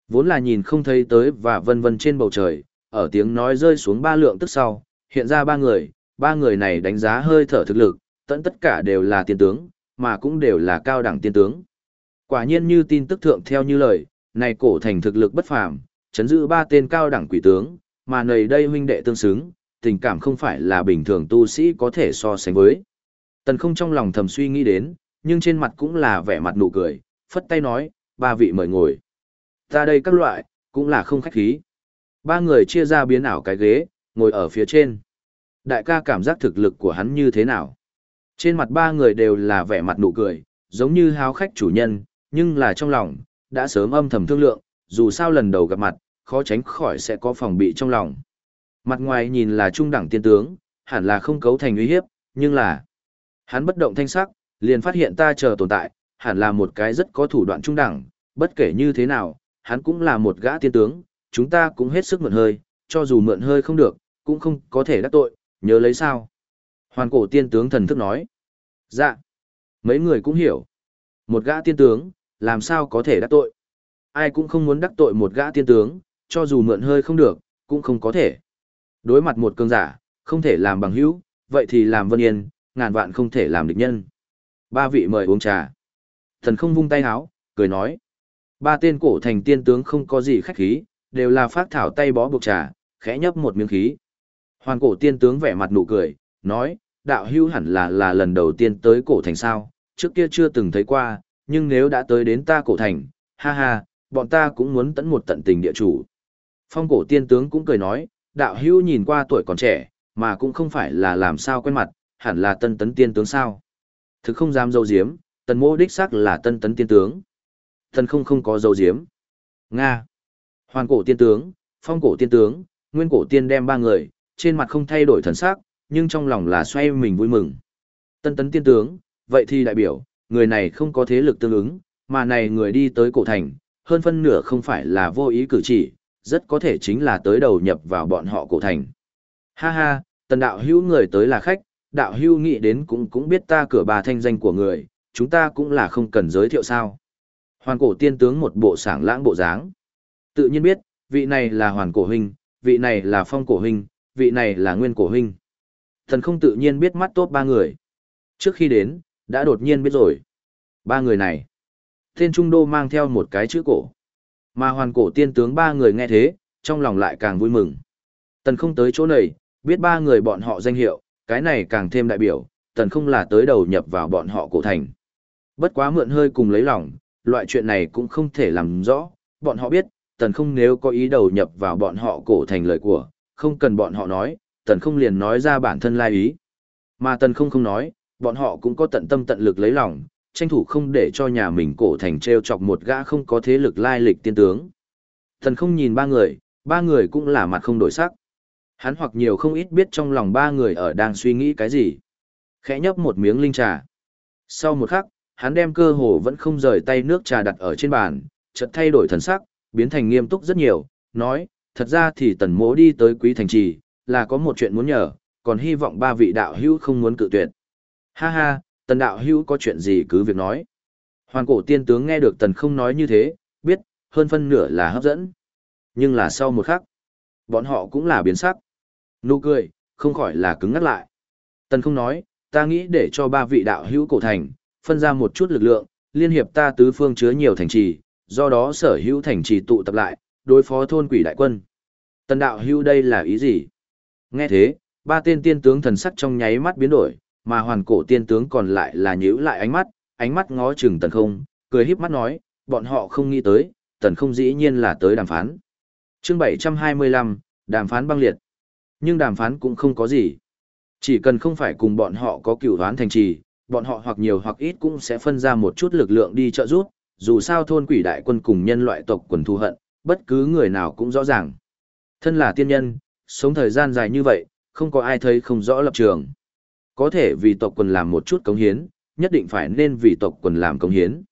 Vốn là nhìn không thấy tới và vân vân trên bầu trời, ở tiếng nói rơi xuống ba lượng tức sau, hiện ra ba người, ba người này đánh giá hơi thở thực lực, tận tất cả đều là tiên tướng, mà cũng đều là cao đẳng tiên tướng. Quả nhiên như tin tức thượng theo như lời, này cổ thành thực lực bất phàm, chấn giữ ba tên cao đẳng quỷ tướng, mà nầy đây huynh đệ tương xứng, tình cảm không phải là bình thường tu sĩ có thể so sánh với. Tần không trong lòng thầm suy nghĩ đến, nhưng trên mặt cũng là vẻ mặt nụ cười, phất tay nói, ba vị mời ngồi. Ta đây các loại, cũng là không khách khí. Ba người chia ra biến ảo cái ghế, ngồi ở phía trên. Đại ca cảm giác thực lực của hắn như thế nào? Trên mặt ba người đều là vẻ mặt nụ cười, giống như háo khách chủ nhân, nhưng là trong lòng, đã sớm âm thầm thương lượng, dù sao lần đầu gặp mặt, khó tránh khỏi sẽ có phòng bị trong lòng. Mặt ngoài nhìn là trung đẳng tiên tướng, hẳn là không cấu thành uy hiếp, nhưng là hắn bất động thanh sắc, liền phát hiện ta chờ tồn tại, hẳn là một cái rất có thủ đoạn trung đẳng, bất kể như thế nào, hắn cũng là một gã tiên tướng, chúng ta cũng hết sức mượn hơi, cho dù mượn hơi không được, cũng không có thể đắc tội, nhớ lấy sao. Hoàn cổ tiên tướng thần thức nói. Dạ. Mấy người cũng hiểu. Một gã tiên tướng, làm sao có thể đắc tội. Ai cũng không muốn đắc tội một gã tiên tướng, cho dù mượn hơi không được, cũng không có thể. Đối mặt một cường giả, không thể làm bằng hữu, vậy thì làm vân yên, ngàn vạn không thể làm địch nhân. Ba vị mời uống trà. Thần không vung tay háo, cười nói. Ba tên cổ thành tiên tướng không có gì khách khí, đều là phát thảo tay bó buộc trà, khẽ nhấp một miếng khí. Hoàn cổ tiên tướng vẻ mặt nụ cười, nói, đạo hưu hẳn là là lần đầu tiên tới cổ thành sao, trước kia chưa từng thấy qua, nhưng nếu đã tới đến ta cổ thành, ha ha, bọn ta cũng muốn tận một tận tình địa chủ. Phong cổ tiên tướng cũng cười nói, đạo hưu nhìn qua tuổi còn trẻ, mà cũng không phải là làm sao quen mặt, hẳn là tân tấn tiên tướng sao. Thực không dám dâu diếm, tần mô đích xác là tân tấn tiên tướng. Thần không không có dâu diếm. Nga. Hoàn cổ tiên tướng, phong cổ tiên tướng, nguyên cổ tiên đem ba người, trên mặt không thay đổi thần sắc, nhưng trong lòng là xoay mình vui mừng. Tân tấn tiên tướng, vậy thì đại biểu, người này không có thế lực tương ứng, mà này người đi tới cổ thành, hơn phân nửa không phải là vô ý cử chỉ, rất có thể chính là tới đầu nhập vào bọn họ cổ thành. Ha ha, tần đạo hữu người tới là khách, đạo Hưu nghĩ đến cũng cũng biết ta cửa bà thanh danh của người, chúng ta cũng là không cần giới thiệu sao. Hoàn cổ tiên tướng một bộ sảng lãng bộ dáng. Tự nhiên biết, vị này là hoàn cổ huynh, vị này là phong cổ huynh, vị này là nguyên cổ huynh. Thần không tự nhiên biết mắt tốt ba người. Trước khi đến, đã đột nhiên biết rồi. Ba người này. Tên Trung Đô mang theo một cái chữ cổ. Mà hoàn cổ tiên tướng ba người nghe thế, trong lòng lại càng vui mừng. Tần không tới chỗ này, biết ba người bọn họ danh hiệu, cái này càng thêm đại biểu, tần không là tới đầu nhập vào bọn họ cổ thành. Bất quá mượn hơi cùng lấy lòng, loại chuyện này cũng không thể làm rõ, bọn họ biết, tần không nếu có ý đầu nhập vào bọn họ cổ thành lời của, không cần bọn họ nói, tần không liền nói ra bản thân lai ý. Mà tần không không nói, bọn họ cũng có tận tâm tận lực lấy lòng, tranh thủ không để cho nhà mình cổ thành treo chọc một gã không có thế lực lai lịch tiên tướng. Tần không nhìn ba người, ba người cũng là mặt không đổi sắc. Hắn hoặc nhiều không ít biết trong lòng ba người ở đang suy nghĩ cái gì. Khẽ nhấp một miếng linh trà. Sau một khắc, hắn đem cơ hồ vẫn không rời tay nước trà đặt ở trên bàn, chợt thay đổi thần sắc, biến thành nghiêm túc rất nhiều, nói, thật ra thì tần mỗ đi tới quý thành trì, là có một chuyện muốn nhờ, còn hy vọng ba vị đạo hữu không muốn cự tuyệt. Ha ha, tần đạo hữu có chuyện gì cứ việc nói. Hoàn cổ tiên tướng nghe được tần không nói như thế, biết, hơn phân nửa là hấp dẫn. Nhưng là sau một khắc, bọn họ cũng là biến sắc. Nụ cười, không khỏi là cứng ngắt lại. Tần không nói, ta nghĩ để cho ba vị đạo hữu cổ thành, phân ra một chút lực lượng, liên hiệp ta tứ phương chứa nhiều thành trì, do đó sở hữu thành trì tụ tập lại, đối phó thôn quỷ đại quân. Tần đạo hữu đây là ý gì? Nghe thế, ba tên tiên tướng thần sắc trong nháy mắt biến đổi, mà hoàn cổ tiên tướng còn lại là nhíu lại ánh mắt, ánh mắt ngó chừng tần không, cười híp mắt nói, bọn họ không nghĩ tới, tần không dĩ nhiên là tới đàm phán. chương 725, đàm phán băng liệt. Nhưng đàm phán cũng không có gì. Chỉ cần không phải cùng bọn họ có cửu đoán thành trì, bọn họ hoặc nhiều hoặc ít cũng sẽ phân ra một chút lực lượng đi trợ giúp, dù sao thôn quỷ đại quân cùng nhân loại tộc quần thù hận, bất cứ người nào cũng rõ ràng. Thân là tiên nhân, sống thời gian dài như vậy, không có ai thấy không rõ lập trường. Có thể vì tộc quần làm một chút cống hiến, nhất định phải nên vì tộc quần làm cống hiến.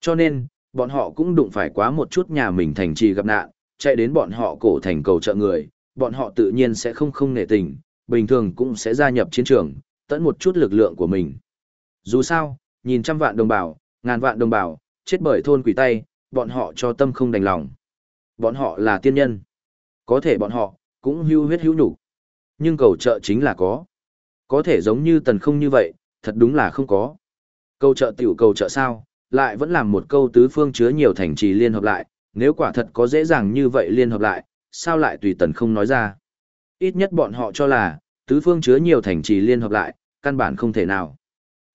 Cho nên, bọn họ cũng đụng phải quá một chút nhà mình thành trì gặp nạn, chạy đến bọn họ cổ thành cầu trợ người, bọn họ tự nhiên sẽ không không nể tình, bình thường cũng sẽ gia nhập chiến trường, tận một chút lực lượng của mình. Dù sao, nhìn trăm vạn đồng bào, ngàn vạn đồng bào, chết bởi thôn quỷ tay, bọn họ cho tâm không đành lòng. Bọn họ là tiên nhân. Có thể bọn họ, cũng hưu huyết hữu nhục Nhưng cầu trợ chính là có. Có thể giống như tần không như vậy, thật đúng là không có. Cầu trợ tiểu cầu trợ sao, lại vẫn làm một câu tứ phương chứa nhiều thành trì liên hợp lại, nếu quả thật có dễ dàng như vậy liên hợp lại, sao lại tùy tần không nói ra. Ít nhất bọn họ cho là, tứ phương chứa nhiều thành trì liên hợp lại, căn bản không thể nào.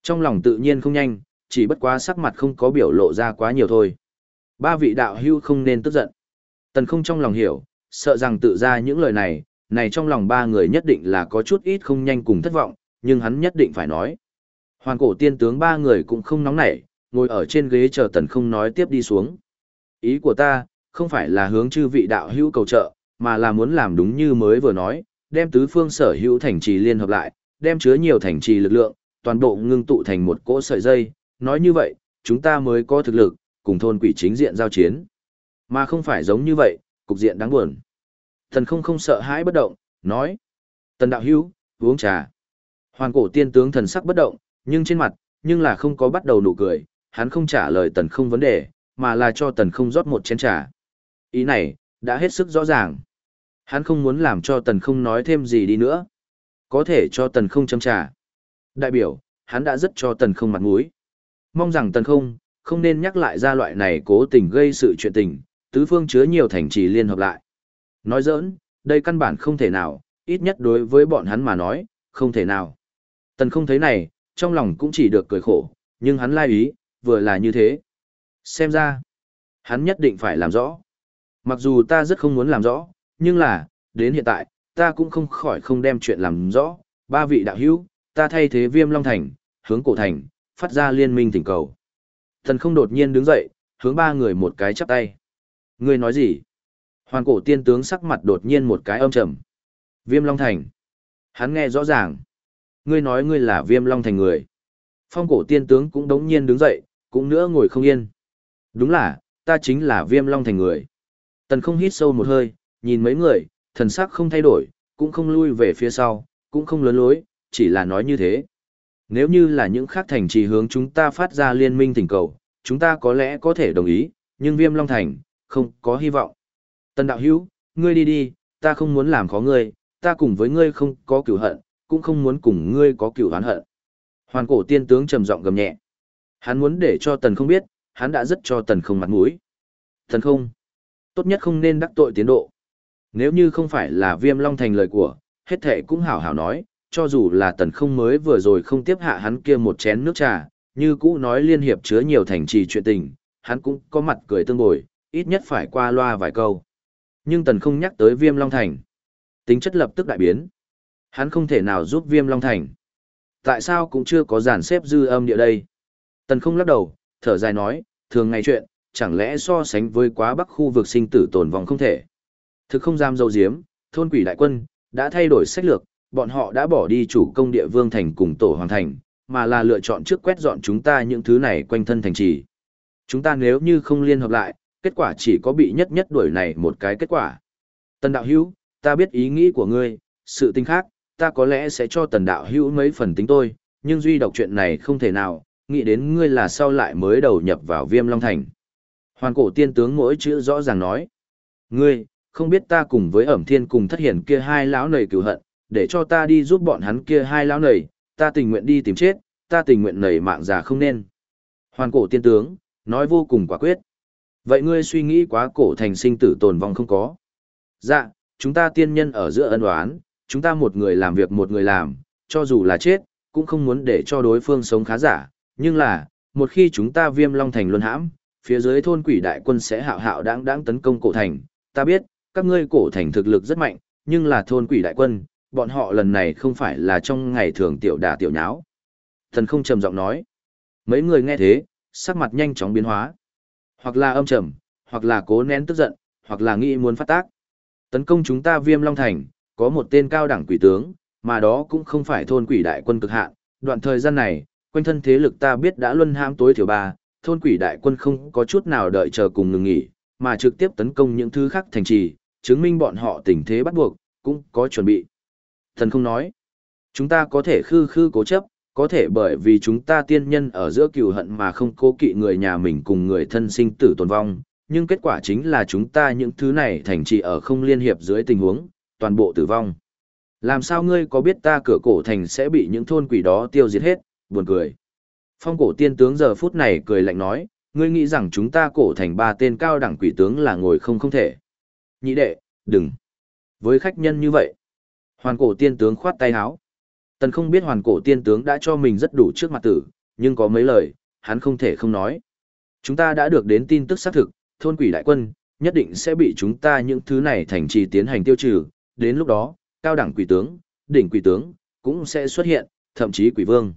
Trong lòng tự nhiên không nhanh, chỉ bất quá sắc mặt không có biểu lộ ra quá nhiều thôi. Ba vị đạo hưu không nên tức giận. Tần không trong lòng hiểu, sợ rằng tự ra những lời này, này trong lòng ba người nhất định là có chút ít không nhanh cùng thất vọng, nhưng hắn nhất định phải nói. Hoàn cổ tiên tướng ba người cũng không nóng nảy, ngồi ở trên ghế chờ tần không nói tiếp đi xuống. Ý của ta, không phải là hướng chư vị đạo hữu cầu trợ, mà là muốn làm đúng như mới vừa nói, đem tứ phương sở hữu thành trì liên hợp lại, đem chứa nhiều thành trì lực lượng, toàn bộ ngưng tụ thành một cỗ sợi dây, nói như vậy, chúng ta mới có thực lực, cùng thôn quỷ chính diện giao chiến. Mà không phải giống như vậy, cục diện đáng buồn. Thần không không sợ hãi bất động, nói. Tần đạo hữu, uống trà. Hoàn cổ tiên tướng thần sắc bất động, nhưng trên mặt, nhưng là không có bắt đầu nụ cười, hắn không trả lời tần không vấn đề, mà là cho tần không rót một chén trà. Ý này, đã hết sức rõ ràng. Hắn không muốn làm cho tần không nói thêm gì đi nữa. Có thể cho tần không châm trà. Đại biểu, hắn đã rất cho tần không mặt mũi. Mong rằng tần không, không nên nhắc lại ra loại này cố tình gây sự chuyện tình, tứ phương chứa nhiều thành trì liên hợp lại. Nói giỡn, đây căn bản không thể nào, ít nhất đối với bọn hắn mà nói, không thể nào. Tần không thấy này, trong lòng cũng chỉ được cười khổ, nhưng hắn lai ý, vừa là như thế. Xem ra, hắn nhất định phải làm rõ. Mặc dù ta rất không muốn làm rõ, nhưng là, đến hiện tại, ta cũng không khỏi không đem chuyện làm rõ. Ba vị đạo hữu, ta thay thế viêm long thành, hướng cổ thành, phát ra liên minh thỉnh cầu. Thần không đột nhiên đứng dậy, hướng ba người một cái chắp tay. Ngươi nói gì? Hoàn cổ tiên tướng sắc mặt đột nhiên một cái âm trầm. Viêm long thành. Hắn nghe rõ ràng. Ngươi nói ngươi là viêm long thành người. Phong cổ tiên tướng cũng đống nhiên đứng dậy, cũng nữa ngồi không yên. Đúng là, ta chính là viêm long thành người. Tần không hít sâu một hơi, nhìn mấy người, thần sắc không thay đổi, cũng không lui về phía sau, cũng không lớn lối, chỉ là nói như thế. Nếu như là những khác thành trì hướng chúng ta phát ra liên minh tình cầu, chúng ta có lẽ có thể đồng ý, nhưng viêm long thành, không có hy vọng. Tần đạo hữu, ngươi đi đi, ta không muốn làm khó ngươi, ta cùng với ngươi không có cửu hận, cũng không muốn cùng ngươi có cửu oán hận. Hoàn cổ tiên tướng trầm giọng gầm nhẹ. Hắn muốn để cho tần không biết, hắn đã rất cho tần không mặt mũi. Tần không, tốt nhất không nên đắc tội tiến độ. Nếu như không phải là viêm long thành lời của, hết thệ cũng hảo hảo nói, cho dù là tần không mới vừa rồi không tiếp hạ hắn kia một chén nước trà, như cũ nói liên hiệp chứa nhiều thành trì chuyện tình, hắn cũng có mặt cười tương bồi, ít nhất phải qua loa vài câu. Nhưng tần không nhắc tới viêm long thành. Tính chất lập tức đại biến. Hắn không thể nào giúp viêm long thành. Tại sao cũng chưa có giản xếp dư âm địa đây? Tần không lắc đầu, thở dài nói, thường ngày chuyện, chẳng lẽ so sánh với quá bắc khu vực sinh tử tồn vong không thể. Thực không giam dâu diếm, thôn quỷ đại quân, đã thay đổi sách lược, bọn họ đã bỏ đi chủ công địa vương thành cùng tổ hoàng thành, mà là lựa chọn trước quét dọn chúng ta những thứ này quanh thân thành trì. Chúng ta nếu như không liên hợp lại, kết quả chỉ có bị nhất nhất đuổi này một cái kết quả. Tần đạo hữu, ta biết ý nghĩ của ngươi, sự tình khác, ta có lẽ sẽ cho tần đạo hữu mấy phần tính tôi, nhưng duy đọc chuyện này không thể nào, nghĩ đến ngươi là sau lại mới đầu nhập vào viêm long thành. Hoàn cổ tiên tướng mỗi chữ rõ ràng nói. Ngươi, không biết ta cùng với ẩm thiên cùng thất hiển kia hai lão nầy cửu hận, để cho ta đi giúp bọn hắn kia hai lão nầy, ta tình nguyện đi tìm chết, ta tình nguyện nầy mạng già không nên. Hoàn cổ tiên tướng, nói vô cùng quả quyết. Vậy ngươi suy nghĩ quá cổ thành sinh tử tồn vong không có. Dạ, chúng ta tiên nhân ở giữa ân oán, chúng ta một người làm việc một người làm, cho dù là chết, cũng không muốn để cho đối phương sống khá giả, nhưng là, một khi chúng ta viêm long thành luân hãm, phía dưới thôn quỷ đại quân sẽ hạo hạo đáng đáng tấn công cổ thành, ta biết, các ngươi cổ thành thực lực rất mạnh, nhưng là thôn quỷ đại quân, bọn họ lần này không phải là trong ngày thường tiểu đà tiểu nháo. Thần không trầm giọng nói. Mấy người nghe thế, sắc mặt nhanh chóng biến hóa. Hoặc là âm trầm, hoặc là cố nén tức giận, hoặc là nghĩ muốn phát tác. Tấn công chúng ta viêm long thành, có một tên cao đẳng quỷ tướng, mà đó cũng không phải thôn quỷ đại quân cực hạn. Đoạn thời gian này, quanh thân thế lực ta biết đã luân hãm tối thiểu ba, thôn quỷ đại quân không có chút nào đợi chờ cùng ngừng nghỉ, mà trực tiếp tấn công những thứ khác thành trì, chứng minh bọn họ tình thế bắt buộc, cũng có chuẩn bị. Thần không nói, chúng ta có thể khư khư cố chấp, có thể bởi vì chúng ta tiên nhân ở giữa cừu hận mà không cố kỵ người nhà mình cùng người thân sinh tử tồn vong, nhưng kết quả chính là chúng ta những thứ này thành trì ở không liên hiệp dưới tình huống, toàn bộ tử vong. Làm sao ngươi có biết ta cửa cổ thành sẽ bị những thôn quỷ đó tiêu diệt hết, buồn cười. Phong cổ tiên tướng giờ phút này cười lạnh nói, ngươi nghĩ rằng chúng ta cổ thành ba tên cao đẳng quỷ tướng là ngồi không không thể. Nhị đệ, đừng. Với khách nhân như vậy, hoàn cổ tiên tướng khoát tay háo. Tần không biết hoàn cổ tiên tướng đã cho mình rất đủ trước mặt tử, nhưng có mấy lời, hắn không thể không nói. Chúng ta đã được đến tin tức xác thực, thôn quỷ đại quân, nhất định sẽ bị chúng ta những thứ này thành trì tiến hành tiêu trừ, đến lúc đó, cao đẳng quỷ tướng, đỉnh quỷ tướng, cũng sẽ xuất hiện, thậm chí quỷ vương.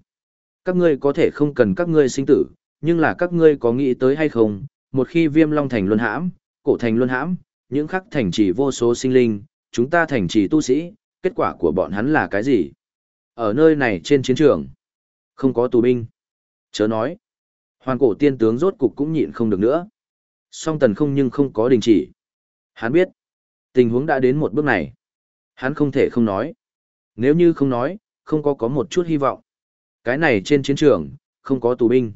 Các ngươi có thể không cần các ngươi sinh tử, nhưng là các ngươi có nghĩ tới hay không, một khi viêm long thành luân hãm, cổ thành luân hãm, những khắc thành trì vô số sinh linh, chúng ta thành trì tu sĩ, kết quả của bọn hắn là cái gì? Ở nơi này trên chiến trường, không có tù binh. Chớ nói, hoàn cổ tiên tướng rốt cục cũng nhịn không được nữa. Song tần không nhưng không có đình chỉ. Hắn biết, tình huống đã đến một bước này. Hắn không thể không nói. Nếu như không nói, không có có một chút hy vọng. Cái này trên chiến trường, không có tù binh.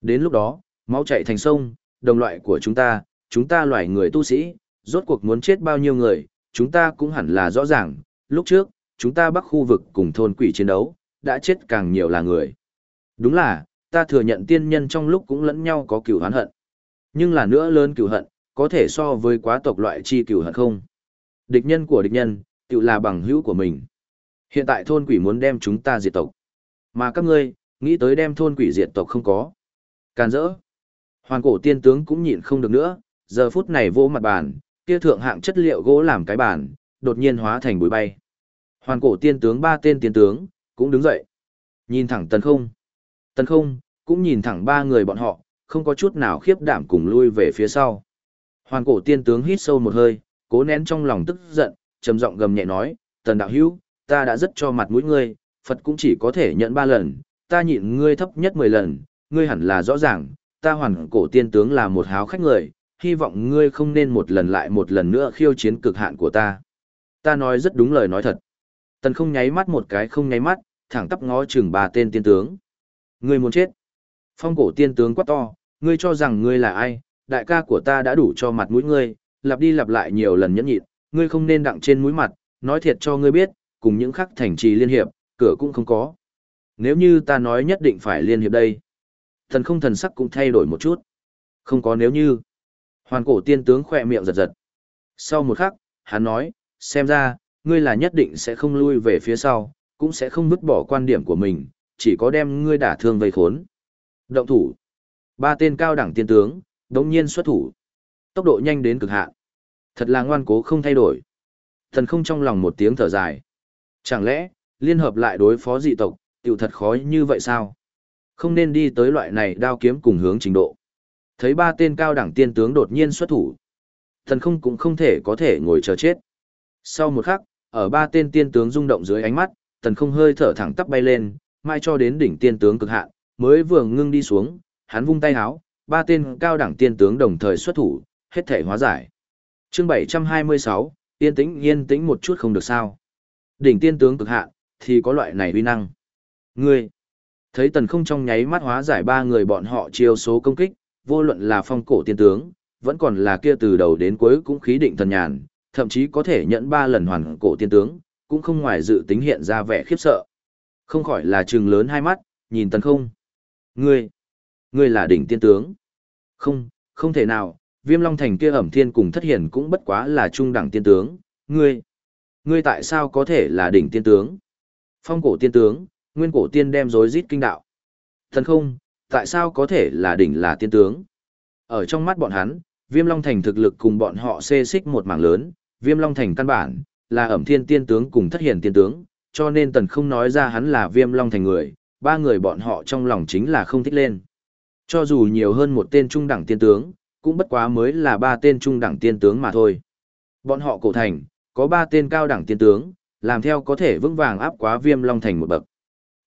Đến lúc đó, máu chạy thành sông, đồng loại của chúng ta, chúng ta loại người tu sĩ, rốt cuộc muốn chết bao nhiêu người, chúng ta cũng hẳn là rõ ràng, lúc trước, chúng ta bắc khu vực cùng thôn quỷ chiến đấu, đã chết càng nhiều là người. Đúng là, ta thừa nhận tiên nhân trong lúc cũng lẫn nhau có cửu hán hận. Nhưng là nữa lớn cửu hận, có thể so với quá tộc loại chi cửu hận không? Địch nhân của địch nhân, tự là bằng hữu của mình. Hiện tại thôn quỷ muốn đem chúng ta diệt tộc. Mà các ngươi, nghĩ tới đem thôn quỷ diệt tộc không có. Càn rỡ. Hoàn cổ tiên tướng cũng nhịn không được nữa, giờ phút này vô mặt bàn, kia thượng hạng chất liệu gỗ làm cái bàn, đột nhiên hóa thành bụi bay. Hoàn cổ tiên tướng ba tên tiên tướng, cũng đứng dậy. Nhìn thẳng tần không. Tần không, cũng nhìn thẳng ba người bọn họ, không có chút nào khiếp đảm cùng lui về phía sau. Hoàn cổ tiên tướng hít sâu một hơi, cố nén trong lòng tức giận, trầm giọng gầm nhẹ nói, tần đạo hữu, ta đã rất cho mặt mũi ngươi, Phật cũng chỉ có thể nhận ba lần, ta nhịn ngươi thấp nhất 10 lần, ngươi hẳn là rõ ràng, ta hoàn cổ tiên tướng là một háo khách người, hy vọng ngươi không nên một lần lại một lần nữa khiêu chiến cực hạn của ta. Ta nói rất đúng lời nói thật. Tần không nháy mắt một cái không nháy mắt, thẳng tắp ngó chừng ba tên tiên tướng. Ngươi muốn chết. Phong cổ tiên tướng quá to, ngươi cho rằng ngươi là ai, đại ca của ta đã đủ cho mặt mũi ngươi, lặp đi lặp lại nhiều lần nhẫn nhịn, ngươi không nên đặng trên mũi mặt, nói thiệt cho ngươi biết, cùng những khắc thành trì liên hiệp, cửa cũng không có. Nếu như ta nói nhất định phải liên hiệp đây. Thần không thần sắc cũng thay đổi một chút. Không có nếu như. Hoàn cổ tiên tướng khỏe miệng giật giật. Sau một khắc, hắn nói, xem ra, ngươi là nhất định sẽ không lui về phía sau, cũng sẽ không vứt bỏ quan điểm của mình, chỉ có đem ngươi đả thương vây khốn. Động thủ. Ba tên cao đẳng tiên tướng, đống nhiên xuất thủ. Tốc độ nhanh đến cực hạn. Thật là ngoan cố không thay đổi. Thần không trong lòng một tiếng thở dài. Chẳng lẽ, liên hợp lại đối phó dị tộc, tiểu thật khó như vậy sao? Không nên đi tới loại này đao kiếm cùng hướng trình độ. Thấy ba tên cao đẳng tiên tướng đột nhiên xuất thủ. Thần không cũng không thể có thể ngồi chờ chết. Sau một khắc, ở ba tên tiên tướng rung động dưới ánh mắt, thần không hơi thở thẳng tắp bay lên, mai cho đến đỉnh tiên tướng cực hạn, mới vừa ngưng đi xuống, hắn vung tay háo, ba tên cao đẳng tiên tướng đồng thời xuất thủ, hết thể hóa giải. Chương 726, yên tĩnh yên tĩnh một chút không được sao. Đỉnh tiên tướng cực hạn, thì có loại này uy năng. Ngươi, thấy tần không trong nháy mắt hóa giải ba người bọn họ chiêu số công kích, vô luận là phong cổ tiên tướng, vẫn còn là kia từ đầu đến cuối cũng khí định thần nhàn, thậm chí có thể nhận ba lần hoàn cổ tiên tướng, cũng không ngoài dự tính hiện ra vẻ khiếp sợ. Không khỏi là trừng lớn hai mắt, nhìn tần không. Ngươi, ngươi là đỉnh tiên tướng. Không, không thể nào, viêm long thành kia ẩm thiên cùng thất hiển cũng bất quá là trung đẳng tiên tướng. Ngươi, ngươi tại sao có thể là đỉnh tiên tướng? Phong cổ tiên tướng, nguyên cổ tiên đem rối rít kinh đạo. Thần không, tại sao có thể là đỉnh là tiên tướng? Ở trong mắt bọn hắn, viêm long thành thực lực cùng bọn họ xê xích một mảng lớn, viêm long thành căn bản, là ẩm thiên tiên tướng cùng thất hiển tiên tướng, cho nên tần không nói ra hắn là viêm long thành người, ba người bọn họ trong lòng chính là không thích lên. Cho dù nhiều hơn một tên trung đẳng tiên tướng, cũng bất quá mới là ba tên trung đẳng tiên tướng mà thôi. Bọn họ cổ thành, có ba tên cao đẳng tiên tướng, làm theo có thể vững vàng áp quá viêm long thành một bậc.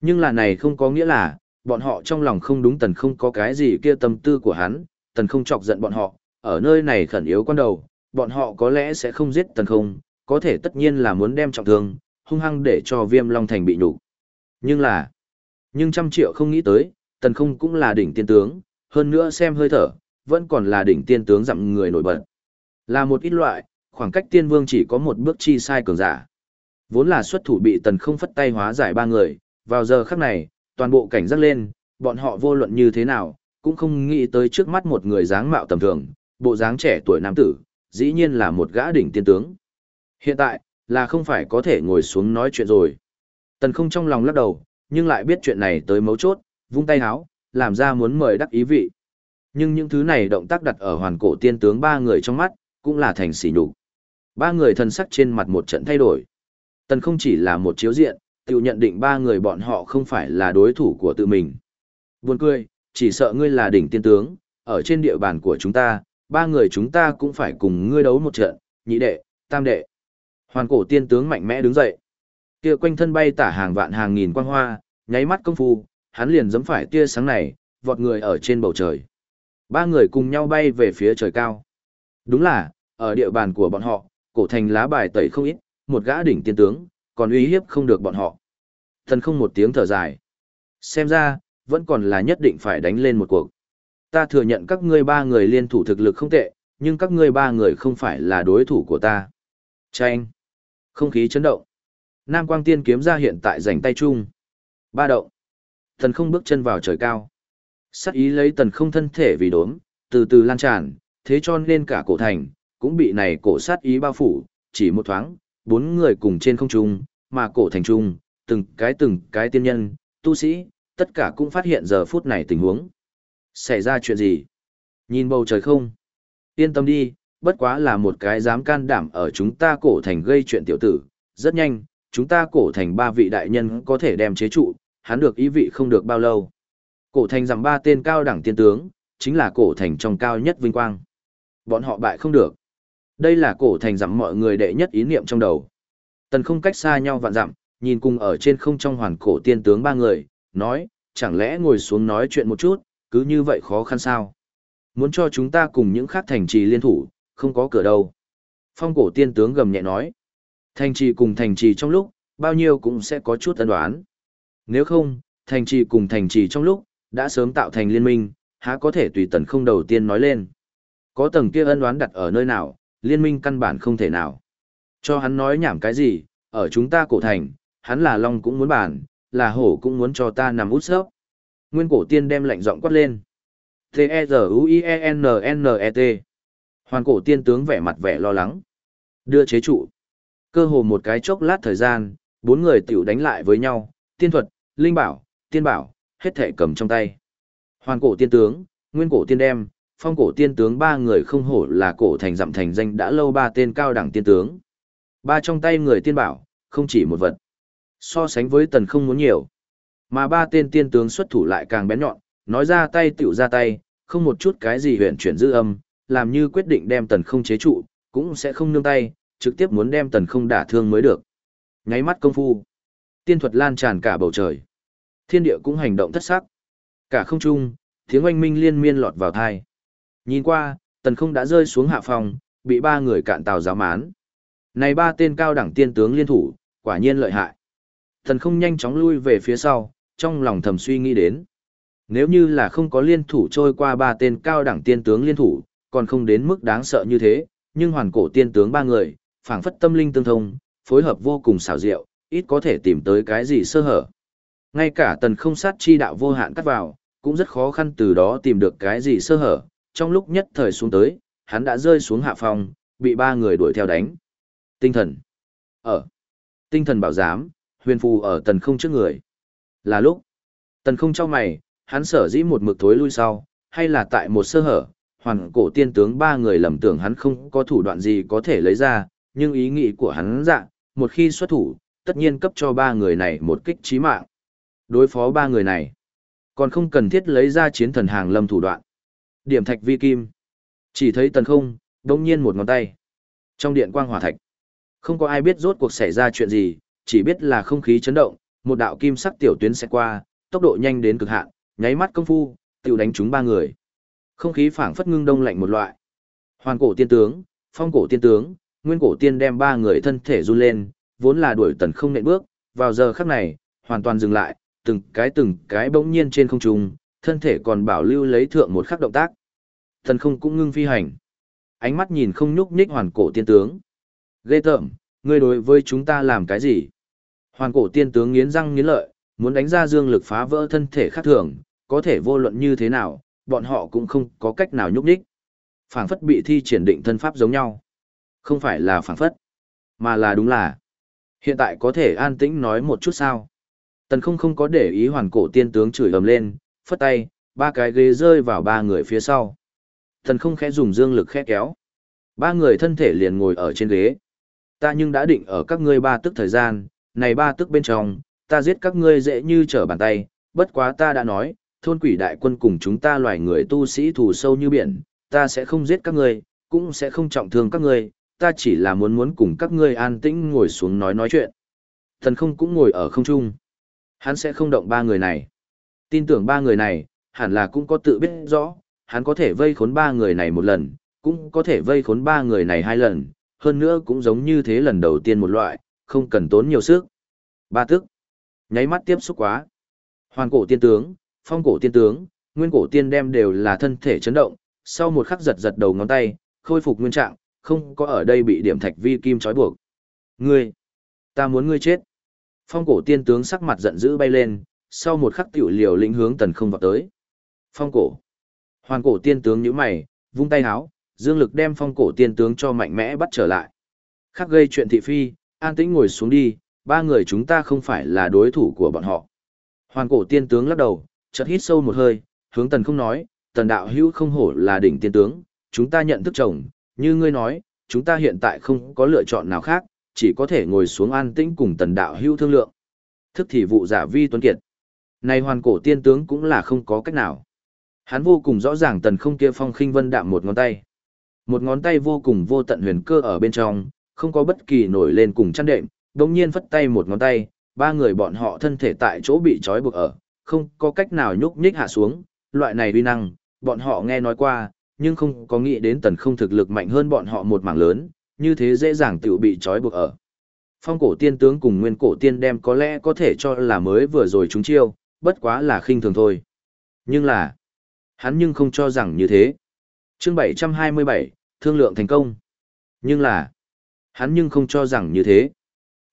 Nhưng là này không có nghĩa là, bọn họ trong lòng không đúng tần không có cái gì kia tâm tư của hắn, tần không chọc giận bọn họ, ở nơi này khẩn yếu quan đầu, bọn họ có lẽ sẽ không giết tần không, có thể tất nhiên là muốn đem trọng thương, hung hăng để cho viêm long thành bị nhục Nhưng là, nhưng trăm triệu không nghĩ tới, tần không cũng là đỉnh tiên tướng, hơn nữa xem hơi thở, vẫn còn là đỉnh tiên tướng dặm người nổi bật. Là một ít loại, khoảng cách tiên vương chỉ có một bước chi sai cường giả. Vốn là xuất thủ bị tần không phất tay hóa giải ba người, vào giờ khắc này, toàn bộ cảnh giác lên, bọn họ vô luận như thế nào, cũng không nghĩ tới trước mắt một người dáng mạo tầm thường, bộ dáng trẻ tuổi nam tử, dĩ nhiên là một gã đỉnh tiên tướng. Hiện tại, là không phải có thể ngồi xuống nói chuyện rồi. Tần không trong lòng lắc đầu, nhưng lại biết chuyện này tới mấu chốt, vung tay háo, làm ra muốn mời đắc ý vị. Nhưng những thứ này động tác đặt ở hoàn cổ tiên tướng ba người trong mắt, cũng là thành sỉ nhục. Ba người thân sắc trên mặt một trận thay đổi. Tần không chỉ là một chiếu diện, tự nhận định ba người bọn họ không phải là đối thủ của tự mình. Buồn cười, chỉ sợ ngươi là đỉnh tiên tướng, ở trên địa bàn của chúng ta, ba người chúng ta cũng phải cùng ngươi đấu một trận, nhị đệ, tam đệ. Hoàn cổ tiên tướng mạnh mẽ đứng dậy. Kia quanh thân bay tả hàng vạn hàng nghìn quang hoa, nháy mắt công phu, hắn liền giẫm phải tia sáng này, vọt người ở trên bầu trời. Ba người cùng nhau bay về phía trời cao. Đúng là, ở địa bàn của bọn họ, cổ thành lá bài tẩy không ít, một gã đỉnh tiên tướng, còn uy hiếp không được bọn họ. Thần không một tiếng thở dài. Xem ra, vẫn còn là nhất định phải đánh lên một cuộc. Ta thừa nhận các ngươi ba người liên thủ thực lực không tệ, nhưng các ngươi ba người không phải là đối thủ của ta. Chanh. Không khí chấn động. Nam quang tiên kiếm ra hiện tại rảnh tay chung. Ba động. Thần không bước chân vào trời cao. Sắc ý lấy tần không thân thể vì đốm, từ từ lan tràn, thế cho nên cả cổ thành, cũng bị này cổ sát ý bao phủ, chỉ một thoáng, bốn người cùng trên không trung, mà cổ thành trung, từng cái từng cái tiên nhân, tu sĩ, tất cả cũng phát hiện giờ phút này tình huống. Xảy ra chuyện gì? Nhìn bầu trời không? Yên tâm đi, bất quá là một cái dám can đảm ở chúng ta cổ thành gây chuyện tiểu tử, rất nhanh, chúng ta cổ thành ba vị đại nhân có thể đem chế trụ, hắn được ý vị không được bao lâu. Cổ thành rằng ba tên cao đẳng tiên tướng, chính là cổ thành trong cao nhất vinh quang. Bọn họ bại không được. Đây là cổ thành dặm mọi người đệ nhất ý niệm trong đầu. Tần không cách xa nhau vạn dặm, nhìn cùng ở trên không trong hoàn cổ tiên tướng ba người, nói, chẳng lẽ ngồi xuống nói chuyện một chút, cứ như vậy khó khăn sao? Muốn cho chúng ta cùng những khác thành trì liên thủ, không có cửa đâu. Phong cổ tiên tướng gầm nhẹ nói. Thành trì cùng thành trì trong lúc, bao nhiêu cũng sẽ có chút ân đoán. Nếu không, thành trì cùng thành trì trong lúc, đã sớm tạo thành liên minh, há có thể tùy tần không đầu tiên nói lên. Có tầng kia ân đoán đặt ở nơi nào, liên minh căn bản không thể nào. Cho hắn nói nhảm cái gì, ở chúng ta cổ thành, hắn là long cũng muốn bàn, là hổ cũng muốn cho ta nằm út sớp. Nguyên cổ tiên đem lạnh giọng quát lên. T-E-Z-U-I-E-N-N-E-T. Hoàng Hoàn cổ tiên tướng vẻ mặt vẻ lo lắng. Đưa chế trụ. Cơ hồ một cái chốc lát thời gian, bốn người tiểu đánh lại với nhau, tiên thuật, linh bảo, tiên bảo, hết thể cầm trong tay. Hoàn cổ tiên tướng, nguyên cổ tiên đem, phong cổ tiên tướng ba người không hổ là cổ thành dặm thành danh đã lâu ba tên cao đẳng tiên tướng. Ba trong tay người tiên bảo, không chỉ một vật. So sánh với tần không muốn nhiều. Mà ba tên tiên tướng xuất thủ lại càng bén nhọn, nói ra tay tiểu ra tay, không một chút cái gì huyện chuyển dư âm, làm như quyết định đem tần không chế trụ, cũng sẽ không nương tay, trực tiếp muốn đem tần không đả thương mới được. Nháy mắt công phu, tiên thuật lan tràn cả bầu trời. Thiên địa cũng hành động thất sắc. Cả không trung, tiếng oanh minh liên miên lọt vào thai. Nhìn qua, tần không đã rơi xuống hạ phòng, bị ba người cạn tàu giáo mán. Này ba tên cao đẳng tiên tướng liên thủ, quả nhiên lợi hại. Tần không nhanh chóng lui về phía sau, trong lòng thầm suy nghĩ đến. Nếu như là không có liên thủ trôi qua ba tên cao đẳng tiên tướng liên thủ, còn không đến mức đáng sợ như thế, nhưng hoàn cổ tiên tướng ba người, phảng phất tâm linh tương thông, phối hợp vô cùng xảo diệu, ít có thể tìm tới cái gì sơ hở. Ngay cả tần không sát chi đạo vô hạn cắt vào, cũng rất khó khăn từ đó tìm được cái gì sơ hở, trong lúc nhất thời xuống tới, hắn đã rơi xuống hạ phòng, bị ba người đuổi theo đánh. Tinh thần. Ở. Tinh thần bảo giám, huyền phù ở tần không trước người. Là lúc. Tần không cho mày, hắn sở dĩ một mực thối lui sau, hay là tại một sơ hở, hoàn cổ tiên tướng ba người lầm tưởng hắn không có thủ đoạn gì có thể lấy ra, nhưng ý nghĩ của hắn dạ, một khi xuất thủ, tất nhiên cấp cho ba người này một kích trí mạng. Đối phó ba người này, còn không cần thiết lấy ra chiến thần hàng lâm thủ đoạn. Điểm thạch vi kim. Chỉ thấy tần không, đông nhiên một ngón tay. Trong điện quang hỏa thạch, không có ai biết rốt cuộc xảy ra chuyện gì, chỉ biết là không khí chấn động, một đạo kim sắc tiểu tuyến sẽ qua, tốc độ nhanh đến cực hạn, nháy mắt công phu, tiểu đánh chúng ba người. Không khí phảng phất ngưng đông lạnh một loại. Hoàn cổ tiên tướng, phong cổ tiên tướng, nguyên cổ tiên đem ba người thân thể run lên, vốn là đuổi tần không nện bước, vào giờ khắc này, hoàn toàn dừng lại, từng cái từng cái bỗng nhiên trên không trung, thân thể còn bảo lưu lấy thượng một khắc động tác. thần không cũng ngưng phi hành. Ánh mắt nhìn không nhúc nhích hoàn cổ tiên tướng. Ghê tởm, ngươi đối với chúng ta làm cái gì? Hoàn cổ tiên tướng nghiến răng nghiến lợi, muốn đánh ra dương lực phá vỡ thân thể khác thường, có thể vô luận như thế nào, bọn họ cũng không có cách nào nhúc nhích. Phảng phất bị thi triển định thân pháp giống nhau. Không phải là phảng phất, mà là đúng là. Hiện tại có thể an tĩnh nói một chút sao? Tần không không có để ý hoàn cổ tiên tướng chửi ầm lên, phất tay, ba cái ghế rơi vào ba người phía sau. Thần không khẽ dùng dương lực khẽ kéo. Ba người thân thể liền ngồi ở trên ghế. Ta nhưng đã định ở các ngươi ba tức thời gian, này ba tức bên trong, ta giết các ngươi dễ như trở bàn tay, bất quá ta đã nói, thôn quỷ đại quân cùng chúng ta loài người tu sĩ thù sâu như biển, ta sẽ không giết các ngươi, cũng sẽ không trọng thương các ngươi, ta chỉ là muốn muốn cùng các ngươi an tĩnh ngồi xuống nói nói chuyện. Thần không cũng ngồi ở không trung. Hắn sẽ không động ba người này. Tin tưởng ba người này, hẳn là cũng có tự biết rõ, hắn có thể vây khốn ba người này một lần, cũng có thể vây khốn ba người này hai lần, hơn nữa cũng giống như thế lần đầu tiên một loại, không cần tốn nhiều sức. Ba tức. Nháy mắt tiếp xúc quá. Hoàn cổ tiên tướng, phong cổ tiên tướng, nguyên cổ tiên đem đều là thân thể chấn động, sau một khắc giật giật đầu ngón tay, khôi phục nguyên trạng, không có ở đây bị điểm thạch vi kim trói buộc. Ngươi, ta muốn ngươi chết. Phong cổ tiên tướng sắc mặt giận dữ bay lên, sau một khắc tiểu liều lĩnh hướng tần không vào tới. Phong cổ. Hoàn cổ tiên tướng nhíu mày, vung tay háo, dương lực đem phong cổ tiên tướng cho mạnh mẽ bắt trở lại. Khắc gây chuyện thị phi, an tĩnh ngồi xuống đi, ba người chúng ta không phải là đối thủ của bọn họ. Hoàn cổ tiên tướng lắc đầu, chợt hít sâu một hơi, hướng tần không nói, tần đạo hữu không hổ là đỉnh tiên tướng, chúng ta nhận thức chồng, như ngươi nói, chúng ta hiện tại không có lựa chọn nào khác, chỉ có thể ngồi xuống an tĩnh cùng tần đạo hữu thương lượng. Thức thì vụ giả vi tuấn kiệt. Này hoàn cổ tiên tướng cũng là không có cách nào. Hắn vô cùng rõ ràng tần không kia phong khinh vân đạm một ngón tay. Một ngón tay vô cùng vô tận huyền cơ ở bên trong, không có bất kỳ nổi lên cùng chăn đệm, đồng nhiên phất tay một ngón tay, ba người bọn họ thân thể tại chỗ bị trói buộc ở, không có cách nào nhúc nhích hạ xuống, loại này uy năng, bọn họ nghe nói qua, nhưng không có nghĩ đến tần không thực lực mạnh hơn bọn họ một mảng lớn, như thế dễ dàng tự bị trói buộc ở. Phong cổ tiên tướng cùng nguyên cổ tiên đem có lẽ có thể cho là mới vừa rồi chúng chiêu, bất quá là khinh thường thôi. Nhưng là, hắn nhưng không cho rằng như thế. chương 727, thương lượng thành công. Nhưng là, hắn nhưng không cho rằng như thế.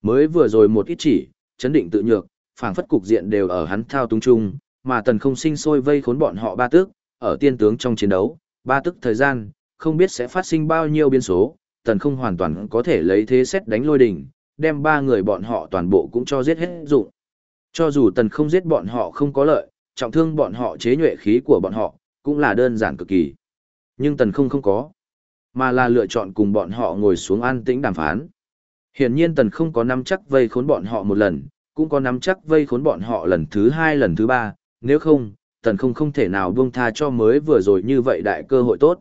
Mới vừa rồi một ít chỉ, chấn định tự nhược, phảng phất cục diện đều ở hắn thao túng chung, mà tần không sinh sôi vây khốn bọn họ ba tước, ở tiên tướng trong chiến đấu, ba tức thời gian, không biết sẽ phát sinh bao nhiêu biến số, tần không hoàn toàn có thể lấy thế xét đánh lôi đỉnh, đem ba người bọn họ toàn bộ cũng cho giết hết dụng. Cho dù tần không giết bọn họ không có lợi, trọng thương bọn họ chế nhuệ khí của bọn họ, cũng là đơn giản cực kỳ. Nhưng tần không không có, mà là lựa chọn cùng bọn họ ngồi xuống an tĩnh đàm phán. Hiển nhiên tần không có nắm chắc vây khốn bọn họ một lần, cũng có nắm chắc vây khốn bọn họ lần thứ hai lần thứ ba, nếu không, tần không không thể nào buông tha cho mới vừa rồi như vậy đại cơ hội tốt.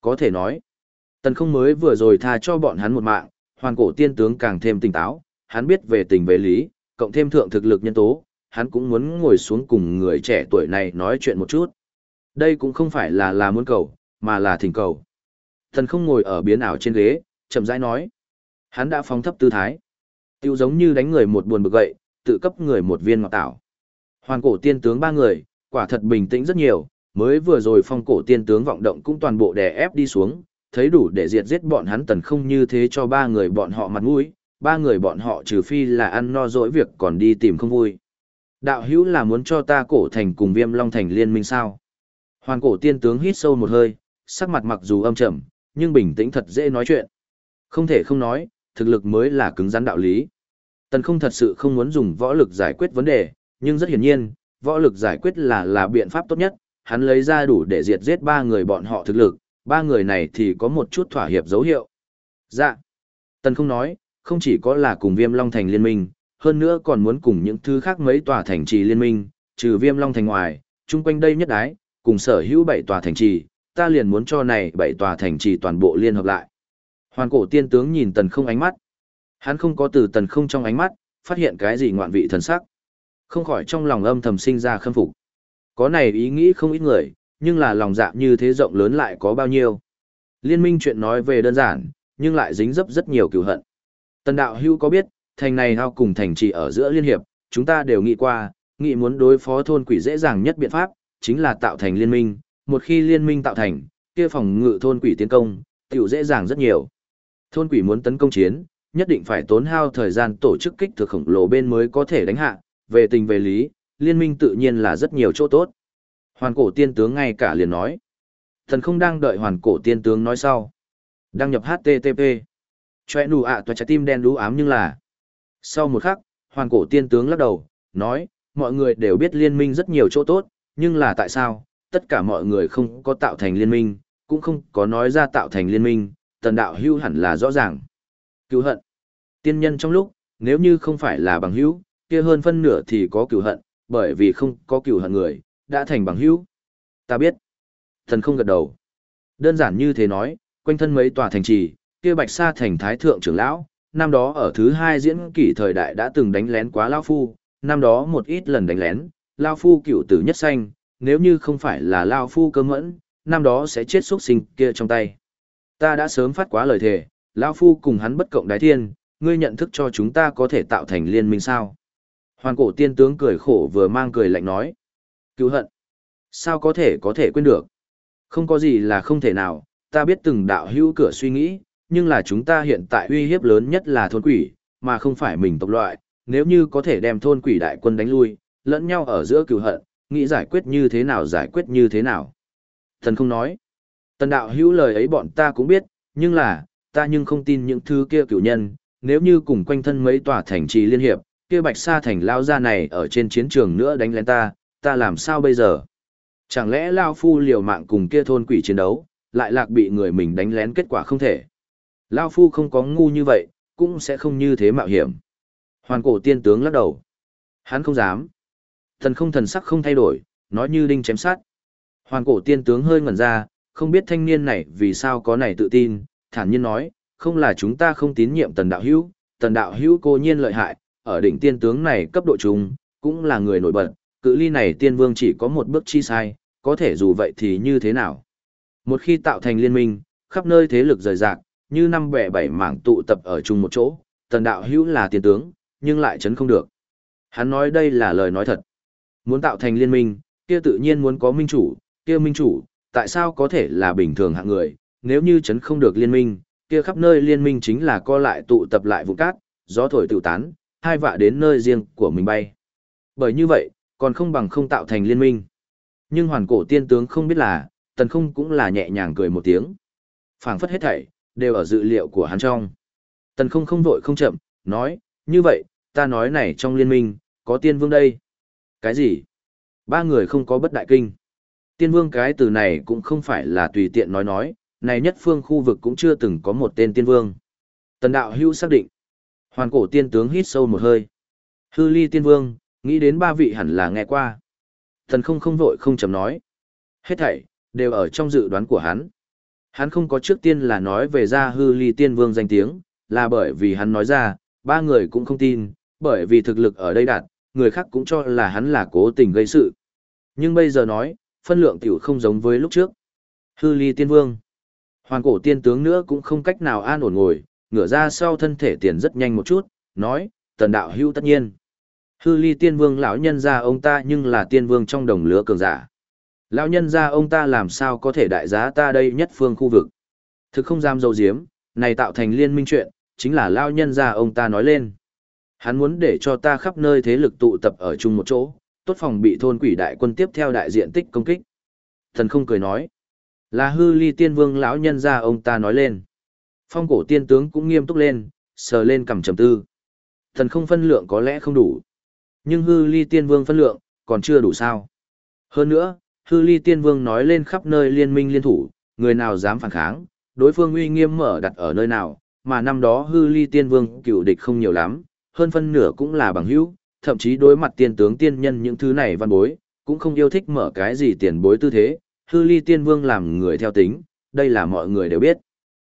Có thể nói, tần không mới vừa rồi tha cho bọn hắn một mạng, hoàn cổ tiên tướng càng thêm tỉnh táo, hắn biết về tình về lý, cộng thêm thượng thực lực nhân tố, hắn cũng muốn ngồi xuống cùng người trẻ tuổi này nói chuyện một chút. Đây cũng không phải là là muốn cầu, mà là thỉnh cầu. Thần không ngồi ở biến ảo trên ghế, chậm rãi nói. Hắn đã phóng thấp tư thái. Tiêu giống như đánh người một buồn bực gậy, tự cấp người một viên ngọt tảo. Hoàn cổ tiên tướng ba người, quả thật bình tĩnh rất nhiều, mới vừa rồi phong cổ tiên tướng vọng động cũng toàn bộ đè ép đi xuống, thấy đủ để diệt giết bọn hắn tần không như thế cho ba người bọn họ mặt mũi, ba người bọn họ trừ phi là ăn no dỗi việc còn đi tìm không vui. Đạo hữu là muốn cho ta cổ thành cùng viêm long thành liên minh sao? Hoàn cổ tiên tướng hít sâu một hơi, sắc mặt mặc dù âm trầm, nhưng bình tĩnh thật dễ nói chuyện. Không thể không nói, thực lực mới là cứng rắn đạo lý. Tần không thật sự không muốn dùng võ lực giải quyết vấn đề, nhưng rất hiển nhiên, võ lực giải quyết là là biện pháp tốt nhất, hắn lấy ra đủ để diệt giết ba người bọn họ thực lực, ba người này thì có một chút thỏa hiệp dấu hiệu. Dạ. Tần không nói, không chỉ có là cùng viêm long thành liên minh, hơn nữa còn muốn cùng những thứ khác mấy tòa thành trì liên minh, trừ viêm long thành ngoài, chung quanh đây nhất đái, cùng sở hữu bảy tòa thành trì, ta liền muốn cho này bảy tòa thành trì toàn bộ liên hợp lại. Hoàn cổ tiên tướng nhìn tần không ánh mắt. Hắn không có từ tần không trong ánh mắt, phát hiện cái gì ngoạn vị thần sắc. Không khỏi trong lòng âm thầm sinh ra khâm phục. Có này ý nghĩ không ít người, nhưng là lòng dạ như thế rộng lớn lại có bao nhiêu. Liên minh chuyện nói về đơn giản, nhưng lại dính dấp rất nhiều cựu hận. Tần đạo hưu có biết, thành này hao cùng thành trì ở giữa liên hiệp, chúng ta đều nghĩ qua, nghĩ muốn đối phó thôn quỷ dễ dàng nhất biện pháp, chính là tạo thành liên minh, một khi liên minh tạo thành, kia phòng ngự thôn quỷ tiến công, tiểu dễ dàng rất nhiều. Thôn quỷ muốn tấn công chiến, nhất định phải tốn hao thời gian tổ chức kích thực khổng lồ bên mới có thể đánh hạ, về tình về lý, liên minh tự nhiên là rất nhiều chỗ tốt. Hoàn cổ tiên tướng ngay cả liền nói. Thần không đang đợi hoàn cổ tiên tướng nói sau. Đăng nhập HTTP. Chòe nụ ạ à trái tim đen đú ám nhưng là. Sau một khắc, hoàng cổ tiên tướng lắc đầu, nói, mọi người đều biết liên minh rất nhiều chỗ tốt, nhưng là tại sao, tất cả mọi người không có tạo thành liên minh, cũng không có nói ra tạo thành liên minh, tần đạo hưu hẳn là rõ ràng. Cứu hận. Tiên nhân trong lúc, nếu như không phải là bằng hữu, kia hơn phân nửa thì có cửu hận, bởi vì không có cửu hận người, đã thành bằng hữu. Ta biết. Thần không gật đầu. Đơn giản như thế nói, quanh thân mấy tòa thành trì, kia bạch sa thành thái thượng trưởng lão, năm đó ở thứ hai diễn kỷ thời đại đã từng đánh lén quá Lao Phu, năm đó một ít lần đánh lén, Lao Phu cựu tử nhất xanh, nếu như không phải là Lao Phu cơ mẫn, năm đó sẽ chết xuất sinh kia trong tay. Ta đã sớm phát quá lời thề, Lao Phu cùng hắn bất cộng đái thiên, ngươi nhận thức cho chúng ta có thể tạo thành liên minh sao. Hoàn cổ tiên tướng cười khổ vừa mang cười lạnh nói. Cứu hận. Sao có thể có thể quên được? Không có gì là không thể nào, ta biết từng đạo hữu cửa suy nghĩ, nhưng là chúng ta hiện tại uy hiếp lớn nhất là thôn quỷ, mà không phải mình tộc loại. Nếu như có thể đem thôn quỷ đại quân đánh lui, lẫn nhau ở giữa cừu hận, nghĩ giải quyết như thế nào giải quyết như thế nào. Thần không nói. Tần đạo hữu lời ấy bọn ta cũng biết, nhưng là, ta nhưng không tin những thứ kia cửu nhân, nếu như cùng quanh thân mấy tòa thành trì liên hiệp, kia bạch sa thành lao ra này ở trên chiến trường nữa đánh lén ta, ta làm sao bây giờ? Chẳng lẽ lao phu liều mạng cùng kia thôn quỷ chiến đấu, lại lạc bị người mình đánh lén kết quả không thể? Lao phu không có ngu như vậy, cũng sẽ không như thế mạo hiểm. Hoàn cổ tiên tướng lắc đầu. Hắn không dám. Thần không thần sắc không thay đổi, nói như đinh chém sát. Hoàn cổ tiên tướng hơi ngẩn ra, không biết thanh niên này vì sao có này tự tin, thản nhiên nói, không là chúng ta không tín nhiệm tần đạo hữu, tần đạo hữu cô nhiên lợi hại, ở đỉnh tiên tướng này cấp độ trung, cũng là người nổi bật, cự ly này tiên vương chỉ có một bước chi sai, có thể dù vậy thì như thế nào? Một khi tạo thành liên minh, khắp nơi thế lực rời rạc, như năm bẻ bảy mảng tụ tập ở chung một chỗ, tần đạo hữu là tiên tướng, nhưng lại chấn không được. Hắn nói đây là lời nói thật. Muốn tạo thành liên minh, kia tự nhiên muốn có minh chủ, kia minh chủ, tại sao có thể là bình thường hạng người, nếu như chấn không được liên minh, kia khắp nơi liên minh chính là co lại tụ tập lại vụ cát, gió thổi tự tán, hai vạ đến nơi riêng của mình bay. Bởi như vậy, còn không bằng không tạo thành liên minh. Nhưng hoàn cổ tiên tướng không biết là, tần không cũng là nhẹ nhàng cười một tiếng. phảng phất hết thảy, đều ở dự liệu của hắn trong. Tần không không vội không chậm, nói, như vậy, ta nói này trong liên minh, có tiên vương đây. Cái gì? Ba người không có bất đại kinh. Tiên vương cái từ này cũng không phải là tùy tiện nói nói, này nhất phương khu vực cũng chưa từng có một tên tiên vương. Tần đạo hưu xác định. Hoàn cổ tiên tướng hít sâu một hơi. Hư ly tiên vương, nghĩ đến ba vị hẳn là nghe qua. Thần không không vội không chậm nói. Hết thảy, đều ở trong dự đoán của hắn. Hắn không có trước tiên là nói về ra hư ly tiên vương danh tiếng, là bởi vì hắn nói ra, ba người cũng không tin, bởi vì thực lực ở đây đạt, người khác cũng cho là hắn là cố tình gây sự. Nhưng bây giờ nói, phân lượng tiểu không giống với lúc trước. Hư ly tiên vương. Hoàn cổ tiên tướng nữa cũng không cách nào an ổn ngồi, ngửa ra sau thân thể tiền rất nhanh một chút, nói, tần đạo hưu tất nhiên. Hư ly tiên vương lão nhân ra ông ta nhưng là tiên vương trong đồng lứa cường giả. Lão nhân ra ông ta làm sao có thể đại giá ta đây nhất phương khu vực. Thực không dám dâu diếm, này tạo thành liên minh chuyện, chính là lão nhân ra ông ta nói lên. Hắn muốn để cho ta khắp nơi thế lực tụ tập ở chung một chỗ, tốt phòng bị thôn quỷ đại quân tiếp theo đại diện tích công kích. Thần không cười nói. Là hư ly tiên vương lão nhân ra ông ta nói lên. Phong cổ tiên tướng cũng nghiêm túc lên, sờ lên cầm trầm tư. Thần không phân lượng có lẽ không đủ. Nhưng hư ly tiên vương phân lượng, còn chưa đủ sao. Hơn nữa, hư ly tiên vương nói lên khắp nơi liên minh liên thủ, người nào dám phản kháng, đối phương uy nghiêm mở đặt ở nơi nào, mà năm đó hư ly tiên vương cựu địch không nhiều lắm, hơn phân nửa cũng là bằng hữu, thậm chí đối mặt tiên tướng tiên nhân những thứ này văn bối, cũng không yêu thích mở cái gì tiền bối tư thế, hư ly tiên vương làm người theo tính, đây là mọi người đều biết.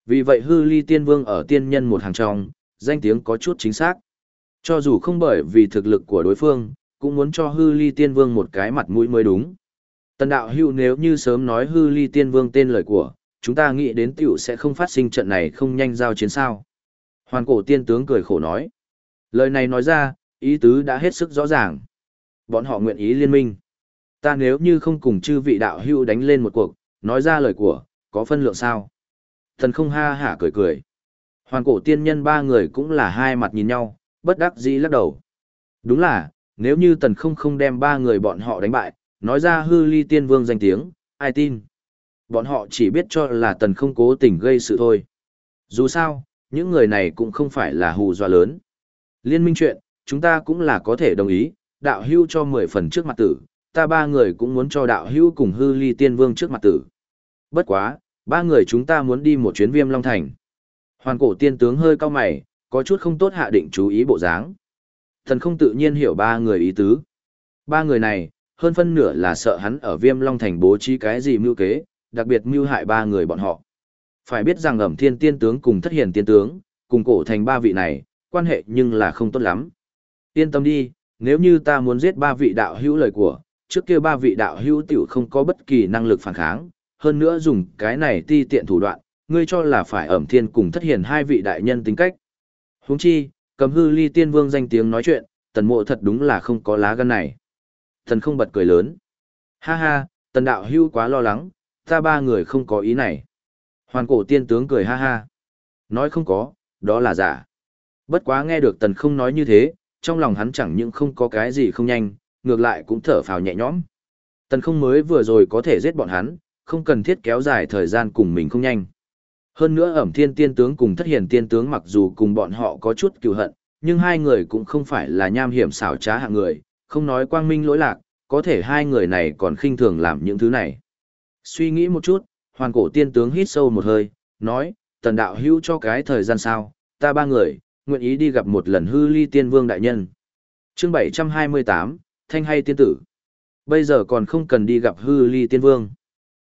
Vì vậy hư ly tiên vương ở tiên nhân một hàng trong, danh tiếng có chút chính xác. Cho dù không bởi vì thực lực của đối phương, cũng muốn cho hư ly tiên vương một cái mặt mũi mới đúng. Tần đạo hưu nếu như sớm nói hư ly tiên vương tên lời của, chúng ta nghĩ đến tiểu sẽ không phát sinh trận này không nhanh giao chiến sao. Hoàn cổ tiên tướng cười khổ nói. Lời này nói ra, ý tứ đã hết sức rõ ràng. Bọn họ nguyện ý liên minh. Ta nếu như không cùng chư vị đạo hưu đánh lên một cuộc, nói ra lời của, có phân lượng sao? Thần không ha hả cười cười. Hoàn cổ tiên nhân ba người cũng là hai mặt nhìn nhau, bất đắc dĩ lắc đầu. Đúng là, nếu như tần không không đem ba người bọn họ đánh bại, nói ra hư ly tiên vương danh tiếng, ai tin? Bọn họ chỉ biết cho là tần không cố tình gây sự thôi. Dù sao, những người này cũng không phải là hù dọa lớn. Liên minh chuyện, chúng ta cũng là có thể đồng ý, đạo hưu cho 10 phần trước mặt tử, ta ba người cũng muốn cho đạo hưu cùng hư ly tiên vương trước mặt tử. Bất quá, ba người chúng ta muốn đi một chuyến viêm long thành. Hoàn cổ tiên tướng hơi cao mày, có chút không tốt hạ định chú ý bộ dáng. Thần không tự nhiên hiểu ba người ý tứ. Ba người này, hơn phân nửa là sợ hắn ở viêm long thành bố trí cái gì mưu kế, đặc biệt mưu hại ba người bọn họ. Phải biết rằng ẩm thiên tiên tướng cùng thất hiền tiên tướng, cùng cổ thành ba vị này, quan hệ nhưng là không tốt lắm. Yên tâm đi, nếu như ta muốn giết ba vị đạo hữu lời của, trước kia ba vị đạo hữu tiểu không có bất kỳ năng lực phản kháng, hơn nữa dùng cái này ti tiện thủ đoạn, ngươi cho là phải ẩm thiên cùng thất hiền hai vị đại nhân tính cách. huống chi, cầm hư ly tiên vương danh tiếng nói chuyện, tần mộ thật đúng là không có lá gan này. Thần không bật cười lớn. Ha ha, tần đạo hưu quá lo lắng, ta ba người không có ý này. Hoàn cổ tiên tướng cười ha ha. Nói không có, đó là giả. Bất quá nghe được tần không nói như thế, trong lòng hắn chẳng những không có cái gì không nhanh, ngược lại cũng thở phào nhẹ nhõm. Tần không mới vừa rồi có thể giết bọn hắn, không cần thiết kéo dài thời gian cùng mình không nhanh. Hơn nữa ẩm thiên tiên tướng cùng thất hiền tiên tướng mặc dù cùng bọn họ có chút cựu hận, nhưng hai người cũng không phải là nham hiểm xảo trá hạng người, không nói quang minh lỗi lạc, có thể hai người này còn khinh thường làm những thứ này. Suy nghĩ một chút, hoàn cổ tiên tướng hít sâu một hơi, nói, tần đạo hữu cho cái thời gian sao, ta ba người, nguyện ý đi gặp một lần hư ly tiên vương đại nhân. chương 728, Thanh hay tiên tử. Bây giờ còn không cần đi gặp hư ly tiên vương.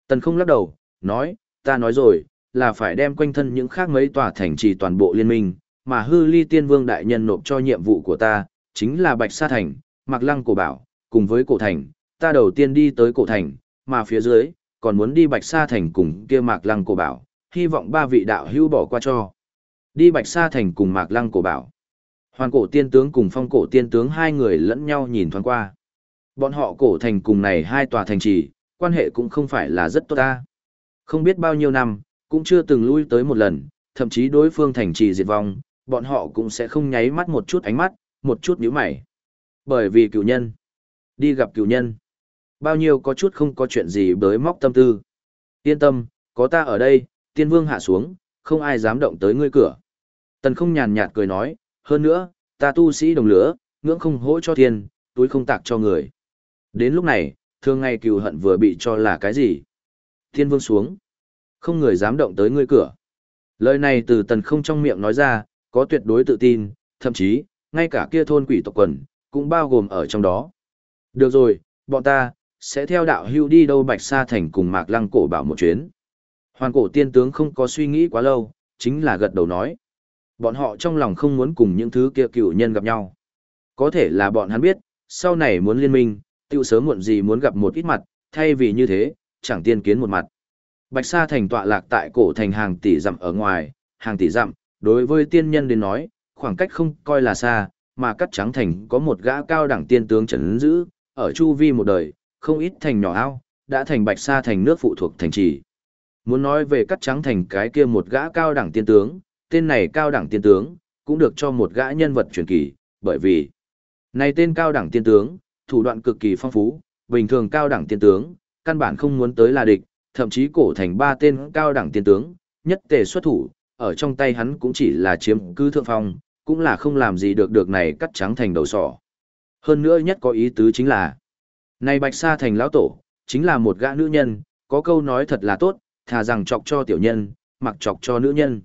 Tần không lắc đầu, nói, ta nói rồi, là phải đem quanh thân những khác mấy tòa thành trì toàn bộ liên minh, mà hư ly tiên vương đại nhân nộp cho nhiệm vụ của ta, chính là Bạch Sa Thành, Mạc Lăng Cổ Bảo, cùng với cổ thành, ta đầu tiên đi tới cổ thành, mà phía dưới, còn muốn đi Bạch Sa Thành cùng kia Mạc Lăng cổ bảo, hy vọng ba vị đạo hữu bỏ qua cho. Đi Bạch Sa Thành cùng Mạc Lăng cổ bảo. Hoàn cổ tiên tướng cùng phong cổ tiên tướng hai người lẫn nhau nhìn thoáng qua. Bọn họ cổ thành cùng này hai tòa thành trì, quan hệ cũng không phải là rất tốt ta. Không biết bao nhiêu năm, cũng chưa từng lui tới một lần, thậm chí đối phương thành trì diệt vong, bọn họ cũng sẽ không nháy mắt một chút ánh mắt, một chút nhíu mày. Bởi vì cựu nhân, đi gặp cựu nhân, bao nhiêu có chút không có chuyện gì bới móc tâm tư. Yên tâm, có ta ở đây, tiên vương hạ xuống, không ai dám động tới ngươi cửa. Tần không nhàn nhạt cười nói, hơn nữa, ta tu sĩ đồng lửa, ngưỡng không hỗ cho thiên, túi không tạc cho người. Đến lúc này, thường ngày cựu hận vừa bị cho là cái gì? Thiên vương xuống. Không người dám động tới ngươi cửa. Lời này từ tần không trong miệng nói ra, có tuyệt đối tự tin, thậm chí, ngay cả kia thôn quỷ tộc quần, cũng bao gồm ở trong đó. Được rồi, bọn ta, sẽ theo đạo hưu đi đâu bạch sa thành cùng mạc lăng cổ bảo một chuyến. Hoàn cổ tiên tướng không có suy nghĩ quá lâu, chính là gật đầu nói. Bọn họ trong lòng không muốn cùng những thứ kia cựu nhân gặp nhau. Có thể là bọn hắn biết, sau này muốn liên minh, tiêu sớm muộn gì muốn gặp một ít mặt, thay vì như thế, chẳng tiên kiến một mặt. Bạch Sa thành tọa lạc tại cổ thành hàng tỷ dặm ở ngoài, hàng tỷ dặm, đối với tiên nhân đến nói, khoảng cách không coi là xa, mà cắt trắng thành có một gã cao đẳng tiên tướng trấn giữ, ở chu vi một đời, không ít thành nhỏ ao, đã thành Bạch Sa thành nước phụ thuộc thành trì. Muốn nói về cắt trắng thành cái kia một gã cao đẳng tiên tướng, tên này cao đẳng tiên tướng, cũng được cho một gã nhân vật truyền kỳ, bởi vì này tên cao đẳng tiên tướng, thủ đoạn cực kỳ phong phú, bình thường cao đẳng tiên tướng, căn bản không muốn tới là địch, thậm chí cổ thành ba tên cao đẳng tiên tướng, nhất tề xuất thủ, ở trong tay hắn cũng chỉ là chiếm cứ thượng phong, cũng là không làm gì được được này cắt trắng thành đầu sỏ. Hơn nữa nhất có ý tứ chính là, này bạch sa thành lão tổ, chính là một gã nữ nhân, có câu nói thật là tốt, thà rằng chọc cho tiểu nhân, mặc chọc cho nữ nhân.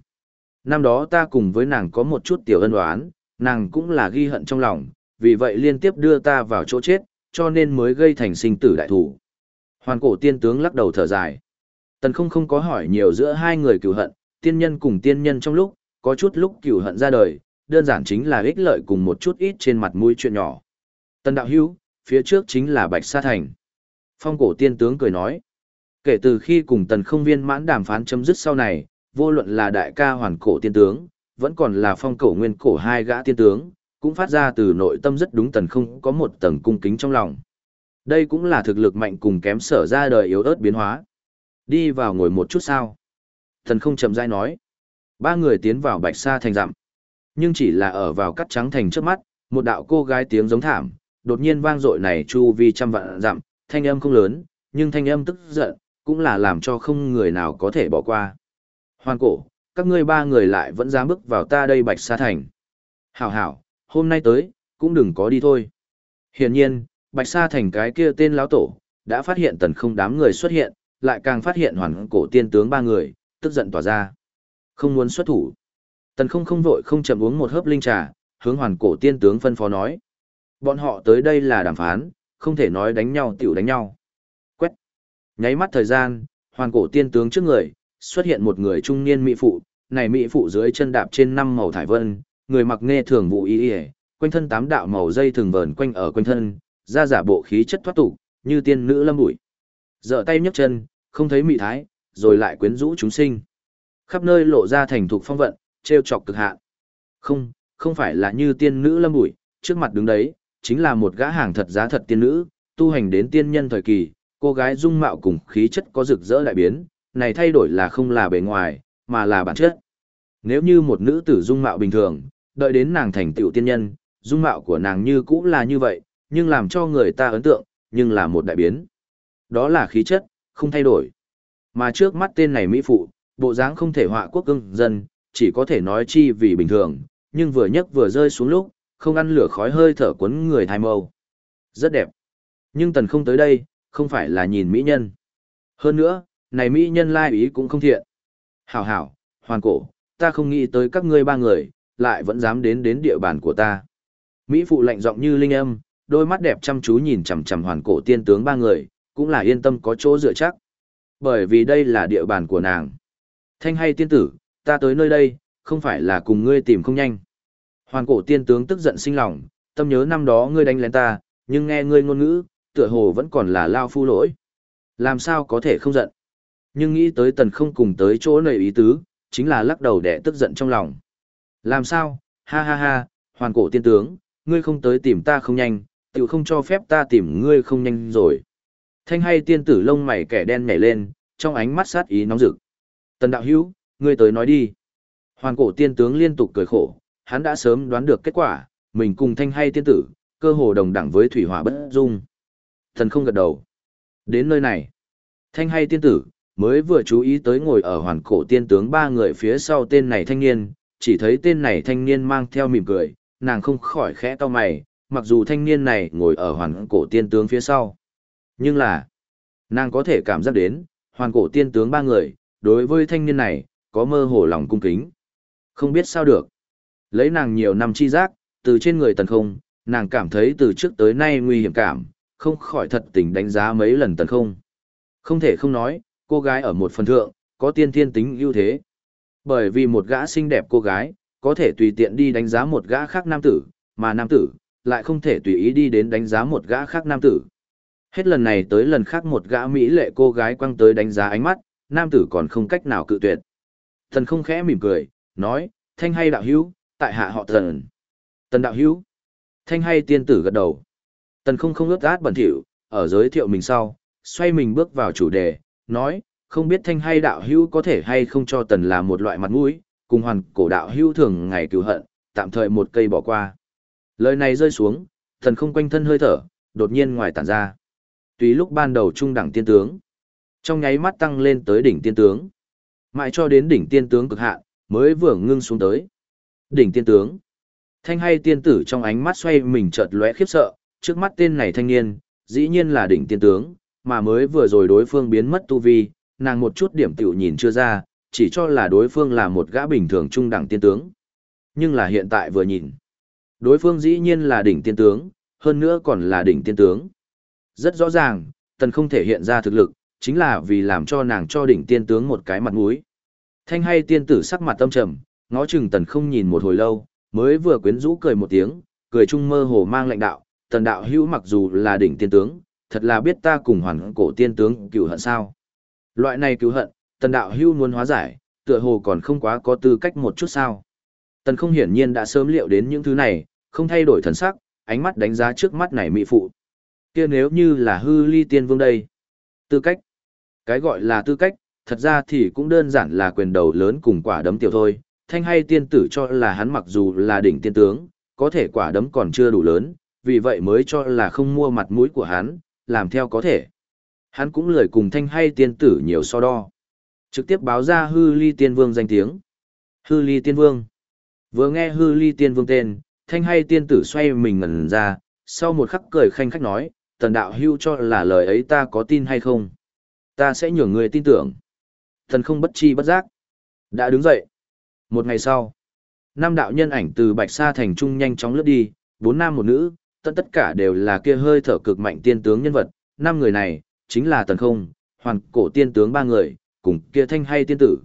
Năm đó ta cùng với nàng có một chút tiểu ân oán, nàng cũng là ghi hận trong lòng, vì vậy liên tiếp đưa ta vào chỗ chết, cho nên mới gây thành sinh tử đại thủ. Hoàn cổ tiên tướng lắc đầu thở dài. Tần không không có hỏi nhiều giữa hai người cửu hận, tiên nhân cùng tiên nhân trong lúc, có chút lúc cửu hận ra đời, đơn giản chính là ích lợi cùng một chút ít trên mặt mũi chuyện nhỏ. Tần đạo hữu, phía trước chính là Bạch Sa Thành. Phong cổ tiên tướng cười nói. Kể từ khi cùng tần không viên mãn đàm phán chấm dứt sau này, vô luận là đại ca hoàn cổ tiên tướng, vẫn còn là phong cổ nguyên cổ hai gã tiên tướng, cũng phát ra từ nội tâm rất đúng tần không có một tầng cung kính trong lòng. Đây cũng là thực lực mạnh cùng kém sở ra đời yếu ớt biến hóa. Đi vào ngồi một chút sao. Tần không chậm rãi nói. Ba người tiến vào bạch sa thành dặm. Nhưng chỉ là ở vào cắt trắng thành trước mắt, một đạo cô gái tiếng giống thảm, đột nhiên vang dội này chu vi trăm vạn dặm, thanh âm không lớn, nhưng thanh âm tức giận, cũng là làm cho không người nào có thể bỏ qua. Hoàn cổ, các ngươi ba người lại vẫn dám bước vào ta đây bạch sa thành. Hảo hảo, hôm nay tới, cũng đừng có đi thôi. Hiển nhiên, bạch sa thành cái kia tên lão tổ, đã phát hiện tần không đám người xuất hiện, lại càng phát hiện hoàn cổ tiên tướng ba người, tức giận tỏa ra. Không muốn xuất thủ. Tần không không vội không chậm uống một hớp linh trà, hướng hoàn cổ tiên tướng phân phó nói. Bọn họ tới đây là đàm phán, không thể nói đánh nhau tiểu đánh nhau. Quét. Nháy mắt thời gian, hoàn cổ tiên tướng trước người, xuất hiện một người trung niên mỹ phụ, này mỹ phụ dưới chân đạp trên năm màu thải vân, người mặc nghe thường vụ y y, quanh thân tám đạo màu dây thường vờn quanh ở quanh thân, ra giả bộ khí chất thoát tục, như tiên nữ lâm bụi. Giở tay nhấc chân, không thấy mỹ thái, rồi lại quyến rũ chúng sinh. Khắp nơi lộ ra thành thục phong vận, trêu chọc cực hạn. Không, không phải là như tiên nữ lâm bụi, trước mặt đứng đấy, chính là một gã hàng thật giá thật tiên nữ, tu hành đến tiên nhân thời kỳ, cô gái dung mạo cùng khí chất có rực rỡ đại biến, này thay đổi là không là bề ngoài, mà là bản chất. Nếu như một nữ tử dung mạo bình thường, đợi đến nàng thành tựu tiên nhân, dung mạo của nàng như cũng là như vậy, nhưng làm cho người ta ấn tượng, nhưng là một đại biến. Đó là khí chất, không thay đổi. Mà trước mắt tên này Mỹ Phụ, bộ dáng không thể họa quốc cưng dân, chỉ có thể nói chi vì bình thường, nhưng vừa nhấc vừa rơi xuống lúc, không ăn lửa khói hơi thở cuốn người thai mâu. Rất đẹp. Nhưng tần không tới đây, không phải là nhìn mỹ nhân. Hơn nữa, này mỹ nhân lai ý cũng không thiện. Hảo hảo, hoàn cổ, ta không nghĩ tới các ngươi ba người, lại vẫn dám đến đến địa bàn của ta. Mỹ phụ lạnh giọng như linh âm, đôi mắt đẹp chăm chú nhìn chằm chằm hoàn cổ tiên tướng ba người, cũng là yên tâm có chỗ dựa chắc. Bởi vì đây là địa bàn của nàng. Thanh hay tiên tử, ta tới nơi đây, không phải là cùng ngươi tìm không nhanh. Hoàn cổ tiên tướng tức giận sinh lòng, tâm nhớ năm đó ngươi đánh lén ta, nhưng nghe ngươi ngôn ngữ, tựa hồ vẫn còn là lao phu lỗi. Làm sao có thể không giận? Nhưng nghĩ tới tần không cùng tới chỗ này ý tứ, chính là lắc đầu để tức giận trong lòng. Làm sao? Ha ha ha, hoàn cổ tiên tướng, ngươi không tới tìm ta không nhanh, tự không cho phép ta tìm ngươi không nhanh rồi. Thanh hay tiên tử lông mày kẻ đen nhảy lên, trong ánh mắt sát ý nóng rực. Tần đạo hữu, ngươi tới nói đi. Hoàn cổ tiên tướng liên tục cười khổ, hắn đã sớm đoán được kết quả, mình cùng thanh hay tiên tử, cơ hồ đồng đẳng với thủy hỏa bất dung. Thần không gật đầu. Đến nơi này, thanh hay tiên tử, mới vừa chú ý tới ngồi ở hoàn cổ tiên tướng ba người phía sau tên này thanh niên, chỉ thấy tên này thanh niên mang theo mỉm cười, nàng không khỏi khẽ to mày, mặc dù thanh niên này ngồi ở hoàn cổ tiên tướng phía sau. Nhưng là, nàng có thể cảm giác đến, hoàn cổ tiên tướng ba người, đối với thanh niên này, có mơ hồ lòng cung kính. Không biết sao được. Lấy nàng nhiều năm chi giác, từ trên người tần không, nàng cảm thấy từ trước tới nay nguy hiểm cảm, không khỏi thật tình đánh giá mấy lần tần không. Không thể không nói, cô gái ở một phần thượng, có tiên thiên tính ưu thế. Bởi vì một gã xinh đẹp cô gái, có thể tùy tiện đi đánh giá một gã khác nam tử, mà nam tử, lại không thể tùy ý đi đến đánh giá một gã khác nam tử. Hết lần này tới lần khác một gã mỹ lệ cô gái quăng tới đánh giá ánh mắt, nam tử còn không cách nào cự tuyệt. Thần không khẽ mỉm cười, nói, thanh hay đạo hữu, tại hạ họ thần. Tần đạo hữu. Thanh hay tiên tử gật đầu. Tần không không ướt át bẩn thỉu, ở giới thiệu mình sau, xoay mình bước vào chủ đề, nói, không biết thanh hay đạo hữu có thể hay không cho tần là một loại mặt mũi, cùng hoàn cổ đạo hữu thường ngày cứu hận, tạm thời một cây bỏ qua. Lời này rơi xuống, thần không quanh thân hơi thở, đột nhiên ngoài tản ra. Tùy lúc ban đầu trung đẳng tiên tướng, trong nháy mắt tăng lên tới đỉnh tiên tướng. Mãi cho đến đỉnh tiên tướng cực hạn, mới vừa ngưng xuống tới. Đỉnh tiên tướng. Thanh hay tiên tử trong ánh mắt xoay mình chợt lóe khiếp sợ, trước mắt tên này thanh niên, dĩ nhiên là đỉnh tiên tướng, mà mới vừa rồi đối phương biến mất tu vi, nàng một chút điểm tiểu nhìn chưa ra, chỉ cho là đối phương là một gã bình thường trung đẳng tiên tướng. Nhưng là hiện tại vừa nhìn, đối phương dĩ nhiên là đỉnh tiên tướng, hơn nữa còn là đỉnh tiên tướng. Rất rõ ràng, tần không thể hiện ra thực lực, chính là vì làm cho nàng cho đỉnh tiên tướng một cái mặt mũi. Thanh hay tiên tử sắc mặt tâm trầm, ngó chừng tần không nhìn một hồi lâu, mới vừa quyến rũ cười một tiếng, cười trung mơ hồ mang lệnh đạo, tần đạo hữu mặc dù là đỉnh tiên tướng, thật là biết ta cùng hoàn cổ tiên tướng cựu hận sao. Loại này cứu hận, tần đạo hữu muốn hóa giải, tựa hồ còn không quá có tư cách một chút sao. Tần không hiển nhiên đã sớm liệu đến những thứ này, không thay đổi thần sắc, ánh mắt đánh giá trước mắt này mỹ phụ. kia nếu như là hư ly tiên vương đây. Tư cách. Cái gọi là tư cách, thật ra thì cũng đơn giản là quyền đầu lớn cùng quả đấm tiểu thôi. Thanh hay tiên tử cho là hắn mặc dù là đỉnh tiên tướng, có thể quả đấm còn chưa đủ lớn, vì vậy mới cho là không mua mặt mũi của hắn, làm theo có thể. Hắn cũng lười cùng thanh hay tiên tử nhiều so đo. Trực tiếp báo ra hư ly tiên vương danh tiếng. Hư ly tiên vương. Vừa nghe hư ly tiên vương tên, thanh hay tiên tử xoay mình ngẩn ra, sau một khắc cười khanh khách nói, tần đạo hưu cho là lời ấy ta có tin hay không. Ta sẽ nhường người tin tưởng. Thần không bất chi bất giác. Đã đứng dậy. Một ngày sau, năm đạo nhân ảnh từ Bạch Sa thành trung nhanh chóng lướt đi, bốn nam một nữ, tất tất cả đều là kia hơi thở cực mạnh tiên tướng nhân vật, năm người này, chính là tần không, hoàn cổ tiên tướng ba người, cùng kia thanh hay tiên tử.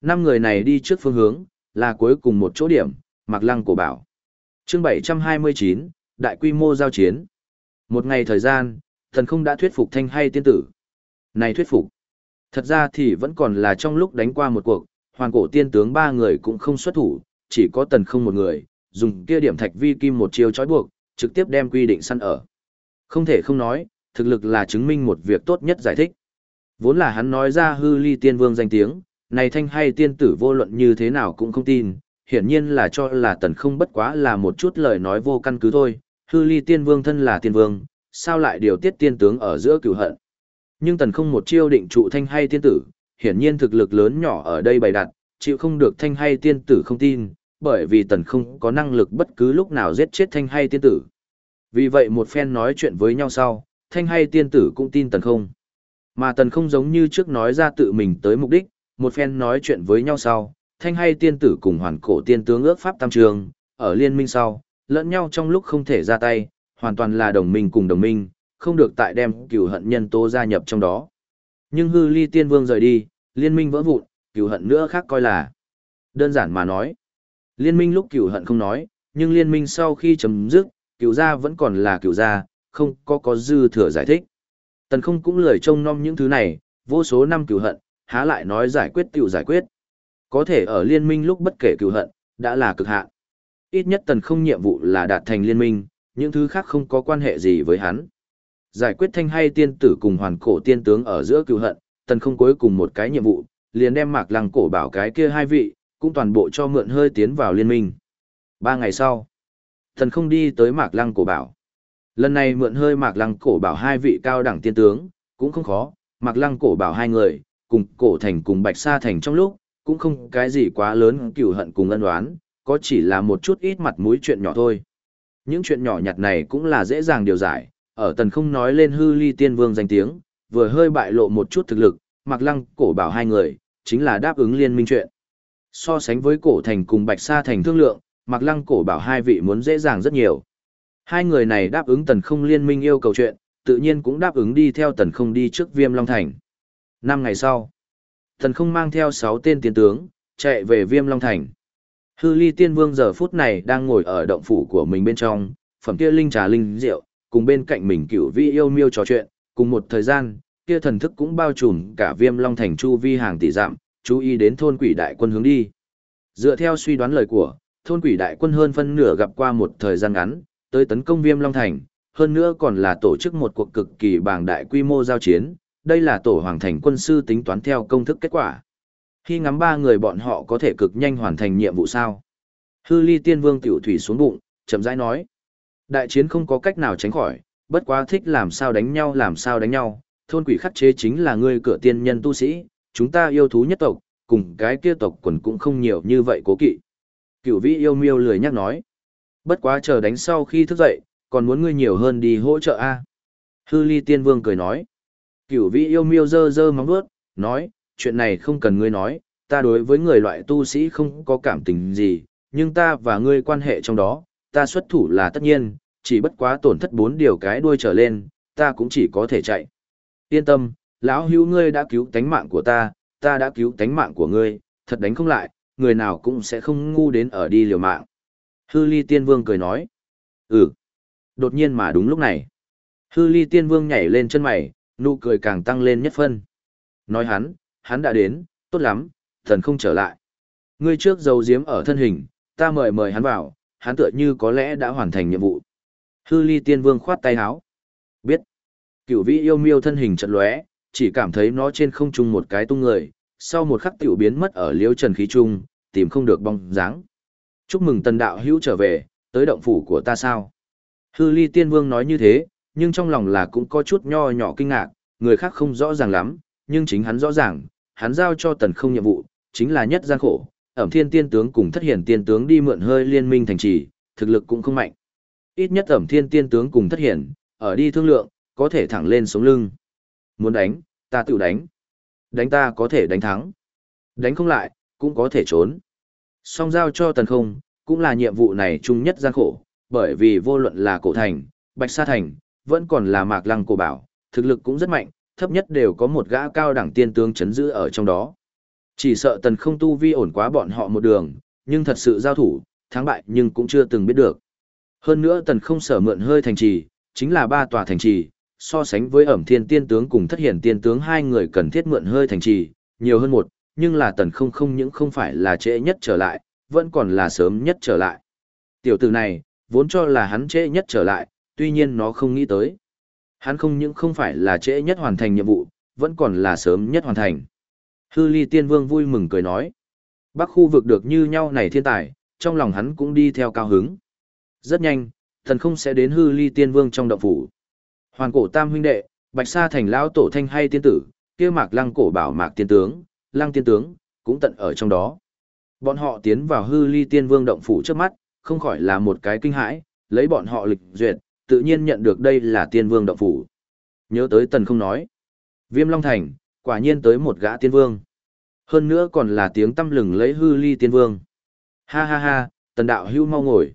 Năm người này đi trước phương hướng, là cuối cùng một chỗ điểm, mặc lăng cổ bảo. chương 729, đại quy mô giao chiến. Một ngày thời gian, thần không đã thuyết phục thanh hay tiên tử. Này thuyết phục. Thật ra thì vẫn còn là trong lúc đánh qua một cuộc, hoàng cổ tiên tướng ba người cũng không xuất thủ, chỉ có tần không một người, dùng kia điểm thạch vi kim một chiêu trói buộc, trực tiếp đem quy định săn ở. Không thể không nói, thực lực là chứng minh một việc tốt nhất giải thích. Vốn là hắn nói ra hư ly tiên vương danh tiếng, này thanh hay tiên tử vô luận như thế nào cũng không tin, hiển nhiên là cho là tần không bất quá là một chút lời nói vô căn cứ thôi, hư ly tiên vương thân là tiên vương, sao lại điều tiết tiên tướng ở giữa cửu hận. Nhưng tần không một chiêu định trụ thanh hay tiên tử, hiển nhiên thực lực lớn nhỏ ở đây bày đặt, chịu không được thanh hay tiên tử không tin, bởi vì tần không có năng lực bất cứ lúc nào giết chết thanh hay tiên tử. Vì vậy một phen nói chuyện với nhau sau, thanh hay tiên tử cũng tin tần không. Mà tần không giống như trước nói ra tự mình tới mục đích, một phen nói chuyện với nhau sau, thanh hay tiên tử cùng hoàn cổ tiên tướng ước pháp tam trường, ở liên minh sau, lẫn nhau trong lúc không thể ra tay, hoàn toàn là đồng minh cùng đồng minh, không được tại đem cửu hận nhân tố gia nhập trong đó. Nhưng hư ly tiên vương rời đi, liên minh vỡ vụn, cửu hận nữa khác coi là. Đơn giản mà nói, liên minh lúc cửu hận không nói, nhưng liên minh sau khi chấm dứt, cửu gia vẫn còn là cửu gia, không có có dư thừa giải thích. Tần không cũng lời trông nom những thứ này, vô số năm cửu hận, há lại nói giải quyết tiểu giải quyết. Có thể ở liên minh lúc bất kể cửu hận, đã là cực hạn. Ít nhất tần không nhiệm vụ là đạt thành liên minh, những thứ khác không có quan hệ gì với hắn. Giải quyết thanh hay tiên tử cùng hoàn cổ tiên tướng ở giữa cửu hận, tần không cuối cùng một cái nhiệm vụ, liền đem mạc lăng cổ bảo cái kia hai vị, cũng toàn bộ cho mượn hơi tiến vào liên minh. Ba ngày sau, tần không đi tới mạc lăng cổ bảo. Lần này mượn hơi mạc lăng cổ bảo hai vị cao đẳng tiên tướng, cũng không khó, mạc lăng cổ bảo hai người, cùng cổ thành cùng bạch sa thành trong lúc, cũng không cái gì quá lớn cửu hận cùng ân đoán, có chỉ là một chút ít mặt mũi chuyện nhỏ thôi. Những chuyện nhỏ nhặt này cũng là dễ dàng điều giải, ở tần không nói lên hư ly tiên vương danh tiếng, vừa hơi bại lộ một chút thực lực, mặc Lăng cổ bảo hai người, chính là đáp ứng liên minh chuyện. So sánh với cổ thành cùng Bạch Sa thành thương lượng, mặc Lăng cổ bảo hai vị muốn dễ dàng rất nhiều. Hai người này đáp ứng tần không liên minh yêu cầu chuyện, tự nhiên cũng đáp ứng đi theo tần không đi trước viêm Long Thành. Năm ngày sau, tần không mang theo sáu tên tiến tướng, chạy về viêm Long Thành. Hư ly tiên vương giờ phút này đang ngồi ở động phủ của mình bên trong, phẩm kia linh trà linh rượu, cùng bên cạnh mình cửu vi yêu miêu trò chuyện, cùng một thời gian, kia thần thức cũng bao trùm cả viêm long thành chu vi hàng tỷ dặm, chú ý đến thôn quỷ đại quân hướng đi. Dựa theo suy đoán lời của, thôn quỷ đại quân hơn phân nửa gặp qua một thời gian ngắn, tới tấn công viêm long thành, hơn nữa còn là tổ chức một cuộc cực kỳ bàng đại quy mô giao chiến, đây là tổ hoàng thành quân sư tính toán theo công thức kết quả. Khi ngắm ba người bọn họ có thể cực nhanh hoàn thành nhiệm vụ sao? Hư ly tiên vương tiểu thủy xuống bụng, chậm rãi nói. Đại chiến không có cách nào tránh khỏi, bất quá thích làm sao đánh nhau làm sao đánh nhau, thôn quỷ khắc chế chính là ngươi cửa tiên nhân tu sĩ, chúng ta yêu thú nhất tộc, cùng cái kia tộc quần cũng không nhiều như vậy cố kỵ. Cửu vĩ yêu miêu lười nhắc nói. Bất quá chờ đánh sau khi thức dậy, còn muốn ngươi nhiều hơn đi hỗ trợ a. Hư ly tiên vương cười nói. Cửu vĩ yêu miêu dơ dơ móng bước, nói, chuyện này không cần ngươi nói, ta đối với người loại tu sĩ không có cảm tình gì, nhưng ta và ngươi quan hệ trong đó, ta xuất thủ là tất nhiên, chỉ bất quá tổn thất bốn điều cái đuôi trở lên, ta cũng chỉ có thể chạy. Yên tâm, lão hữu ngươi đã cứu tánh mạng của ta, ta đã cứu tánh mạng của ngươi, thật đánh không lại, người nào cũng sẽ không ngu đến ở đi liều mạng. Hư ly tiên vương cười nói. Ừ. Đột nhiên mà đúng lúc này. Hư ly tiên vương nhảy lên chân mày, nụ cười càng tăng lên nhất phân. Nói hắn, hắn đã đến, tốt lắm, thần không trở lại. Ngươi trước dầu diếm ở thân hình, ta mời mời hắn vào, hắn tựa như có lẽ đã hoàn thành nhiệm vụ. Hư ly tiên vương khoát tay háo. Biết. Cửu vĩ yêu miêu thân hình chật lóe, chỉ cảm thấy nó trên không trung một cái tung người, sau một khắc tiểu biến mất ở liễu trần khí trung, tìm không được bóng dáng. Chúc mừng tần đạo hữu trở về, tới động phủ của ta sao? Hư ly tiên vương nói như thế, nhưng trong lòng là cũng có chút nho nhỏ kinh ngạc, người khác không rõ ràng lắm, nhưng chính hắn rõ ràng, hắn giao cho tần không nhiệm vụ, chính là nhất gian khổ, ẩm thiên tiên tướng cùng thất hiển tiên tướng đi mượn hơi liên minh thành trì, thực lực cũng không mạnh. Ít nhất ẩm thiên tiên tướng cùng thất hiển, ở đi thương lượng, có thể thẳng lên sống lưng. Muốn đánh, ta tự đánh. Đánh ta có thể đánh thắng. Đánh không lại, cũng có thể trốn. Song giao cho tần không, cũng là nhiệm vụ này chung nhất gian khổ, bởi vì vô luận là cổ thành, bạch sa thành, vẫn còn là mạc lăng cổ bảo, thực lực cũng rất mạnh, thấp nhất đều có một gã cao đẳng tiên tướng chấn giữ ở trong đó. Chỉ sợ tần không tu vi ổn quá bọn họ một đường, nhưng thật sự giao thủ, thắng bại nhưng cũng chưa từng biết được. Hơn nữa tần không sở mượn hơi thành trì, chính là ba tòa thành trì, so sánh với ẩm thiên tiên tướng cùng thất hiển tiên tướng hai người cần thiết mượn hơi thành trì, nhiều hơn một, nhưng là tần không không những không phải là trễ nhất trở lại, vẫn còn là sớm nhất trở lại. Tiểu tử này, vốn cho là hắn trễ nhất trở lại, tuy nhiên nó không nghĩ tới. Hắn không những không phải là trễ nhất hoàn thành nhiệm vụ, vẫn còn là sớm nhất hoàn thành. Hư ly tiên vương vui mừng cười nói. Bắc khu vực được như nhau này thiên tài, trong lòng hắn cũng đi theo cao hứng. Rất nhanh, thần không sẽ đến hư ly tiên vương trong động phủ. Hoàn cổ tam huynh đệ, bạch sa thành lão tổ thanh hay tiên tử, kia mạc lăng cổ bảo mạc tiên tướng, lăng tiên tướng, cũng tận ở trong đó. Bọn họ tiến vào hư ly tiên vương động phủ trước mắt, không khỏi là một cái kinh hãi, lấy bọn họ lịch duyệt, tự nhiên nhận được đây là tiên vương động phủ. Nhớ tới tần không nói. Viêm Long Thành, quả nhiên tới một gã tiên vương. Hơn nữa còn là tiếng tâm lừng lấy hư ly tiên vương. Ha ha ha, tần đạo hưu mau ngồi.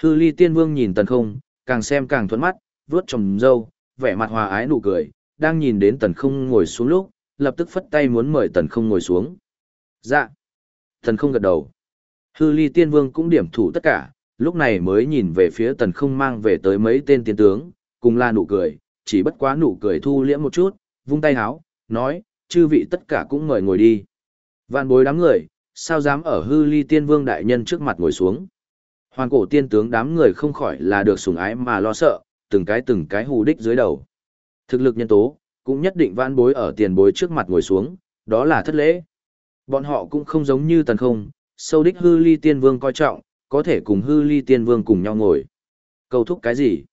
Hư ly tiên vương nhìn tần không, càng xem càng thuẫn mắt, vuốt trồng dâu, vẻ mặt hòa ái nụ cười, đang nhìn đến tần không ngồi xuống lúc, lập tức phất tay muốn mời tần không ngồi xuống. Dạ. Tần không gật đầu. Hư ly tiên vương cũng điểm thủ tất cả, lúc này mới nhìn về phía tần không mang về tới mấy tên tiên tướng, cùng là nụ cười, chỉ bất quá nụ cười thu liễm một chút, vung tay háo, nói, chư vị tất cả cũng mời ngồi đi. Vạn bối đám người, sao dám ở hư ly tiên vương đại nhân trước mặt ngồi xuống. Hoàn cổ tiên tướng đám người không khỏi là được sủng ái mà lo sợ, từng cái từng cái hù đích dưới đầu. Thực lực nhân tố, cũng nhất định vãn bối ở tiền bối trước mặt ngồi xuống, đó là thất lễ. Bọn họ cũng không giống như tần không, sâu đích hư ly tiên vương coi trọng, có thể cùng hư ly tiên vương cùng nhau ngồi. Cầu thúc cái gì?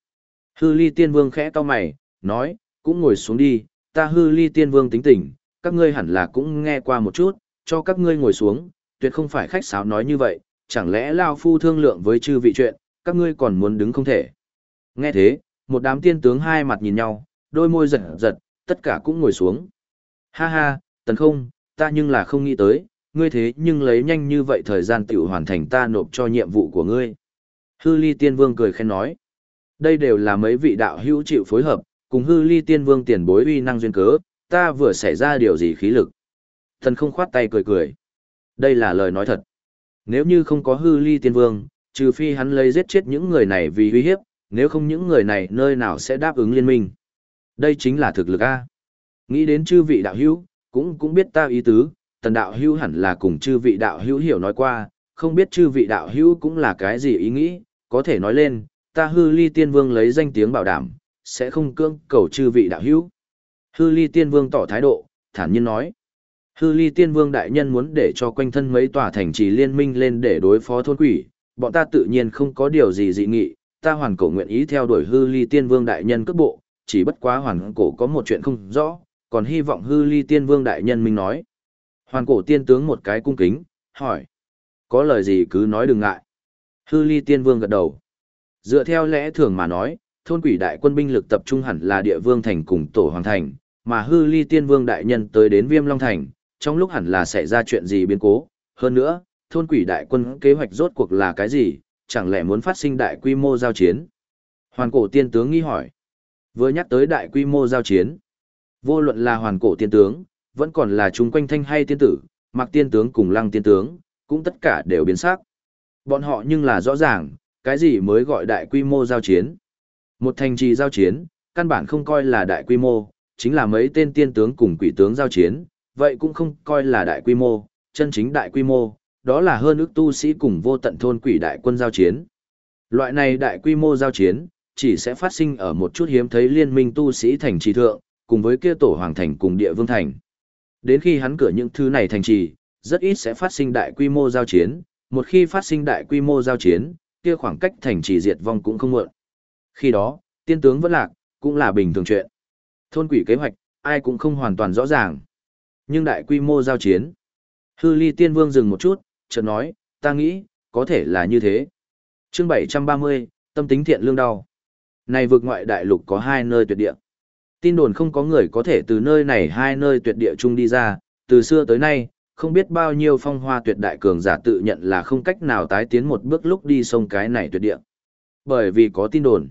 Hư ly tiên vương khẽ to mày, nói, cũng ngồi xuống đi, ta hư ly tiên vương tính tình, các ngươi hẳn là cũng nghe qua một chút, cho các ngươi ngồi xuống, tuyệt không phải khách sáo nói như vậy, chẳng lẽ Lao Phu thương lượng với chư vị chuyện, các ngươi còn muốn đứng không thể. Nghe thế, một đám tiên tướng hai mặt nhìn nhau, đôi môi giật giật, tất cả cũng ngồi xuống. Ha ha, tần không, ta nhưng là không nghĩ tới, ngươi thế nhưng lấy nhanh như vậy thời gian tiểu hoàn thành ta nộp cho nhiệm vụ của ngươi. Hư ly tiên vương cười khen nói. Đây đều là mấy vị đạo hữu chịu phối hợp, cùng hư ly tiên vương tiền bối uy năng duyên cớ, ta vừa xảy ra điều gì khí lực. Thần không khoát tay cười cười. Đây là lời nói thật. Nếu như không có hư ly tiên vương, trừ phi hắn lấy giết chết những người này vì uy hiếp, nếu không những người này nơi nào sẽ đáp ứng liên minh. Đây chính là thực lực A. Nghĩ đến chư vị đạo hữu, cũng cũng biết ta ý tứ, tần đạo hữu hẳn là cùng chư vị đạo hữu hiểu nói qua, không biết chư vị đạo hữu cũng là cái gì ý nghĩ, có thể nói lên, ta hư ly tiên vương lấy danh tiếng bảo đảm, sẽ không cưỡng cầu chư vị đạo hữu. Hư ly tiên vương tỏ thái độ, thản nhiên nói. Hư ly tiên vương đại nhân muốn để cho quanh thân mấy tòa thành trì liên minh lên để đối phó thôn quỷ, bọn ta tự nhiên không có điều gì dị nghị, ta hoàn cổ nguyện ý theo đuổi hư ly tiên vương đại nhân cấp bộ, chỉ bất quá hoàn cổ có một chuyện không rõ, còn hy vọng hư ly tiên vương đại nhân mình nói. Hoàn cổ tiên tướng một cái cung kính, hỏi. Có lời gì cứ nói đừng ngại. Hư ly tiên vương gật đầu. Dựa theo lẽ thường mà nói, thôn quỷ đại quân binh lực tập trung hẳn là địa vương thành cùng tổ hoàng thành, mà hư ly tiên vương đại nhân tới đến viêm long thành, trong lúc hẳn là xảy ra chuyện gì biến cố. Hơn nữa, thôn quỷ đại quân kế hoạch rốt cuộc là cái gì, chẳng lẽ muốn phát sinh đại quy mô giao chiến? Hoàn cổ tiên tướng nghi hỏi. Vừa nhắc tới đại quy mô giao chiến, vô luận là hoàn cổ tiên tướng, vẫn còn là chúng quanh thanh hay tiên tử, mặc tiên tướng cùng lăng tiên tướng, cũng tất cả đều biến sắc. Bọn họ nhưng là rõ ràng, cái gì mới gọi đại quy mô giao chiến. Một thành trì giao chiến, căn bản không coi là đại quy mô, chính là mấy tên tiên tướng cùng quỷ tướng giao chiến, vậy cũng không coi là đại quy mô, chân chính đại quy mô, đó là hơn ước tu sĩ cùng vô tận thôn quỷ đại quân giao chiến. Loại này đại quy mô giao chiến, chỉ sẽ phát sinh ở một chút hiếm thấy liên minh tu sĩ thành trì thượng, cùng với kia tổ hoàng thành cùng địa vương thành. Đến khi hắn cửa những thứ này thành trì, rất ít sẽ phát sinh đại quy mô giao chiến, một khi phát sinh đại quy mô giao chiến, kia khoảng cách thành trì diệt vong cũng không muộn. Khi đó, tiên tướng vẫn lạc, cũng là bình thường chuyện. Thôn quỷ kế hoạch, ai cũng không hoàn toàn rõ ràng. Nhưng đại quy mô giao chiến. Hư ly tiên vương dừng một chút, chợt nói, ta nghĩ, có thể là như thế. chương 730, tâm tính thiện lương đau. Này vực ngoại đại lục có hai nơi tuyệt địa. Tin đồn không có người có thể từ nơi này hai nơi tuyệt địa chung đi ra, từ xưa tới nay, không biết bao nhiêu phong hoa tuyệt đại cường giả tự nhận là không cách nào tái tiến một bước lúc đi sông cái này tuyệt địa. Bởi vì có tin đồn.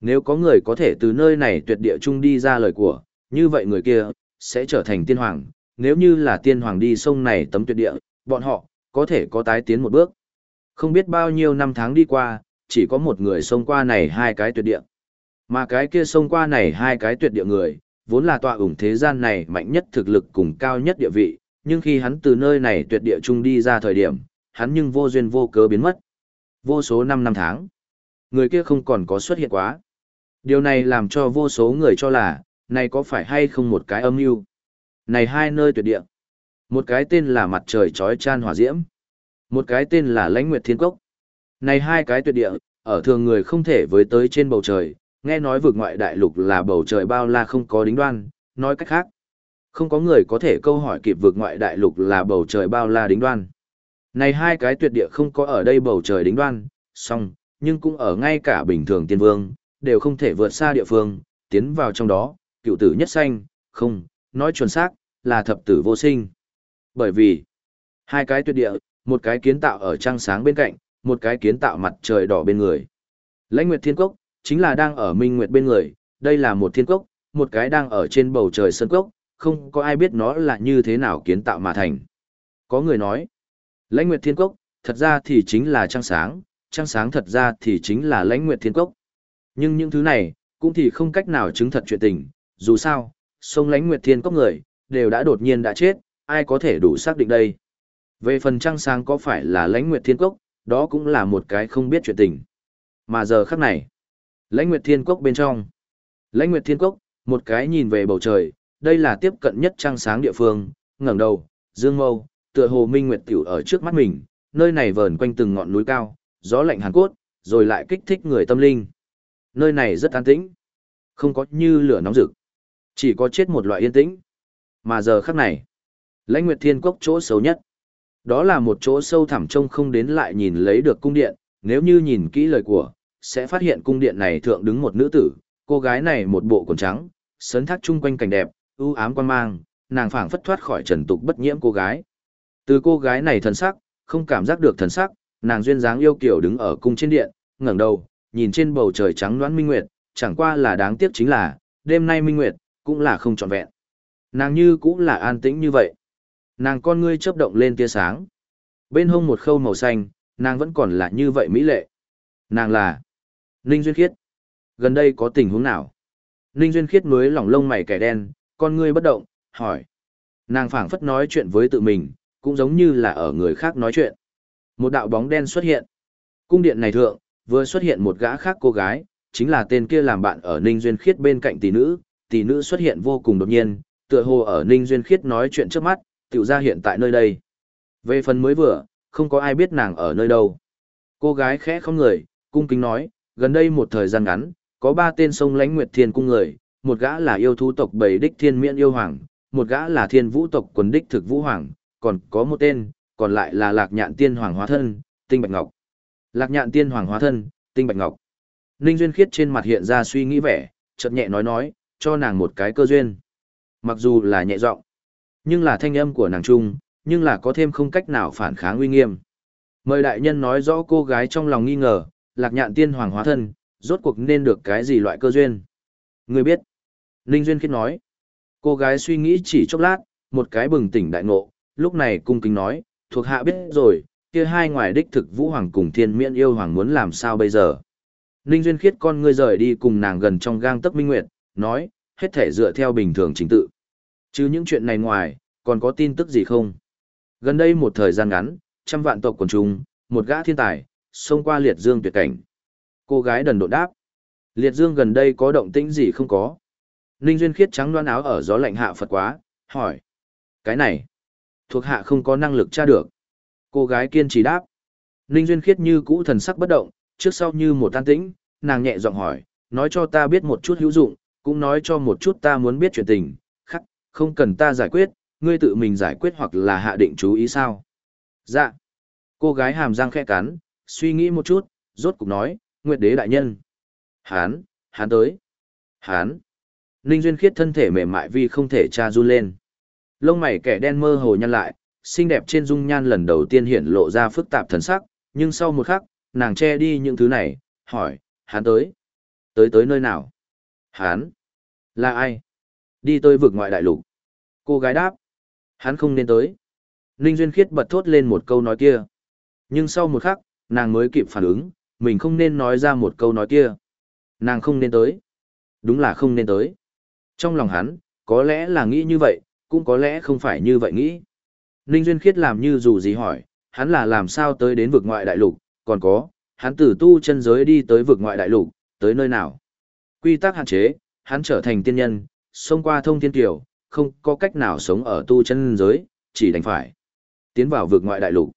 Nếu có người có thể từ nơi này tuyệt địa chung đi ra lời của, như vậy người kia, sẽ trở thành tiên hoàng. Nếu như là tiên hoàng đi sông này tấm tuyệt địa, bọn họ, có thể có tái tiến một bước. Không biết bao nhiêu năm tháng đi qua, chỉ có một người sông qua này hai cái tuyệt địa. Mà cái kia sông qua này hai cái tuyệt địa người, vốn là tọa ủng thế gian này mạnh nhất thực lực cùng cao nhất địa vị, nhưng khi hắn từ nơi này tuyệt địa chung đi ra thời điểm, hắn nhưng vô duyên vô cớ biến mất. Vô số năm năm tháng, người kia không còn có xuất hiện quá. Điều này làm cho vô số người cho là, này có phải hay không một cái âm mưu Này hai nơi tuyệt địa. Một cái tên là mặt trời trói chan hỏa diễm. Một cái tên là lãnh nguyệt thiên cốc. Này hai cái tuyệt địa, ở thường người không thể với tới trên bầu trời, nghe nói vượt ngoại đại lục là bầu trời bao la không có đính đoan, nói cách khác. Không có người có thể câu hỏi kịp vượt ngoại đại lục là bầu trời bao la đính đoan. Này hai cái tuyệt địa không có ở đây bầu trời đính đoan, song, nhưng cũng ở ngay cả bình thường tiên vương, đều không thể vượt xa địa phương, tiến vào trong đó, cựu tử nhất sanh, không, nói chuẩn xác, là thập tử vô sinh. Bởi vì, hai cái tuyệt địa, một cái kiến tạo ở trăng sáng bên cạnh, một cái kiến tạo mặt trời đỏ bên người. Lãnh Nguyệt Thiên Cốc, chính là đang ở Minh Nguyệt bên người, đây là một thiên cốc, một cái đang ở trên bầu trời sơn cốc, không có ai biết nó là như thế nào kiến tạo mà thành. Có người nói, Lãnh Nguyệt Thiên Cốc, thật ra thì chính là trăng sáng, trăng sáng thật ra thì chính là Lãnh Nguyệt Thiên Cốc. Nhưng những thứ này, cũng thì không cách nào chứng thật chuyện tình, dù sao, sông lánh nguyệt thiên cốc người, đều đã đột nhiên đã chết, ai có thể đủ xác định đây. Về phần trăng sáng có phải là lãnh nguyệt thiên cốc, đó cũng là một cái không biết chuyện tình. Mà giờ khắc này, lãnh nguyệt thiên cốc bên trong, lãnh nguyệt thiên cốc, một cái nhìn về bầu trời, đây là tiếp cận nhất trăng sáng địa phương, ngẩng đầu, dương mâu, tựa hồ minh nguyệt tiểu ở trước mắt mình, nơi này vờn quanh từng ngọn núi cao, gió lạnh hàn cốt, rồi lại kích thích người tâm linh. Nơi này rất an tĩnh, không có như lửa nóng rực, chỉ có chết một loại yên tĩnh. Mà giờ khắc này, lãnh nguyệt thiên cốc chỗ xấu nhất, đó là một chỗ sâu thẳm trông không đến lại nhìn lấy được cung điện, nếu như nhìn kỹ lời của, sẽ phát hiện cung điện này thượng đứng một nữ tử, cô gái này một bộ quần trắng, sấn thác chung quanh cảnh đẹp, ưu ám quan mang, nàng phảng phất thoát khỏi trần tục bất nhiễm cô gái. Từ cô gái này thần sắc, không cảm giác được thần sắc, nàng duyên dáng yêu kiều đứng ở cung trên điện, ngẩng đầu, nhìn trên bầu trời trắng đoán minh nguyệt, chẳng qua là đáng tiếc chính là, đêm nay minh nguyệt, cũng là không trọn vẹn. Nàng như cũng là an tĩnh như vậy. Nàng con ngươi chớp động lên tia sáng. Bên hông một khâu màu xanh, nàng vẫn còn là như vậy mỹ lệ. Nàng là Ninh Duyên Khiết. Gần đây có tình huống nào? Ninh Duyên Khiết nuối lỏng lông mày kẻ đen, con ngươi bất động, hỏi. Nàng phảng phất nói chuyện với tự mình, cũng giống như là ở người khác nói chuyện. Một đạo bóng đen xuất hiện. Cung điện này thượng, vừa xuất hiện một gã khác cô gái, chính là tên kia làm bạn ở Ninh Duyên Khiết bên cạnh tỷ nữ. Tỷ nữ xuất hiện vô cùng đột nhiên, tựa hồ ở Ninh Duyên Khiết nói chuyện trước mắt, tiểu ra hiện tại nơi đây. Về phần mới vừa, không có ai biết nàng ở nơi đâu. Cô gái khẽ không người, cung kính nói, gần đây một thời gian ngắn, có ba tên sông lãnh nguyệt thiên cung người, một gã là yêu thú tộc bầy đích thiên miễn yêu hoàng, một gã là thiên vũ tộc quần đích thực vũ hoàng, còn có một tên, còn lại là lạc nhạn tiên hoàng hóa thân, tinh bạch ngọc. Lạc nhạn tiên hoàng hóa thân, tinh bạch ngọc. Ninh Duyên Khiết trên mặt hiện ra suy nghĩ vẻ, chợt nhẹ nói nói, cho nàng một cái cơ duyên. Mặc dù là nhẹ giọng, nhưng là thanh âm của nàng trung, nhưng là có thêm không cách nào phản kháng uy nghiêm. Mời đại nhân nói rõ cô gái trong lòng nghi ngờ, lạc nhạn tiên hoàng hóa thân, rốt cuộc nên được cái gì loại cơ duyên. Người biết. Ninh Duyên Khiết nói. Cô gái suy nghĩ chỉ chốc lát, một cái bừng tỉnh đại ngộ, lúc này cung kính nói, thuộc hạ biết rồi, kia hai ngoài đích thực vũ hoàng cùng thiên miễn yêu hoàng muốn làm sao bây giờ. Ninh Duyên Khiết con ngươi rời đi cùng nàng gần trong gang tấc minh nguyệt, nói, hết thể dựa theo bình thường chính tự. Chứ những chuyện này ngoài, còn có tin tức gì không? Gần đây một thời gian ngắn, trăm vạn tộc quần chúng một gã thiên tài, xông qua liệt dương tuyệt cảnh. Cô gái đần độn đáp. Liệt dương gần đây có động tĩnh gì không có? Ninh Duyên khiết trắng đoan áo ở gió lạnh hạ Phật quá, hỏi. Cái này, thuộc hạ không có năng lực tra được. Cô gái kiên trì đáp. Ninh Duyên khiết như cũ thần sắc bất động, trước sau như một tan tĩnh, nàng nhẹ giọng hỏi, nói cho ta biết một chút hữu dụng, cũng nói cho một chút ta muốn biết chuyện tình, khắc, không cần ta giải quyết, ngươi tự mình giải quyết hoặc là hạ định chú ý sao. Dạ. Cô gái hàm răng khẽ cắn, suy nghĩ một chút, rốt cục nói, Nguyệt đế đại nhân. Hán, hán tới. Hán. Ninh Duyên Khiết thân thể mềm mại vì không thể tra run lên. Lông mày kẻ đen mơ hồ nhăn lại, xinh đẹp trên dung nhan lần đầu tiên hiện lộ ra phức tạp thần sắc, nhưng sau một khắc, nàng che đi những thứ này, hỏi, hắn tới. Tới tới nơi nào? hắn Là ai? Đi tới vực ngoại đại lục. Cô gái đáp. Hắn không nên tới. Ninh Duyên Khiết bật thốt lên một câu nói kia. Nhưng sau một khắc, nàng mới kịp phản ứng, mình không nên nói ra một câu nói kia. Nàng không nên tới. Đúng là không nên tới. Trong lòng hắn, có lẽ là nghĩ như vậy, cũng có lẽ không phải như vậy nghĩ. Ninh Duyên Khiết làm như dù gì hỏi, hắn là làm sao tới đến vực ngoại đại lục, còn có, hắn từ tu chân giới đi tới vực ngoại đại lục, tới nơi nào. Quy tắc hạn chế, hắn trở thành tiên nhân, xông qua thông thiên tiểu, không có cách nào sống ở tu chân giới, chỉ đành phải tiến vào vực ngoại đại lục.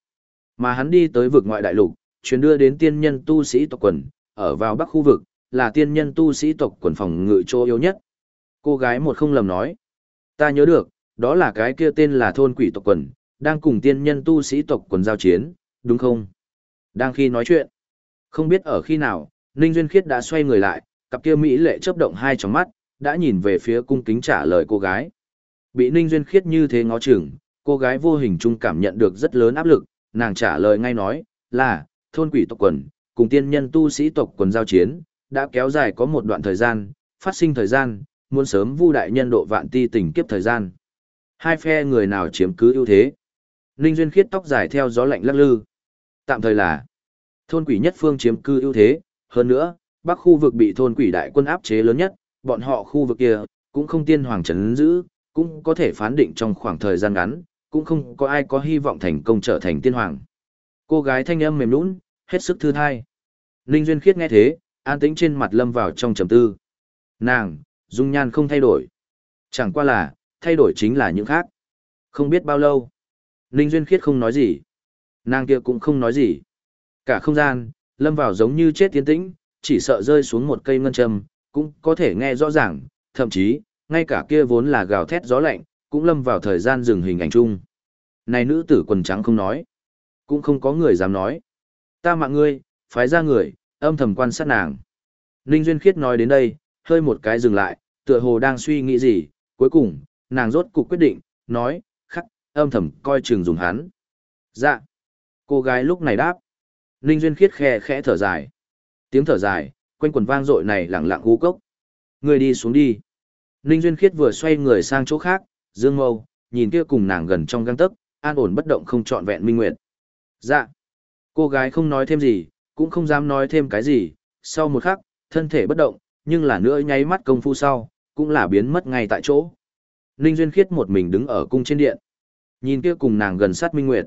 Mà hắn đi tới vực ngoại đại lục, chuyển đưa đến tiên nhân tu sĩ tộc quần, ở vào bắc khu vực, là tiên nhân tu sĩ tộc quần phòng ngự chỗ yếu nhất. Cô gái một không lầm nói. Ta nhớ được, đó là cái kia tên là thôn quỷ tộc quần, đang cùng tiên nhân tu sĩ tộc quần giao chiến, đúng không? Đang khi nói chuyện, không biết ở khi nào, Ninh Duyên Khiết đã xoay người lại, cặp kia Mỹ lệ chớp động hai tròng mắt, đã nhìn về phía cung kính trả lời cô gái. Bị Ninh Duyên Khiết như thế ngó chừng, cô gái vô hình trung cảm nhận được rất lớn áp lực, nàng trả lời ngay nói, là, thôn quỷ tộc quần, cùng tiên nhân tu sĩ tộc quần giao chiến, đã kéo dài có một đoạn thời gian, phát sinh thời gian, muốn sớm vu đại nhân độ vạn ti tình kiếp thời gian. Hai phe người nào chiếm cứ ưu thế. Ninh Duyên khiết tóc dài theo gió lạnh lắc lư. Tạm thời là, thôn quỷ nhất phương chiếm cư ưu thế, hơn nữa, bắc khu vực bị thôn quỷ đại quân áp chế lớn nhất, bọn họ khu vực kia, cũng không tiên hoàng trấn giữ, cũng có thể phán định trong khoảng thời gian ngắn, cũng không có ai có hy vọng thành công trở thành tiên hoàng. Cô gái thanh âm mềm lún, hết sức thư thai. Ninh Duyên Khiết nghe thế, an tĩnh trên mặt lâm vào trong trầm tư. Nàng, dung nhan không thay đổi. Chẳng qua là, thay đổi chính là những khác. Không biết bao lâu. Ninh Duyên Khiết không nói gì. Nàng kia cũng không nói gì. Cả không gian, lâm vào giống như chết tiến tĩnh, chỉ sợ rơi xuống một cây ngân châm, cũng có thể nghe rõ ràng, thậm chí, ngay cả kia vốn là gào thét gió lạnh, cũng lâm vào thời gian dừng hình ảnh chung. Này nữ tử quần trắng không nói, cũng không có người dám nói. Ta mạng ngươi, phái ra người, âm thầm quan sát nàng. Ninh Duyên Khiết nói đến đây, hơi một cái dừng lại, tựa hồ đang suy nghĩ gì, cuối cùng, nàng rốt cục quyết định, nói, âm thầm coi chừng dùng hắn. Dạ. Cô gái lúc này đáp. Ninh Duyên Khiết khe khẽ thở dài. Tiếng thở dài, quanh quần vang dội này lặng lặng hú cốc. Người đi xuống đi. Ninh Duyên Khiết vừa xoay người sang chỗ khác, dương mâu, nhìn kia cùng nàng gần trong găng tấc, an ổn bất động không trọn vẹn minh nguyệt. Dạ. Cô gái không nói thêm gì, cũng không dám nói thêm cái gì, sau một khắc, thân thể bất động, nhưng là nữa nháy mắt công phu sau, cũng là biến mất ngay tại chỗ. Ninh Duyên Khiết một mình đứng ở cung trên điện. Nhìn kia cùng nàng gần sát Minh Nguyệt.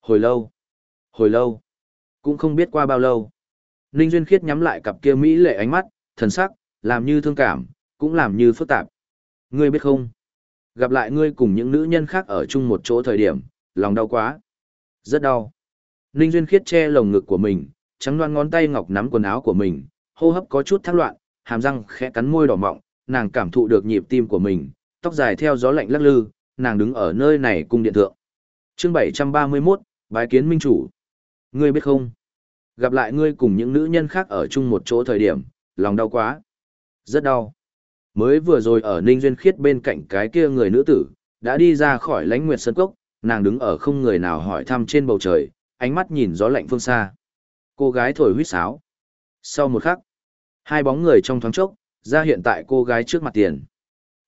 Hồi lâu, hồi lâu, cũng không biết qua bao lâu. Ninh Duyên Khiết nhắm lại cặp kia mỹ lệ ánh mắt, thần sắc, làm như thương cảm, cũng làm như phức tạp. Ngươi biết không? Gặp lại ngươi cùng những nữ nhân khác ở chung một chỗ thời điểm, lòng đau quá. Rất đau. Ninh Duyên Khiết che lồng ngực của mình, trắng loan ngón tay ngọc nắm quần áo của mình, hô hấp có chút thác loạn, hàm răng khẽ cắn môi đỏ mọng, nàng cảm thụ được nhịp tim của mình, tóc dài theo gió lạnh lắc lư, nàng đứng ở nơi này cung điện thượng. Chương 731, bái kiến minh chủ. Ngươi biết không? Gặp lại ngươi cùng những nữ nhân khác ở chung một chỗ thời điểm, lòng đau quá. Rất đau. Mới vừa rồi ở Ninh Duyên Khiết bên cạnh cái kia người nữ tử, đã đi ra khỏi lãnh nguyệt sân cốc, nàng đứng ở không người nào hỏi thăm trên bầu trời, ánh mắt nhìn gió lạnh phương xa. Cô gái thổi huýt sáo. Sau một khắc, hai bóng người trong thoáng chốc, ra hiện tại cô gái trước mặt tiền.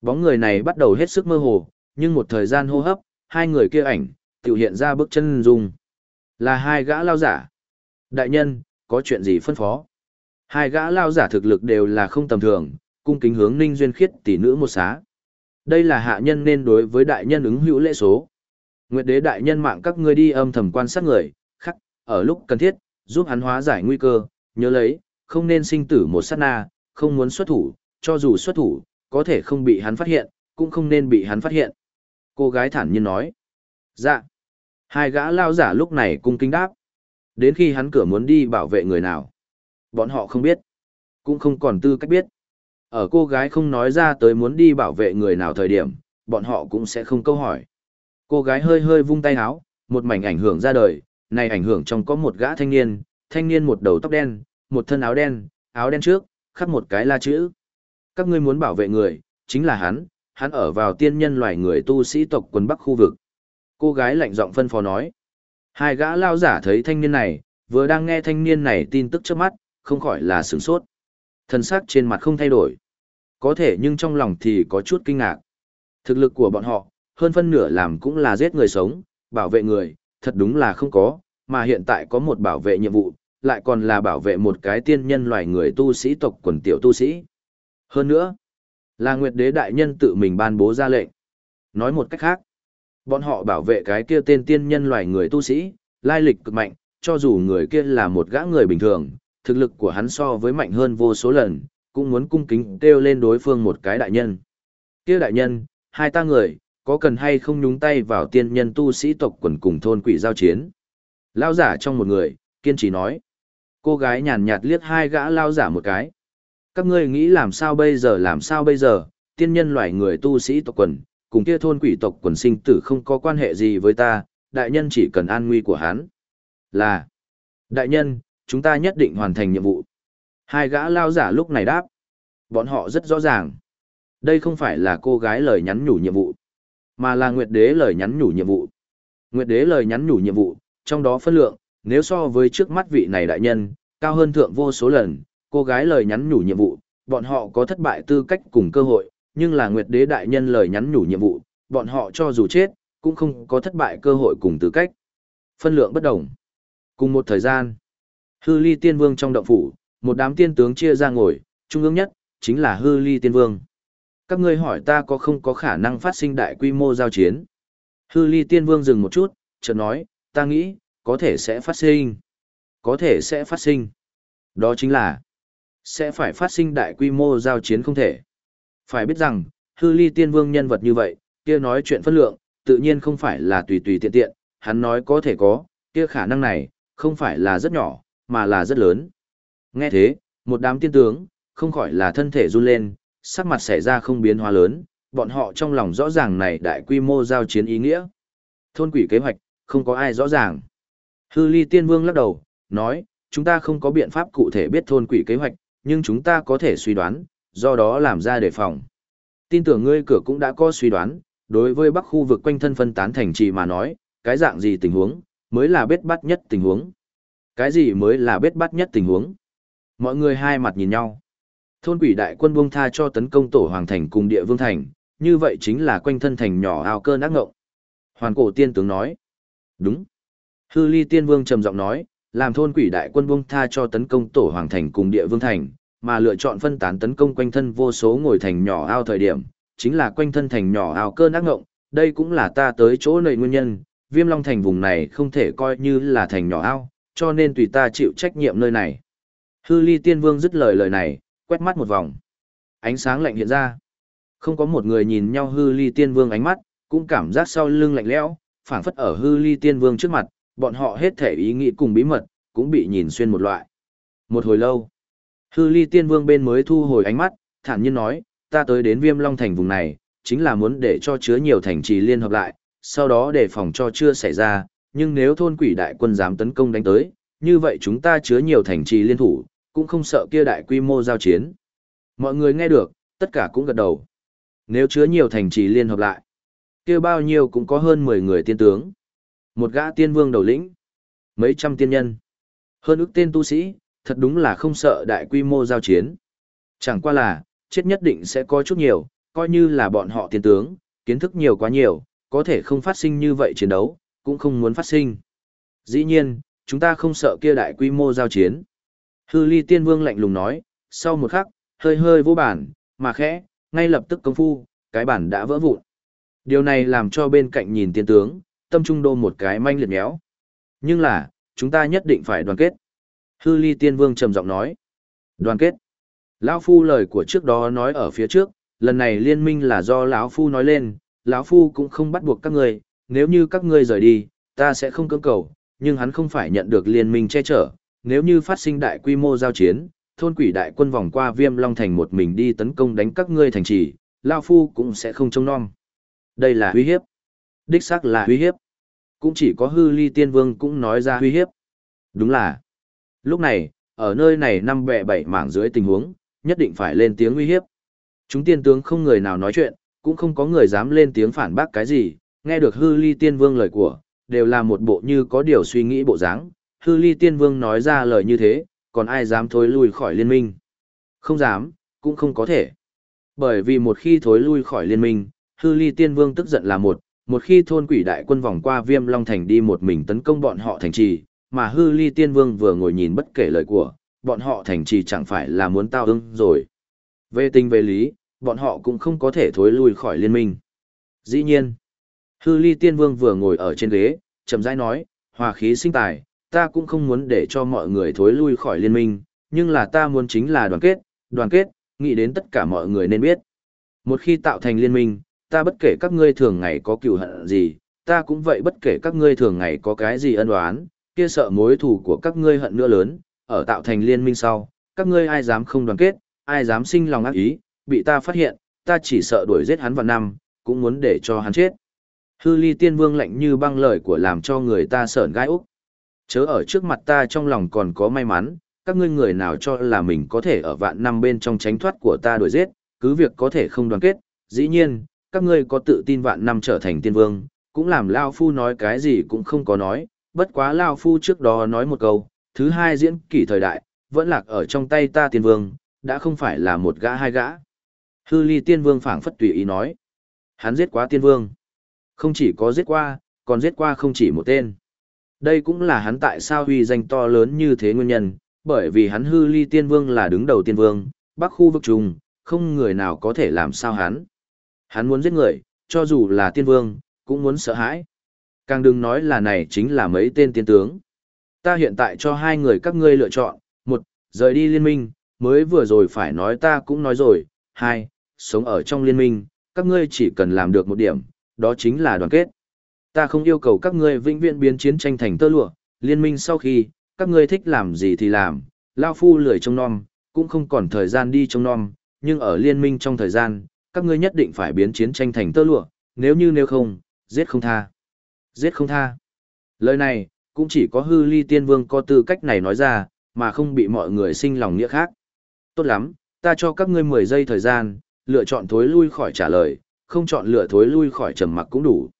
Bóng người này bắt đầu hết sức mơ hồ, nhưng một thời gian hô hấp, hai người kia ảnh, tiểu hiện ra bước chân dung. Là hai gã lao giả. Đại nhân, có chuyện gì phân phó? Hai gã lao giả thực lực đều là không tầm thường, cung kính hướng Ninh Duyên Khiết tỷ nữ một xá. Đây là hạ nhân nên đối với đại nhân ứng hữu lễ số. Nguyệt đế đại nhân mạng các ngươi đi âm thầm quan sát người, khắc, ở lúc cần thiết, giúp hắn hóa giải nguy cơ, nhớ lấy, không nên sinh tử một sát na, không muốn xuất thủ, cho dù xuất thủ, có thể không bị hắn phát hiện, cũng không nên bị hắn phát hiện. Cô gái thản nhiên nói. Dạ. Hai gã lao giả lúc này cung kính đáp. Đến khi hắn cửa muốn đi bảo vệ người nào. Bọn họ không biết. Cũng không còn tư cách biết. Ở cô gái không nói ra tới muốn đi bảo vệ người nào thời điểm, bọn họ cũng sẽ không câu hỏi. Cô gái hơi hơi vung tay áo, một mảnh ảnh hưởng ra đời, này ảnh hưởng trong có một gã thanh niên, thanh niên một đầu tóc đen, một thân áo đen, áo đen trước, khắc một cái la chữ. Các ngươi muốn bảo vệ người, chính là hắn, hắn ở vào tiên nhân loài người tu sĩ tộc quân Bắc khu vực. Cô gái lạnh giọng phân phó nói. Hai gã lao giả thấy thanh niên này, vừa đang nghe thanh niên này tin tức trước mắt, không khỏi là sửng sốt. Thần sắc trên mặt không thay đổi. Có thể nhưng trong lòng thì có chút kinh ngạc. Thực lực của bọn họ, hơn phân nửa làm cũng là giết người sống, bảo vệ người, thật đúng là không có, mà hiện tại có một bảo vệ nhiệm vụ, lại còn là bảo vệ một cái tiên nhân loài người tu sĩ tộc quần tiểu tu sĩ. Hơn nữa, là Nguyệt Đế Đại Nhân tự mình ban bố ra lệnh. Nói một cách khác, bọn họ bảo vệ cái kia tên tiên nhân loài người tu sĩ, lai lịch cực mạnh, cho dù người kia là một gã người bình thường, thực lực của hắn so với mạnh hơn vô số lần, cũng muốn cung kính kêu lên đối phương một cái đại nhân. Kia đại nhân, hai ta người, có cần hay không nhúng tay vào tiên nhân tu sĩ tộc quần cùng thôn quỷ giao chiến? Lao giả trong một người, kiên trì nói. Cô gái nhàn nhạt liếc hai gã lao giả một cái. Các ngươi nghĩ làm sao bây giờ làm sao bây giờ, tiên nhân loại người tu sĩ tộc quần, cùng kia thôn quỷ tộc quần sinh tử không có quan hệ gì với ta, đại nhân chỉ cần an nguy của hắn. Là, đại nhân, chúng ta nhất định hoàn thành nhiệm vụ. Hai gã lao giả lúc này đáp. Bọn họ rất rõ ràng. Đây không phải là cô gái lời nhắn nhủ nhiệm vụ, mà là Nguyệt Đế lời nhắn nhủ nhiệm vụ. Nguyệt Đế lời nhắn nhủ nhiệm vụ, trong đó phân lượng, nếu so với trước mắt vị này đại nhân, cao hơn thượng vô số lần, cô gái lời nhắn nhủ nhiệm vụ, bọn họ có thất bại tư cách cùng cơ hội, nhưng là Nguyệt Đế đại nhân lời nhắn nhủ nhiệm vụ, bọn họ cho dù chết, cũng không có thất bại cơ hội cùng tư cách. Phân lượng bất đồng. Cùng một thời gian, Hư Ly Tiên Vương trong động phủ, Một đám tiên tướng chia ra ngồi, trung ương nhất, chính là hư ly tiên vương. Các ngươi hỏi ta có không có khả năng phát sinh đại quy mô giao chiến. Hư ly tiên vương dừng một chút, chợt nói, ta nghĩ, có thể sẽ phát sinh. Có thể sẽ phát sinh. Đó chính là, sẽ phải phát sinh đại quy mô giao chiến không thể. Phải biết rằng, hư ly tiên vương nhân vật như vậy, kia nói chuyện phân lượng, tự nhiên không phải là tùy tùy tiện tiện, hắn nói có thể có, kia khả năng này, không phải là rất nhỏ, mà là rất lớn. Nghe thế, một đám tiên tướng, không khỏi là thân thể run lên, sắc mặt xảy ra không biến hóa lớn, bọn họ trong lòng rõ ràng này đại quy mô giao chiến ý nghĩa. Thôn quỷ kế hoạch, không có ai rõ ràng. Hư ly tiên vương lắc đầu, nói, chúng ta không có biện pháp cụ thể biết thôn quỷ kế hoạch, nhưng chúng ta có thể suy đoán, do đó làm ra đề phòng. Tin tưởng ngươi cửa cũng đã có suy đoán, đối với bắc khu vực quanh thân phân tán thành trì mà nói, cái dạng gì tình huống, mới là bết bắt nhất tình huống. Cái gì mới là bết bắt nhất tình huống? Mọi người hai mặt nhìn nhau. Thôn quỷ đại quân buông tha cho tấn công tổ hoàng thành cùng địa vương thành, như vậy chính là quanh thân thành nhỏ ao cơn ác ngộng. Hoàn cổ tiên tướng nói. Đúng. Hư ly tiên vương trầm giọng nói, làm thôn quỷ đại quân buông tha cho tấn công tổ hoàng thành cùng địa vương thành, mà lựa chọn phân tán tấn công quanh thân vô số ngồi thành nhỏ ao thời điểm, chính là quanh thân thành nhỏ ao cơn ác ngộng, đây cũng là ta tới chỗ này nguyên nhân, viêm long thành vùng này không thể coi như là thành nhỏ ao, cho nên tùy ta chịu trách nhiệm nơi này. Hư ly tiên vương dứt lời lời này, quét mắt một vòng. Ánh sáng lạnh hiện ra. Không có một người nhìn nhau hư ly tiên vương ánh mắt, cũng cảm giác sau lưng lạnh lẽo, phảng phất ở hư ly tiên vương trước mặt, bọn họ hết thể ý nghĩ cùng bí mật, cũng bị nhìn xuyên một loại. Một hồi lâu, hư ly tiên vương bên mới thu hồi ánh mắt, thản nhiên nói, ta tới đến viêm long thành vùng này, chính là muốn để cho chứa nhiều thành trì liên hợp lại, sau đó để phòng cho chưa xảy ra, nhưng nếu thôn quỷ đại quân dám tấn công đánh tới, như vậy chúng ta chứa nhiều thành trì liên thủ, cũng không sợ kia đại quy mô giao chiến. Mọi người nghe được, tất cả cũng gật đầu. Nếu chứa nhiều thành trì liên hợp lại, kia bao nhiêu cũng có hơn 10 người tiên tướng. Một gã tiên vương đầu lĩnh, mấy trăm tiên nhân, hơn ức tên tu sĩ, thật đúng là không sợ đại quy mô giao chiến. Chẳng qua là, chết nhất định sẽ có chút nhiều, coi như là bọn họ tiên tướng, kiến thức nhiều quá nhiều, có thể không phát sinh như vậy chiến đấu, cũng không muốn phát sinh. Dĩ nhiên, chúng ta không sợ kia đại quy mô giao chiến. Hư ly tiên vương lạnh lùng nói, sau một khắc, hơi hơi vô bản, mà khẽ, ngay lập tức công phu, cái bản đã vỡ vụn. Điều này làm cho bên cạnh nhìn tiên tướng, tâm trung đô một cái manh liệt méo. Nhưng là, chúng ta nhất định phải đoàn kết. Hư ly tiên vương trầm giọng nói. Đoàn kết. Lão Phu lời của trước đó nói ở phía trước, lần này liên minh là do lão Phu nói lên, lão Phu cũng không bắt buộc các người, nếu như các ngươi rời đi, ta sẽ không cưỡng cầu, nhưng hắn không phải nhận được liên minh che chở, nếu như phát sinh đại quy mô giao chiến, thôn quỷ đại quân vòng qua Viêm Long thành một mình đi tấn công đánh các ngươi thành trì, lão phu cũng sẽ không trông nom. Đây là uy hiếp. Đích xác là uy hiếp. Cũng chỉ có hư ly tiên vương cũng nói ra uy hiếp. Đúng là. Lúc này, ở nơi này năm bẹ bảy mảng dưới tình huống, nhất định phải lên tiếng uy hiếp. Chúng tiên tướng không người nào nói chuyện, cũng không có người dám lên tiếng phản bác cái gì, nghe được hư ly tiên vương lời của, đều là một bộ như có điều suy nghĩ bộ dáng. Hư ly tiên vương nói ra lời như thế, còn ai dám thối lui khỏi liên minh? Không dám, cũng không có thể. Bởi vì một khi thối lui khỏi liên minh, hư ly tiên vương tức giận là một, một khi thôn quỷ đại quân vòng qua viêm long thành đi một mình tấn công bọn họ thành trì, mà hư ly tiên vương vừa ngồi nhìn bất kể lời của, bọn họ thành trì chẳng phải là muốn tao ưng rồi. Về tình về lý, bọn họ cũng không có thể thối lui khỏi liên minh. Dĩ nhiên, hư ly tiên vương vừa ngồi ở trên ghế, chậm rãi nói, hòa khí sinh tài, ta cũng không muốn để cho mọi người thối lui khỏi liên minh, nhưng là ta muốn chính là đoàn kết, đoàn kết, nghĩ đến tất cả mọi người nên biết. Một khi tạo thành liên minh, ta bất kể các ngươi thường ngày có cựu hận gì, ta cũng vậy bất kể các ngươi thường ngày có cái gì ân oán, kia sợ mối thù của các ngươi hận nữa lớn, ở tạo thành liên minh sau, các ngươi ai dám không đoàn kết, ai dám sinh lòng ác ý, bị ta phát hiện, ta chỉ sợ đuổi giết hắn vào năm, cũng muốn để cho hắn chết. Hư ly tiên vương lạnh như băng lời của làm cho người ta sởn gai úc. Chớ ở trước mặt ta trong lòng còn có may mắn, các ngươi người nào cho là mình có thể ở vạn năm bên trong tránh thoát của ta đuổi giết, cứ việc có thể không đoàn kết, dĩ nhiên, các ngươi có tự tin vạn năm trở thành tiên vương, cũng làm Lao Phu nói cái gì cũng không có nói, bất quá Lao Phu trước đó nói một câu, thứ hai diễn kỷ thời đại, vẫn lạc ở trong tay ta tiên vương, đã không phải là một gã hai gã. Hư ly tiên vương phảng phất tùy ý nói. Hắn giết quá tiên vương. Không chỉ có giết qua, còn giết qua không chỉ một tên. Đây cũng là hắn tại sao huy danh to lớn như thế nguyên nhân, bởi vì hắn hư ly tiên vương là đứng đầu tiên vương, bắc khu vực trùng, không người nào có thể làm sao hắn. Hắn muốn giết người, cho dù là tiên vương, cũng muốn sợ hãi. Càng đừng nói là này chính là mấy tên tiên tướng. Ta hiện tại cho hai người các ngươi lựa chọn, một, rời đi liên minh, mới vừa rồi phải nói ta cũng nói rồi, hai, sống ở trong liên minh, các ngươi chỉ cần làm được một điểm, đó chính là đoàn kết. Ta không yêu cầu các ngươi vĩnh viễn biến chiến tranh thành tơ lụa, liên minh sau khi, các ngươi thích làm gì thì làm, lao phu lười trông non, cũng không còn thời gian đi trông non, nhưng ở liên minh trong thời gian, các ngươi nhất định phải biến chiến tranh thành tơ lụa, nếu như nếu không, giết không tha. Giết không tha. Lời này, cũng chỉ có hư ly tiên vương có tư cách này nói ra, mà không bị mọi người sinh lòng nghĩa khác. Tốt lắm, ta cho các ngươi 10 giây thời gian, lựa chọn thối lui khỏi trả lời, không chọn lựa thối lui khỏi trầm mặc cũng đủ.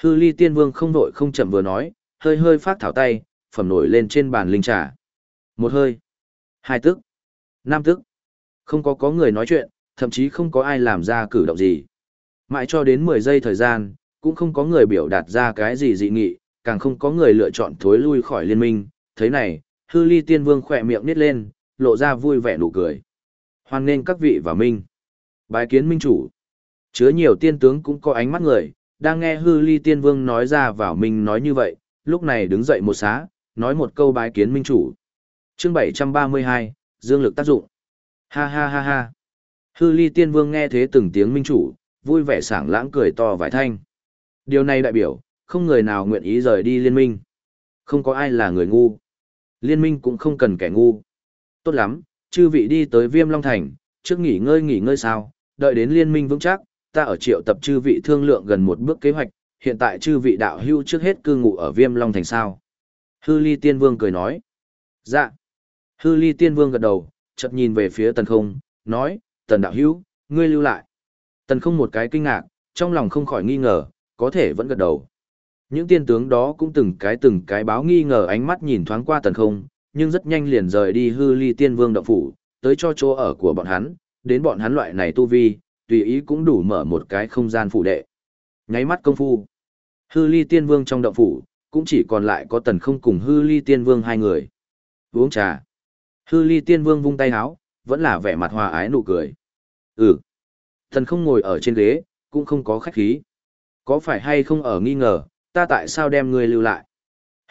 Hư ly tiên vương không vội không chậm vừa nói, hơi hơi phát thảo tay, phẩm nổi lên trên bàn linh trà. Một hơi, hai tức, năm tức. Không có có người nói chuyện, thậm chí không có ai làm ra cử động gì. Mãi cho đến 10 giây thời gian, cũng không có người biểu đạt ra cái gì dị nghị, càng không có người lựa chọn thối lui khỏi liên minh. Thế này, hư ly tiên vương khỏe miệng nít lên, lộ ra vui vẻ nụ cười. Hoan nghênh các vị và minh. Bái kiến minh chủ. Chứa nhiều tiên tướng cũng có ánh mắt người, đang nghe hư ly tiên vương nói ra vào mình nói như vậy, lúc này đứng dậy một xá, nói một câu bái kiến minh chủ. chương 732, Dương lực tác dụng. Ha ha ha ha. Hư ly tiên vương nghe thế từng tiếng minh chủ, vui vẻ sảng lãng cười to vài thanh. Điều này đại biểu, không người nào nguyện ý rời đi liên minh. Không có ai là người ngu. Liên minh cũng không cần kẻ ngu. Tốt lắm, chư vị đi tới viêm long thành, trước nghỉ ngơi nghỉ ngơi sao, đợi đến liên minh vững chắc, ta ở triệu tập chư vị thương lượng gần một bước kế hoạch, hiện tại chư vị đạo hưu trước hết cư ngụ ở viêm long thành sao. Hư ly tiên vương cười nói. Dạ. Hư ly tiên vương gật đầu, chợt nhìn về phía tần không, nói, tần đạo hữu, ngươi lưu lại. Tần không một cái kinh ngạc, trong lòng không khỏi nghi ngờ, có thể vẫn gật đầu. Những tiên tướng đó cũng từng cái từng cái báo nghi ngờ ánh mắt nhìn thoáng qua tần không, nhưng rất nhanh liền rời đi hư ly tiên vương động phủ, tới cho chỗ ở của bọn hắn, đến bọn hắn loại này tu vi, tùy ý cũng đủ mở một cái không gian phủ đệ. Nháy mắt công phu, hư ly tiên vương trong động phủ, cũng chỉ còn lại có tần không cùng hư ly tiên vương hai người. Uống trà. Hư ly tiên vương vung tay háo, vẫn là vẻ mặt hòa ái nụ cười. Ừ. thần không ngồi ở trên ghế, cũng không có khách khí. Có phải hay không ở nghi ngờ, ta tại sao đem ngươi lưu lại?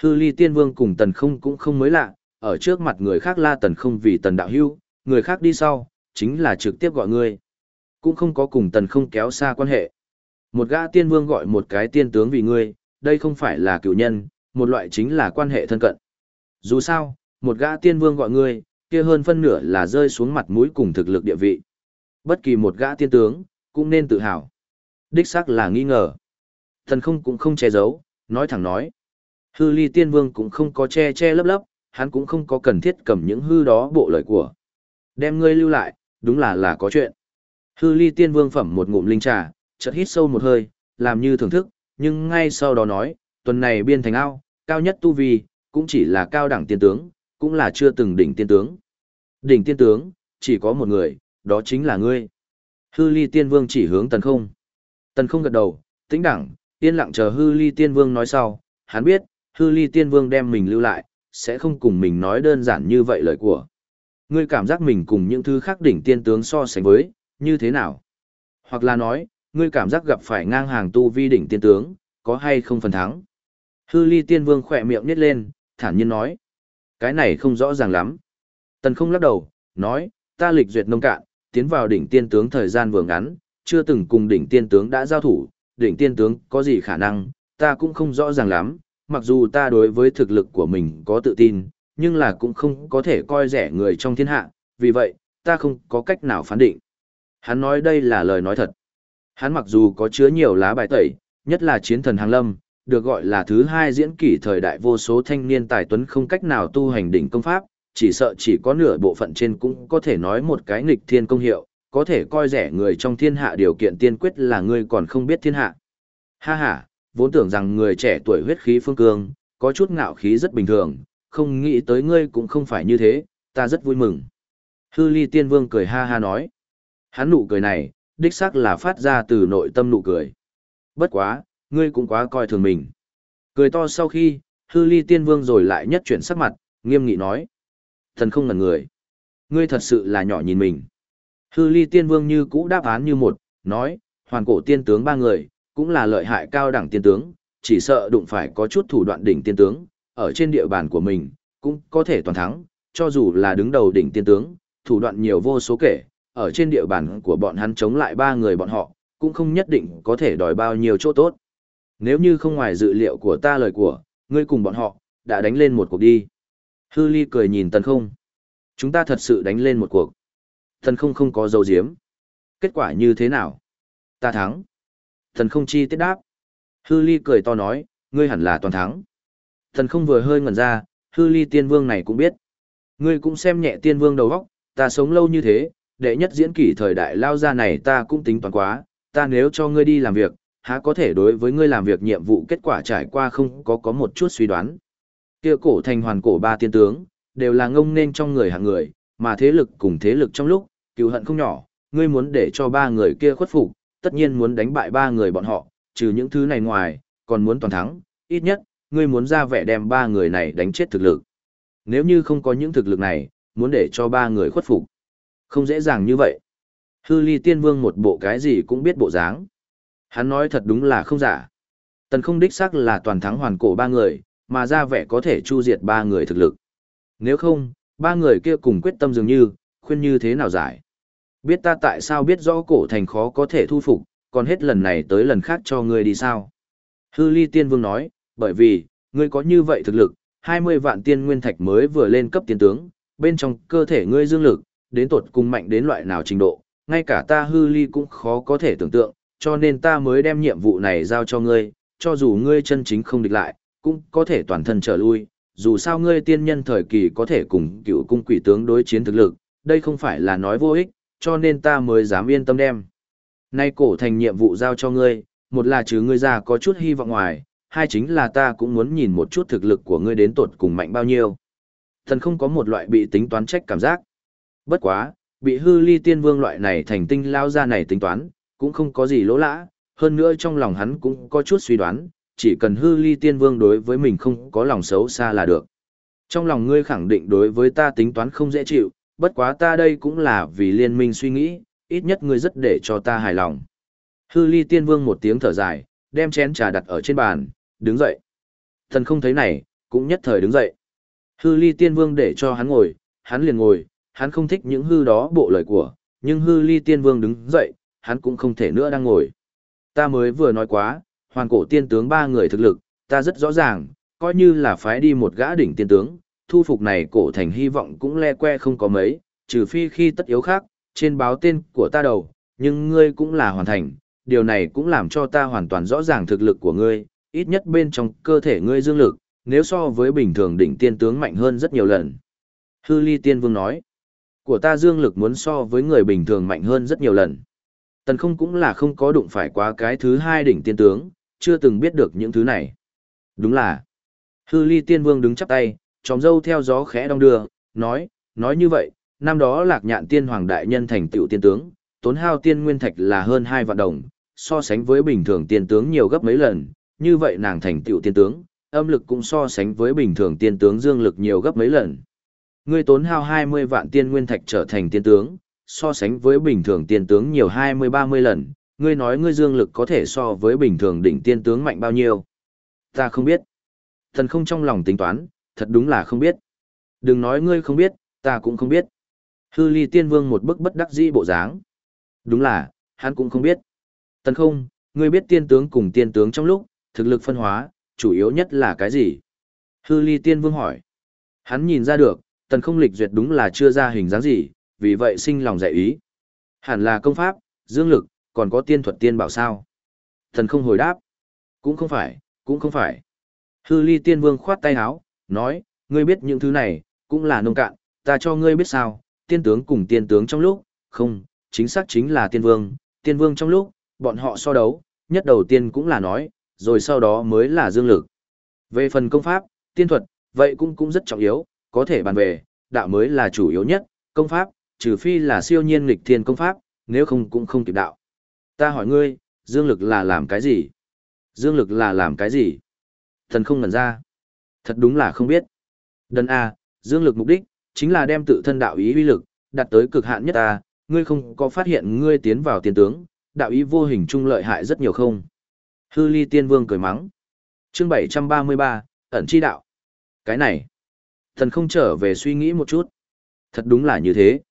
Hư ly tiên vương cùng tần không cũng không mới lạ, ở trước mặt người khác la tần không vì tần đạo hưu, người khác đi sau, chính là trực tiếp gọi ngươi. Cũng không có cùng tần không kéo xa quan hệ. Một gã tiên vương gọi một cái tiên tướng vì ngươi, đây không phải là cựu nhân, một loại chính là quan hệ thân cận. Dù sao, một gã tiên vương gọi ngươi, kia hơn phân nửa là rơi xuống mặt mũi cùng thực lực địa vị. Bất kỳ một gã tiên tướng, cũng nên tự hào. Đích xác là nghi ngờ. Thần không cũng không che giấu, nói thẳng nói. Hư ly tiên vương cũng không có che che lấp lấp, hắn cũng không có cần thiết cầm những hư đó bộ lời của. Đem ngươi lưu lại, đúng là là có chuyện. Hư ly tiên vương phẩm một ngụm linh trà, chợt hít sâu một hơi, làm như thưởng thức, nhưng ngay sau đó nói, tuần này biên thành ao, cao nhất tu vi, cũng chỉ là cao đẳng tiên tướng, cũng là chưa từng đỉnh tiên tướng. Đỉnh tiên tướng, chỉ có một người, đó chính là ngươi. Hư ly tiên vương chỉ hướng tần không. Tần không gật đầu, tĩnh đẳng, yên lặng chờ hư ly tiên vương nói sau, hắn biết, hư ly tiên vương đem mình lưu lại, sẽ không cùng mình nói đơn giản như vậy lời của. Ngươi cảm giác mình cùng những thứ khác đỉnh tiên tướng so sánh với, như thế nào? Hoặc là nói, ngươi cảm giác gặp phải ngang hàng tu vi đỉnh tiên tướng, có hay không phần thắng? Hư ly tiên vương khỏe miệng nít lên, thản nhiên nói. Cái này không rõ ràng lắm. Tần không lắc đầu, nói, ta lịch duyệt nông cạn, tiến vào đỉnh tiên tướng thời gian vừa ngắn, chưa từng cùng đỉnh tiên tướng đã giao thủ, đỉnh tiên tướng có gì khả năng, ta cũng không rõ ràng lắm, mặc dù ta đối với thực lực của mình có tự tin, nhưng là cũng không có thể coi rẻ người trong thiên hạ, vì vậy, ta không có cách nào phán định. Hắn nói đây là lời nói thật. Hắn mặc dù có chứa nhiều lá bài tẩy, nhất là chiến thần hàng lâm, được gọi là thứ hai diễn kỷ thời đại vô số thanh niên tài tuấn không cách nào tu hành đỉnh công pháp, chỉ sợ chỉ có nửa bộ phận trên cũng có thể nói một cái nghịch thiên công hiệu, có thể coi rẻ người trong thiên hạ điều kiện tiên quyết là ngươi còn không biết thiên hạ. Ha ha, vốn tưởng rằng người trẻ tuổi huyết khí phương cương, có chút ngạo khí rất bình thường, không nghĩ tới ngươi cũng không phải như thế, ta rất vui mừng. Hư ly tiên vương cười ha ha nói. Hắn nụ cười này, đích xác là phát ra từ nội tâm nụ cười. Bất quá, ngươi cũng quá coi thường mình. Cười to sau khi, hư ly tiên vương rồi lại nhất chuyển sắc mặt, nghiêm nghị nói. Thần không ngần người. Ngươi thật sự là nhỏ nhìn mình. Hư ly tiên vương như cũ đáp án như một, nói, hoàn cổ tiên tướng ba người, cũng là lợi hại cao đẳng tiên tướng, chỉ sợ đụng phải có chút thủ đoạn đỉnh tiên tướng, ở trên địa bàn của mình, cũng có thể toàn thắng, cho dù là đứng đầu đỉnh tiên tướng, thủ đoạn nhiều vô số kể, ở trên địa bàn của bọn hắn chống lại ba người bọn họ, cũng không nhất định có thể đòi bao nhiêu chỗ tốt. Nếu như không ngoài dự liệu của ta lời của, ngươi cùng bọn họ, đã đánh lên một cuộc đi. Hư ly cười nhìn tần không. Chúng ta thật sự đánh lên một cuộc. Tần không không có dấu diếm. Kết quả như thế nào? Ta thắng. Tần không chi tiết đáp. Hư ly cười to nói, ngươi hẳn là toàn thắng. Tần không vừa hơi ngẩn ra, hư ly tiên vương này cũng biết. Ngươi cũng xem nhẹ tiên vương đầu góc, ta sống lâu như thế, đệ nhất diễn kỷ thời đại lao ra này ta cũng tính toán quá, ta nếu cho ngươi đi làm việc, há có thể đối với ngươi làm việc nhiệm vụ kết quả trải qua không có có một chút suy đoán. Kia cổ thành hoàn cổ ba tiên tướng, đều là ngông nên trong người hạng người, mà thế lực cùng thế lực trong lúc, cựu hận không nhỏ, ngươi muốn để cho ba người kia khuất phục, tất nhiên muốn đánh bại ba người bọn họ, trừ những thứ này ngoài, còn muốn toàn thắng, ít nhất, ngươi muốn ra vẻ đem ba người này đánh chết thực lực. Nếu như không có những thực lực này, muốn để cho ba người khuất phục. Không dễ dàng như vậy. Hư ly tiên vương một bộ cái gì cũng biết bộ dáng. Hắn nói thật đúng là không giả. Tần không đích xác là toàn thắng hoàn cổ ba người, mà ra vẻ có thể chu diệt ba người thực lực. Nếu không, ba người kia cùng quyết tâm dường như, khuyên như thế nào giải. Biết ta tại sao biết rõ cổ thành khó có thể thu phục, còn hết lần này tới lần khác cho ngươi đi sao. Hư ly tiên vương nói, bởi vì, ngươi có như vậy thực lực, 20 vạn tiên nguyên thạch mới vừa lên cấp tiên tướng, bên trong cơ thể ngươi dương lực, đến tột cùng mạnh đến loại nào trình độ, ngay cả ta hư ly cũng khó có thể tưởng tượng, cho nên ta mới đem nhiệm vụ này giao cho ngươi, cho dù ngươi chân chính không địch lại, cũng có thể toàn thân trở lui, dù sao ngươi tiên nhân thời kỳ có thể cùng cựu cung quỷ tướng đối chiến thực lực, đây không phải là nói vô ích, cho nên ta mới dám yên tâm đem. Nay cổ thành nhiệm vụ giao cho ngươi, một là chứ ngươi ra có chút hy vọng ngoài, hai chính là ta cũng muốn nhìn một chút thực lực của ngươi đến tột cùng mạnh bao nhiêu. Thần không có một loại bị tính toán trách cảm giác. Bất quá, bị hư ly tiên vương loại này thành tinh lao ra này tính toán, cũng không có gì lỗ lã, hơn nữa trong lòng hắn cũng có chút suy đoán, chỉ cần hư ly tiên vương đối với mình không có lòng xấu xa là được. Trong lòng ngươi khẳng định đối với ta tính toán không dễ chịu, bất quá ta đây cũng là vì liên minh suy nghĩ, ít nhất ngươi rất để cho ta hài lòng. Hư ly tiên vương một tiếng thở dài, đem chén trà đặt ở trên bàn, đứng dậy. Thần không thấy này, cũng nhất thời đứng dậy. Hư ly tiên vương để cho hắn ngồi, hắn liền ngồi, hắn không thích những hư đó bộ lời của, nhưng hư ly tiên vương đứng dậy, hắn cũng không thể nữa đang ngồi. Ta mới vừa nói quá, hoàn cổ tiên tướng ba người thực lực, ta rất rõ ràng, coi như là phái đi một gã đỉnh tiên tướng, thu phục này cổ thành hy vọng cũng le que không có mấy, trừ phi khi tất yếu khác, trên báo tên của ta đầu, nhưng ngươi cũng là hoàn thành, điều này cũng làm cho ta hoàn toàn rõ ràng thực lực của ngươi, ít nhất bên trong cơ thể ngươi dương lực, nếu so với bình thường đỉnh tiên tướng mạnh hơn rất nhiều lần. Hư ly tiên vương nói, của ta dương lực muốn so với người bình thường mạnh hơn rất nhiều lần. Tần không cũng là không có đụng phải quá cái thứ hai đỉnh tiên tướng, chưa từng biết được những thứ này. Đúng là, hư ly tiên vương đứng chắp tay, tròng dâu theo gió khẽ đong đưa, nói, nói như vậy, năm đó lạc nhạn tiên hoàng đại nhân thành tựu tiên tướng, tốn hao tiên nguyên thạch là hơn hai vạn đồng, so sánh với bình thường tiên tướng nhiều gấp mấy lần, như vậy nàng thành tựu tiên tướng, âm lực cũng so sánh với bình thường tiên tướng dương lực nhiều gấp mấy lần. Ngươi tốn hao 20 vạn tiên nguyên thạch trở thành tiên tướng, so sánh với bình thường tiên tướng nhiều 20-30 lần, ngươi nói ngươi dương lực có thể so với bình thường đỉnh tiên tướng mạnh bao nhiêu. Ta không biết. Thần không trong lòng tính toán, thật đúng là không biết. Đừng nói ngươi không biết, ta cũng không biết. Hư ly tiên vương một bức bất đắc dĩ bộ dáng. Đúng là, hắn cũng không biết. Tần không, ngươi biết tiên tướng cùng tiên tướng trong lúc, thực lực phân hóa, chủ yếu nhất là cái gì? Hư ly tiên vương hỏi. Hắn nhìn ra được, tần không lịch duyệt đúng là chưa ra hình dáng gì, vì vậy sinh lòng dạy ý. Hẳn là công pháp, dương lực, còn có tiên thuật tiên bảo sao. thần không hồi đáp. Cũng không phải, cũng không phải. Hư ly tiên vương khoát tay áo, nói, ngươi biết những thứ này, cũng là nông cạn, ta cho ngươi biết sao, tiên tướng cùng tiên tướng trong lúc, không, chính xác chính là tiên vương, tiên vương trong lúc, bọn họ so đấu, nhất đầu tiên cũng là nói, rồi sau đó mới là dương lực. Về phần công pháp, tiên thuật, vậy cũng cũng rất trọng yếu, có thể bàn về, đạo mới là chủ yếu nhất, công pháp, trừ phi là siêu nhiên nghịch thiên công pháp, nếu không cũng không kịp đạo. Ta hỏi ngươi, dương lực là làm cái gì? Dương lực là làm cái gì? Thần không ngẩn ra. Thật đúng là không biết. Đần A, dương lực mục đích, chính là đem tự thân đạo ý uy lực, đặt tới cực hạn nhất ta, ngươi không có phát hiện ngươi tiến vào tiền tướng, đạo ý vô hình trung lợi hại rất nhiều không. Hư ly tiên vương cười mắng. chương 733, ẩn chi đạo. Cái này, thần không trở về suy nghĩ một chút. Thật đúng là như thế.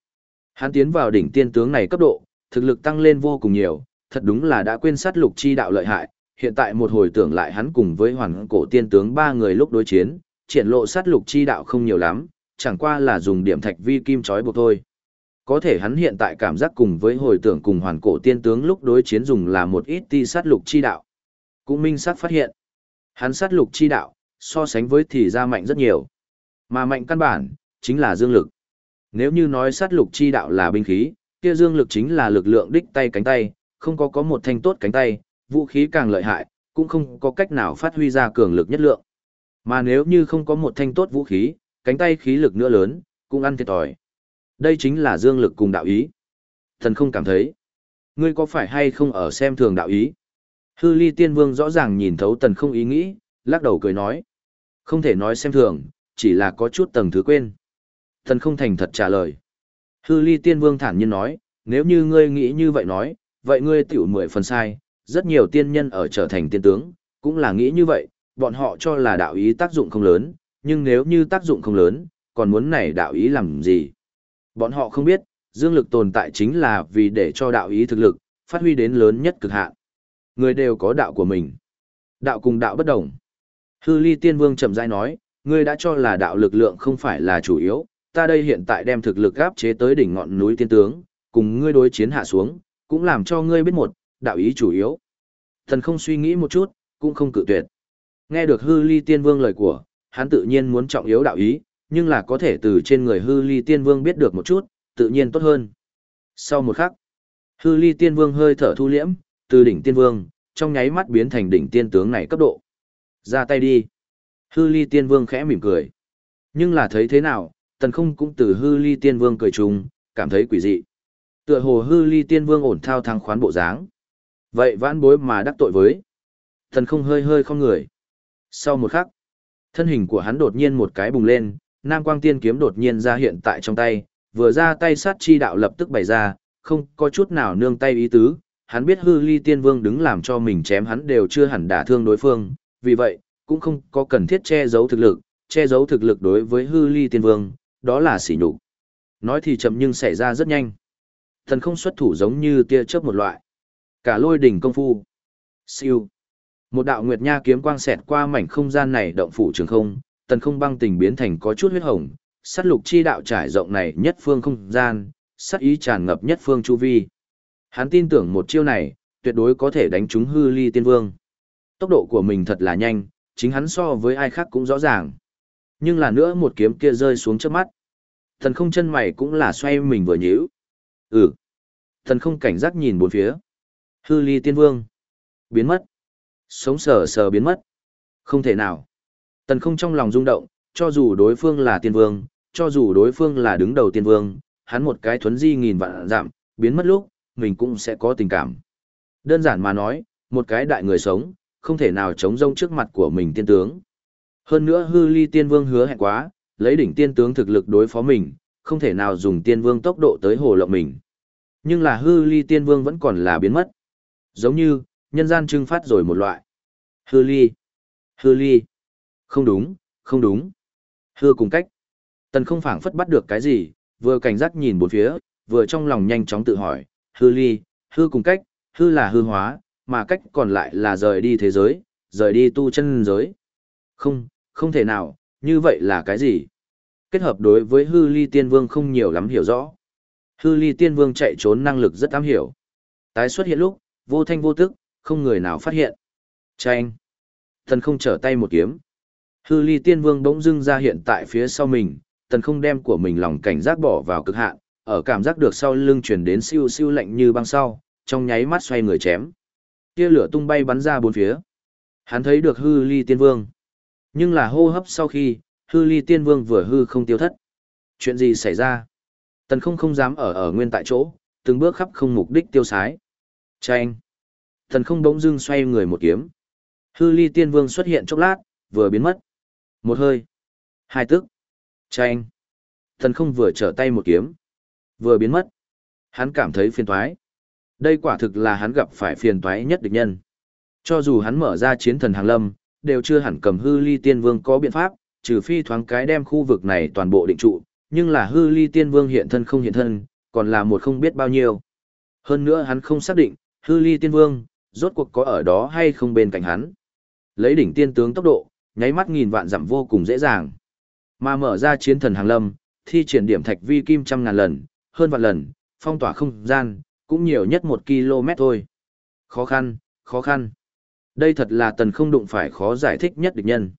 Hắn tiến vào đỉnh tiên tướng này cấp độ, thực lực tăng lên vô cùng nhiều, thật đúng là đã quên sát lục chi đạo lợi hại. Hiện tại một hồi tưởng lại hắn cùng với hoàn cổ tiên tướng ba người lúc đối chiến, triển lộ sát lục chi đạo không nhiều lắm, chẳng qua là dùng điểm thạch vi kim chói buộc thôi. Có thể hắn hiện tại cảm giác cùng với hồi tưởng cùng hoàn cổ tiên tướng lúc đối chiến dùng là một ít ti sát lục chi đạo. Cũng minh sát phát hiện, hắn sát lục chi đạo, so sánh với thì ra mạnh rất nhiều. Mà mạnh căn bản, chính là dương lực. Nếu như nói sát lục chi đạo là binh khí, kia dương lực chính là lực lượng đích tay cánh tay, không có có một thanh tốt cánh tay, vũ khí càng lợi hại, cũng không có cách nào phát huy ra cường lực nhất lượng. Mà nếu như không có một thanh tốt vũ khí, cánh tay khí lực nữa lớn, cũng ăn thiệt thòi. Đây chính là dương lực cùng đạo ý. Thần không cảm thấy. Ngươi có phải hay không ở xem thường đạo ý? Hư ly tiên vương rõ ràng nhìn thấu tần không ý nghĩ, lắc đầu cười nói. Không thể nói xem thường, chỉ là có chút tầng thứ quên. Thần không thành thật trả lời. Hư ly tiên vương thản nhiên nói, nếu như ngươi nghĩ như vậy nói, vậy ngươi tiểu mười phần sai, rất nhiều tiên nhân ở trở thành tiên tướng, cũng là nghĩ như vậy, bọn họ cho là đạo ý tác dụng không lớn, nhưng nếu như tác dụng không lớn, còn muốn này đạo ý làm gì? Bọn họ không biết, dương lực tồn tại chính là vì để cho đạo ý thực lực, phát huy đến lớn nhất cực hạn. Người đều có đạo của mình. Đạo cùng đạo bất đồng. Hư ly tiên vương chậm rãi nói, ngươi đã cho là đạo lực lượng không phải là chủ yếu, ta đây hiện tại đem thực lực áp chế tới đỉnh ngọn núi tiên tướng, cùng ngươi đối chiến hạ xuống, cũng làm cho ngươi biết một, đạo ý chủ yếu. Thần không suy nghĩ một chút, cũng không cự tuyệt. Nghe được hư ly tiên vương lời của, hắn tự nhiên muốn trọng yếu đạo ý, nhưng là có thể từ trên người hư ly tiên vương biết được một chút, tự nhiên tốt hơn. Sau một khắc, hư ly tiên vương hơi thở thu liễm, từ đỉnh tiên vương, trong nháy mắt biến thành đỉnh tiên tướng này cấp độ. Ra tay đi. Hư ly tiên vương khẽ mỉm cười. Nhưng là thấy thế nào, tần không cũng từ hư ly tiên vương cười trùng, cảm thấy quỷ dị. Tựa hồ hư ly tiên vương ổn thao thăng khoán bộ dáng. Vậy vãn bối mà đắc tội với. Thần không hơi hơi không người. Sau một khắc, thân hình của hắn đột nhiên một cái bùng lên, Nam Quang Tiên kiếm đột nhiên ra hiện tại trong tay, vừa ra tay sát chi đạo lập tức bày ra, không có chút nào nương tay ý tứ, hắn biết hư ly tiên vương đứng làm cho mình chém hắn đều chưa hẳn đả thương đối phương, vì vậy, cũng không có cần thiết che giấu thực lực, che giấu thực lực đối với hư ly tiên vương, đó là sỉ nhục. Nói thì chậm nhưng xảy ra rất nhanh. Thần không xuất thủ giống như tia chớp một loại. Cả lôi đỉnh công phu. Siêu. Một đạo nguyệt nha kiếm quang xẹt qua mảnh không gian này động phủ trường không, tần không băng tình biến thành có chút huyết hồng, sát lục chi đạo trải rộng này nhất phương không gian, sát ý tràn ngập nhất phương chu vi. Hắn tin tưởng một chiêu này, tuyệt đối có thể đánh trúng hư ly tiên vương. Tốc độ của mình thật là nhanh, chính hắn so với ai khác cũng rõ ràng. Nhưng là nữa một kiếm kia rơi xuống trước mắt. Thần không chân mày cũng là xoay mình vừa nhíu. Ừ. Thần không cảnh giác nhìn bốn phía. Hư ly tiên vương. Biến mất. Sống sờ sờ biến mất. Không thể nào. Tần không trong lòng rung động, cho dù đối phương là tiên vương, cho dù đối phương là đứng đầu tiên vương, hắn một cái thuấn di nghìn vạn giảm, biến mất lúc, mình cũng sẽ có tình cảm. Đơn giản mà nói, một cái đại người sống, không thể nào chống rông trước mặt của mình tiên tướng. Hơn nữa hư ly tiên vương hứa hẹn quá, lấy đỉnh tiên tướng thực lực đối phó mình, không thể nào dùng tiên vương tốc độ tới hồ lộng mình. Nhưng là hư ly tiên vương vẫn còn là biến mất. Giống như, nhân gian trưng phát rồi một loại. Hư ly. Hư ly. Không đúng, không đúng. Hư cùng cách. Tần không phảng phất bắt được cái gì, vừa cảnh giác nhìn bốn phía, vừa trong lòng nhanh chóng tự hỏi, hư ly, hư cùng cách, hư là hư hóa, mà cách còn lại là rời đi thế giới, rời đi tu chân giới. Không, không thể nào, như vậy là cái gì? Kết hợp đối với hư ly tiên vương không nhiều lắm hiểu rõ. Hư ly tiên vương chạy trốn năng lực rất am hiểu. Tái xuất hiện lúc, vô thanh vô tức, không người nào phát hiện. Chanh. Thần không trở tay một kiếm. Hư ly tiên vương bỗng dưng ra hiện tại phía sau mình, tần không đem của mình lòng cảnh giác bỏ vào cực hạn, ở cảm giác được sau lưng chuyển đến siêu siêu lạnh như băng sau, trong nháy mắt xoay người chém. Tia lửa tung bay bắn ra bốn phía. Hắn thấy được hư ly tiên vương. Nhưng là hô hấp sau khi, hư ly tiên vương vừa hư không tiêu thất. Chuyện gì xảy ra? Tần không không dám ở ở nguyên tại chỗ, từng bước khắp không mục đích tiêu sái. Chanh! Tần không bỗng dưng xoay người một kiếm. Hư ly tiên vương xuất hiện chốc lát, vừa biến mất. Một hơi. Hai tức. Chanh. Tần không vừa trở tay một kiếm, vừa biến mất. Hắn cảm thấy phiền toái. Đây quả thực là hắn gặp phải phiền toái nhất địch nhân. Cho dù hắn mở ra chiến thần hàng lâm, đều chưa hẳn cầm hư ly tiên vương có biện pháp, trừ phi thoáng cái đem khu vực này toàn bộ định trụ, nhưng là hư ly tiên vương hiện thân không hiện thân, còn là một không biết bao nhiêu. Hơn nữa hắn không xác định, hư ly tiên vương, rốt cuộc có ở đó hay không bên cạnh hắn. Lấy đỉnh tiên tướng tốc độ, nháy mắt nghìn vạn dặm vô cùng dễ dàng. Mà mở ra chiến thần hàng lâm, thi triển điểm thạch vi kim trăm ngàn lần, hơn vạn lần, phong tỏa không gian, cũng nhiều nhất một km thôi. Khó khăn, khó khăn. Đây thật là tần không đụng phải khó giải thích nhất địch nhân.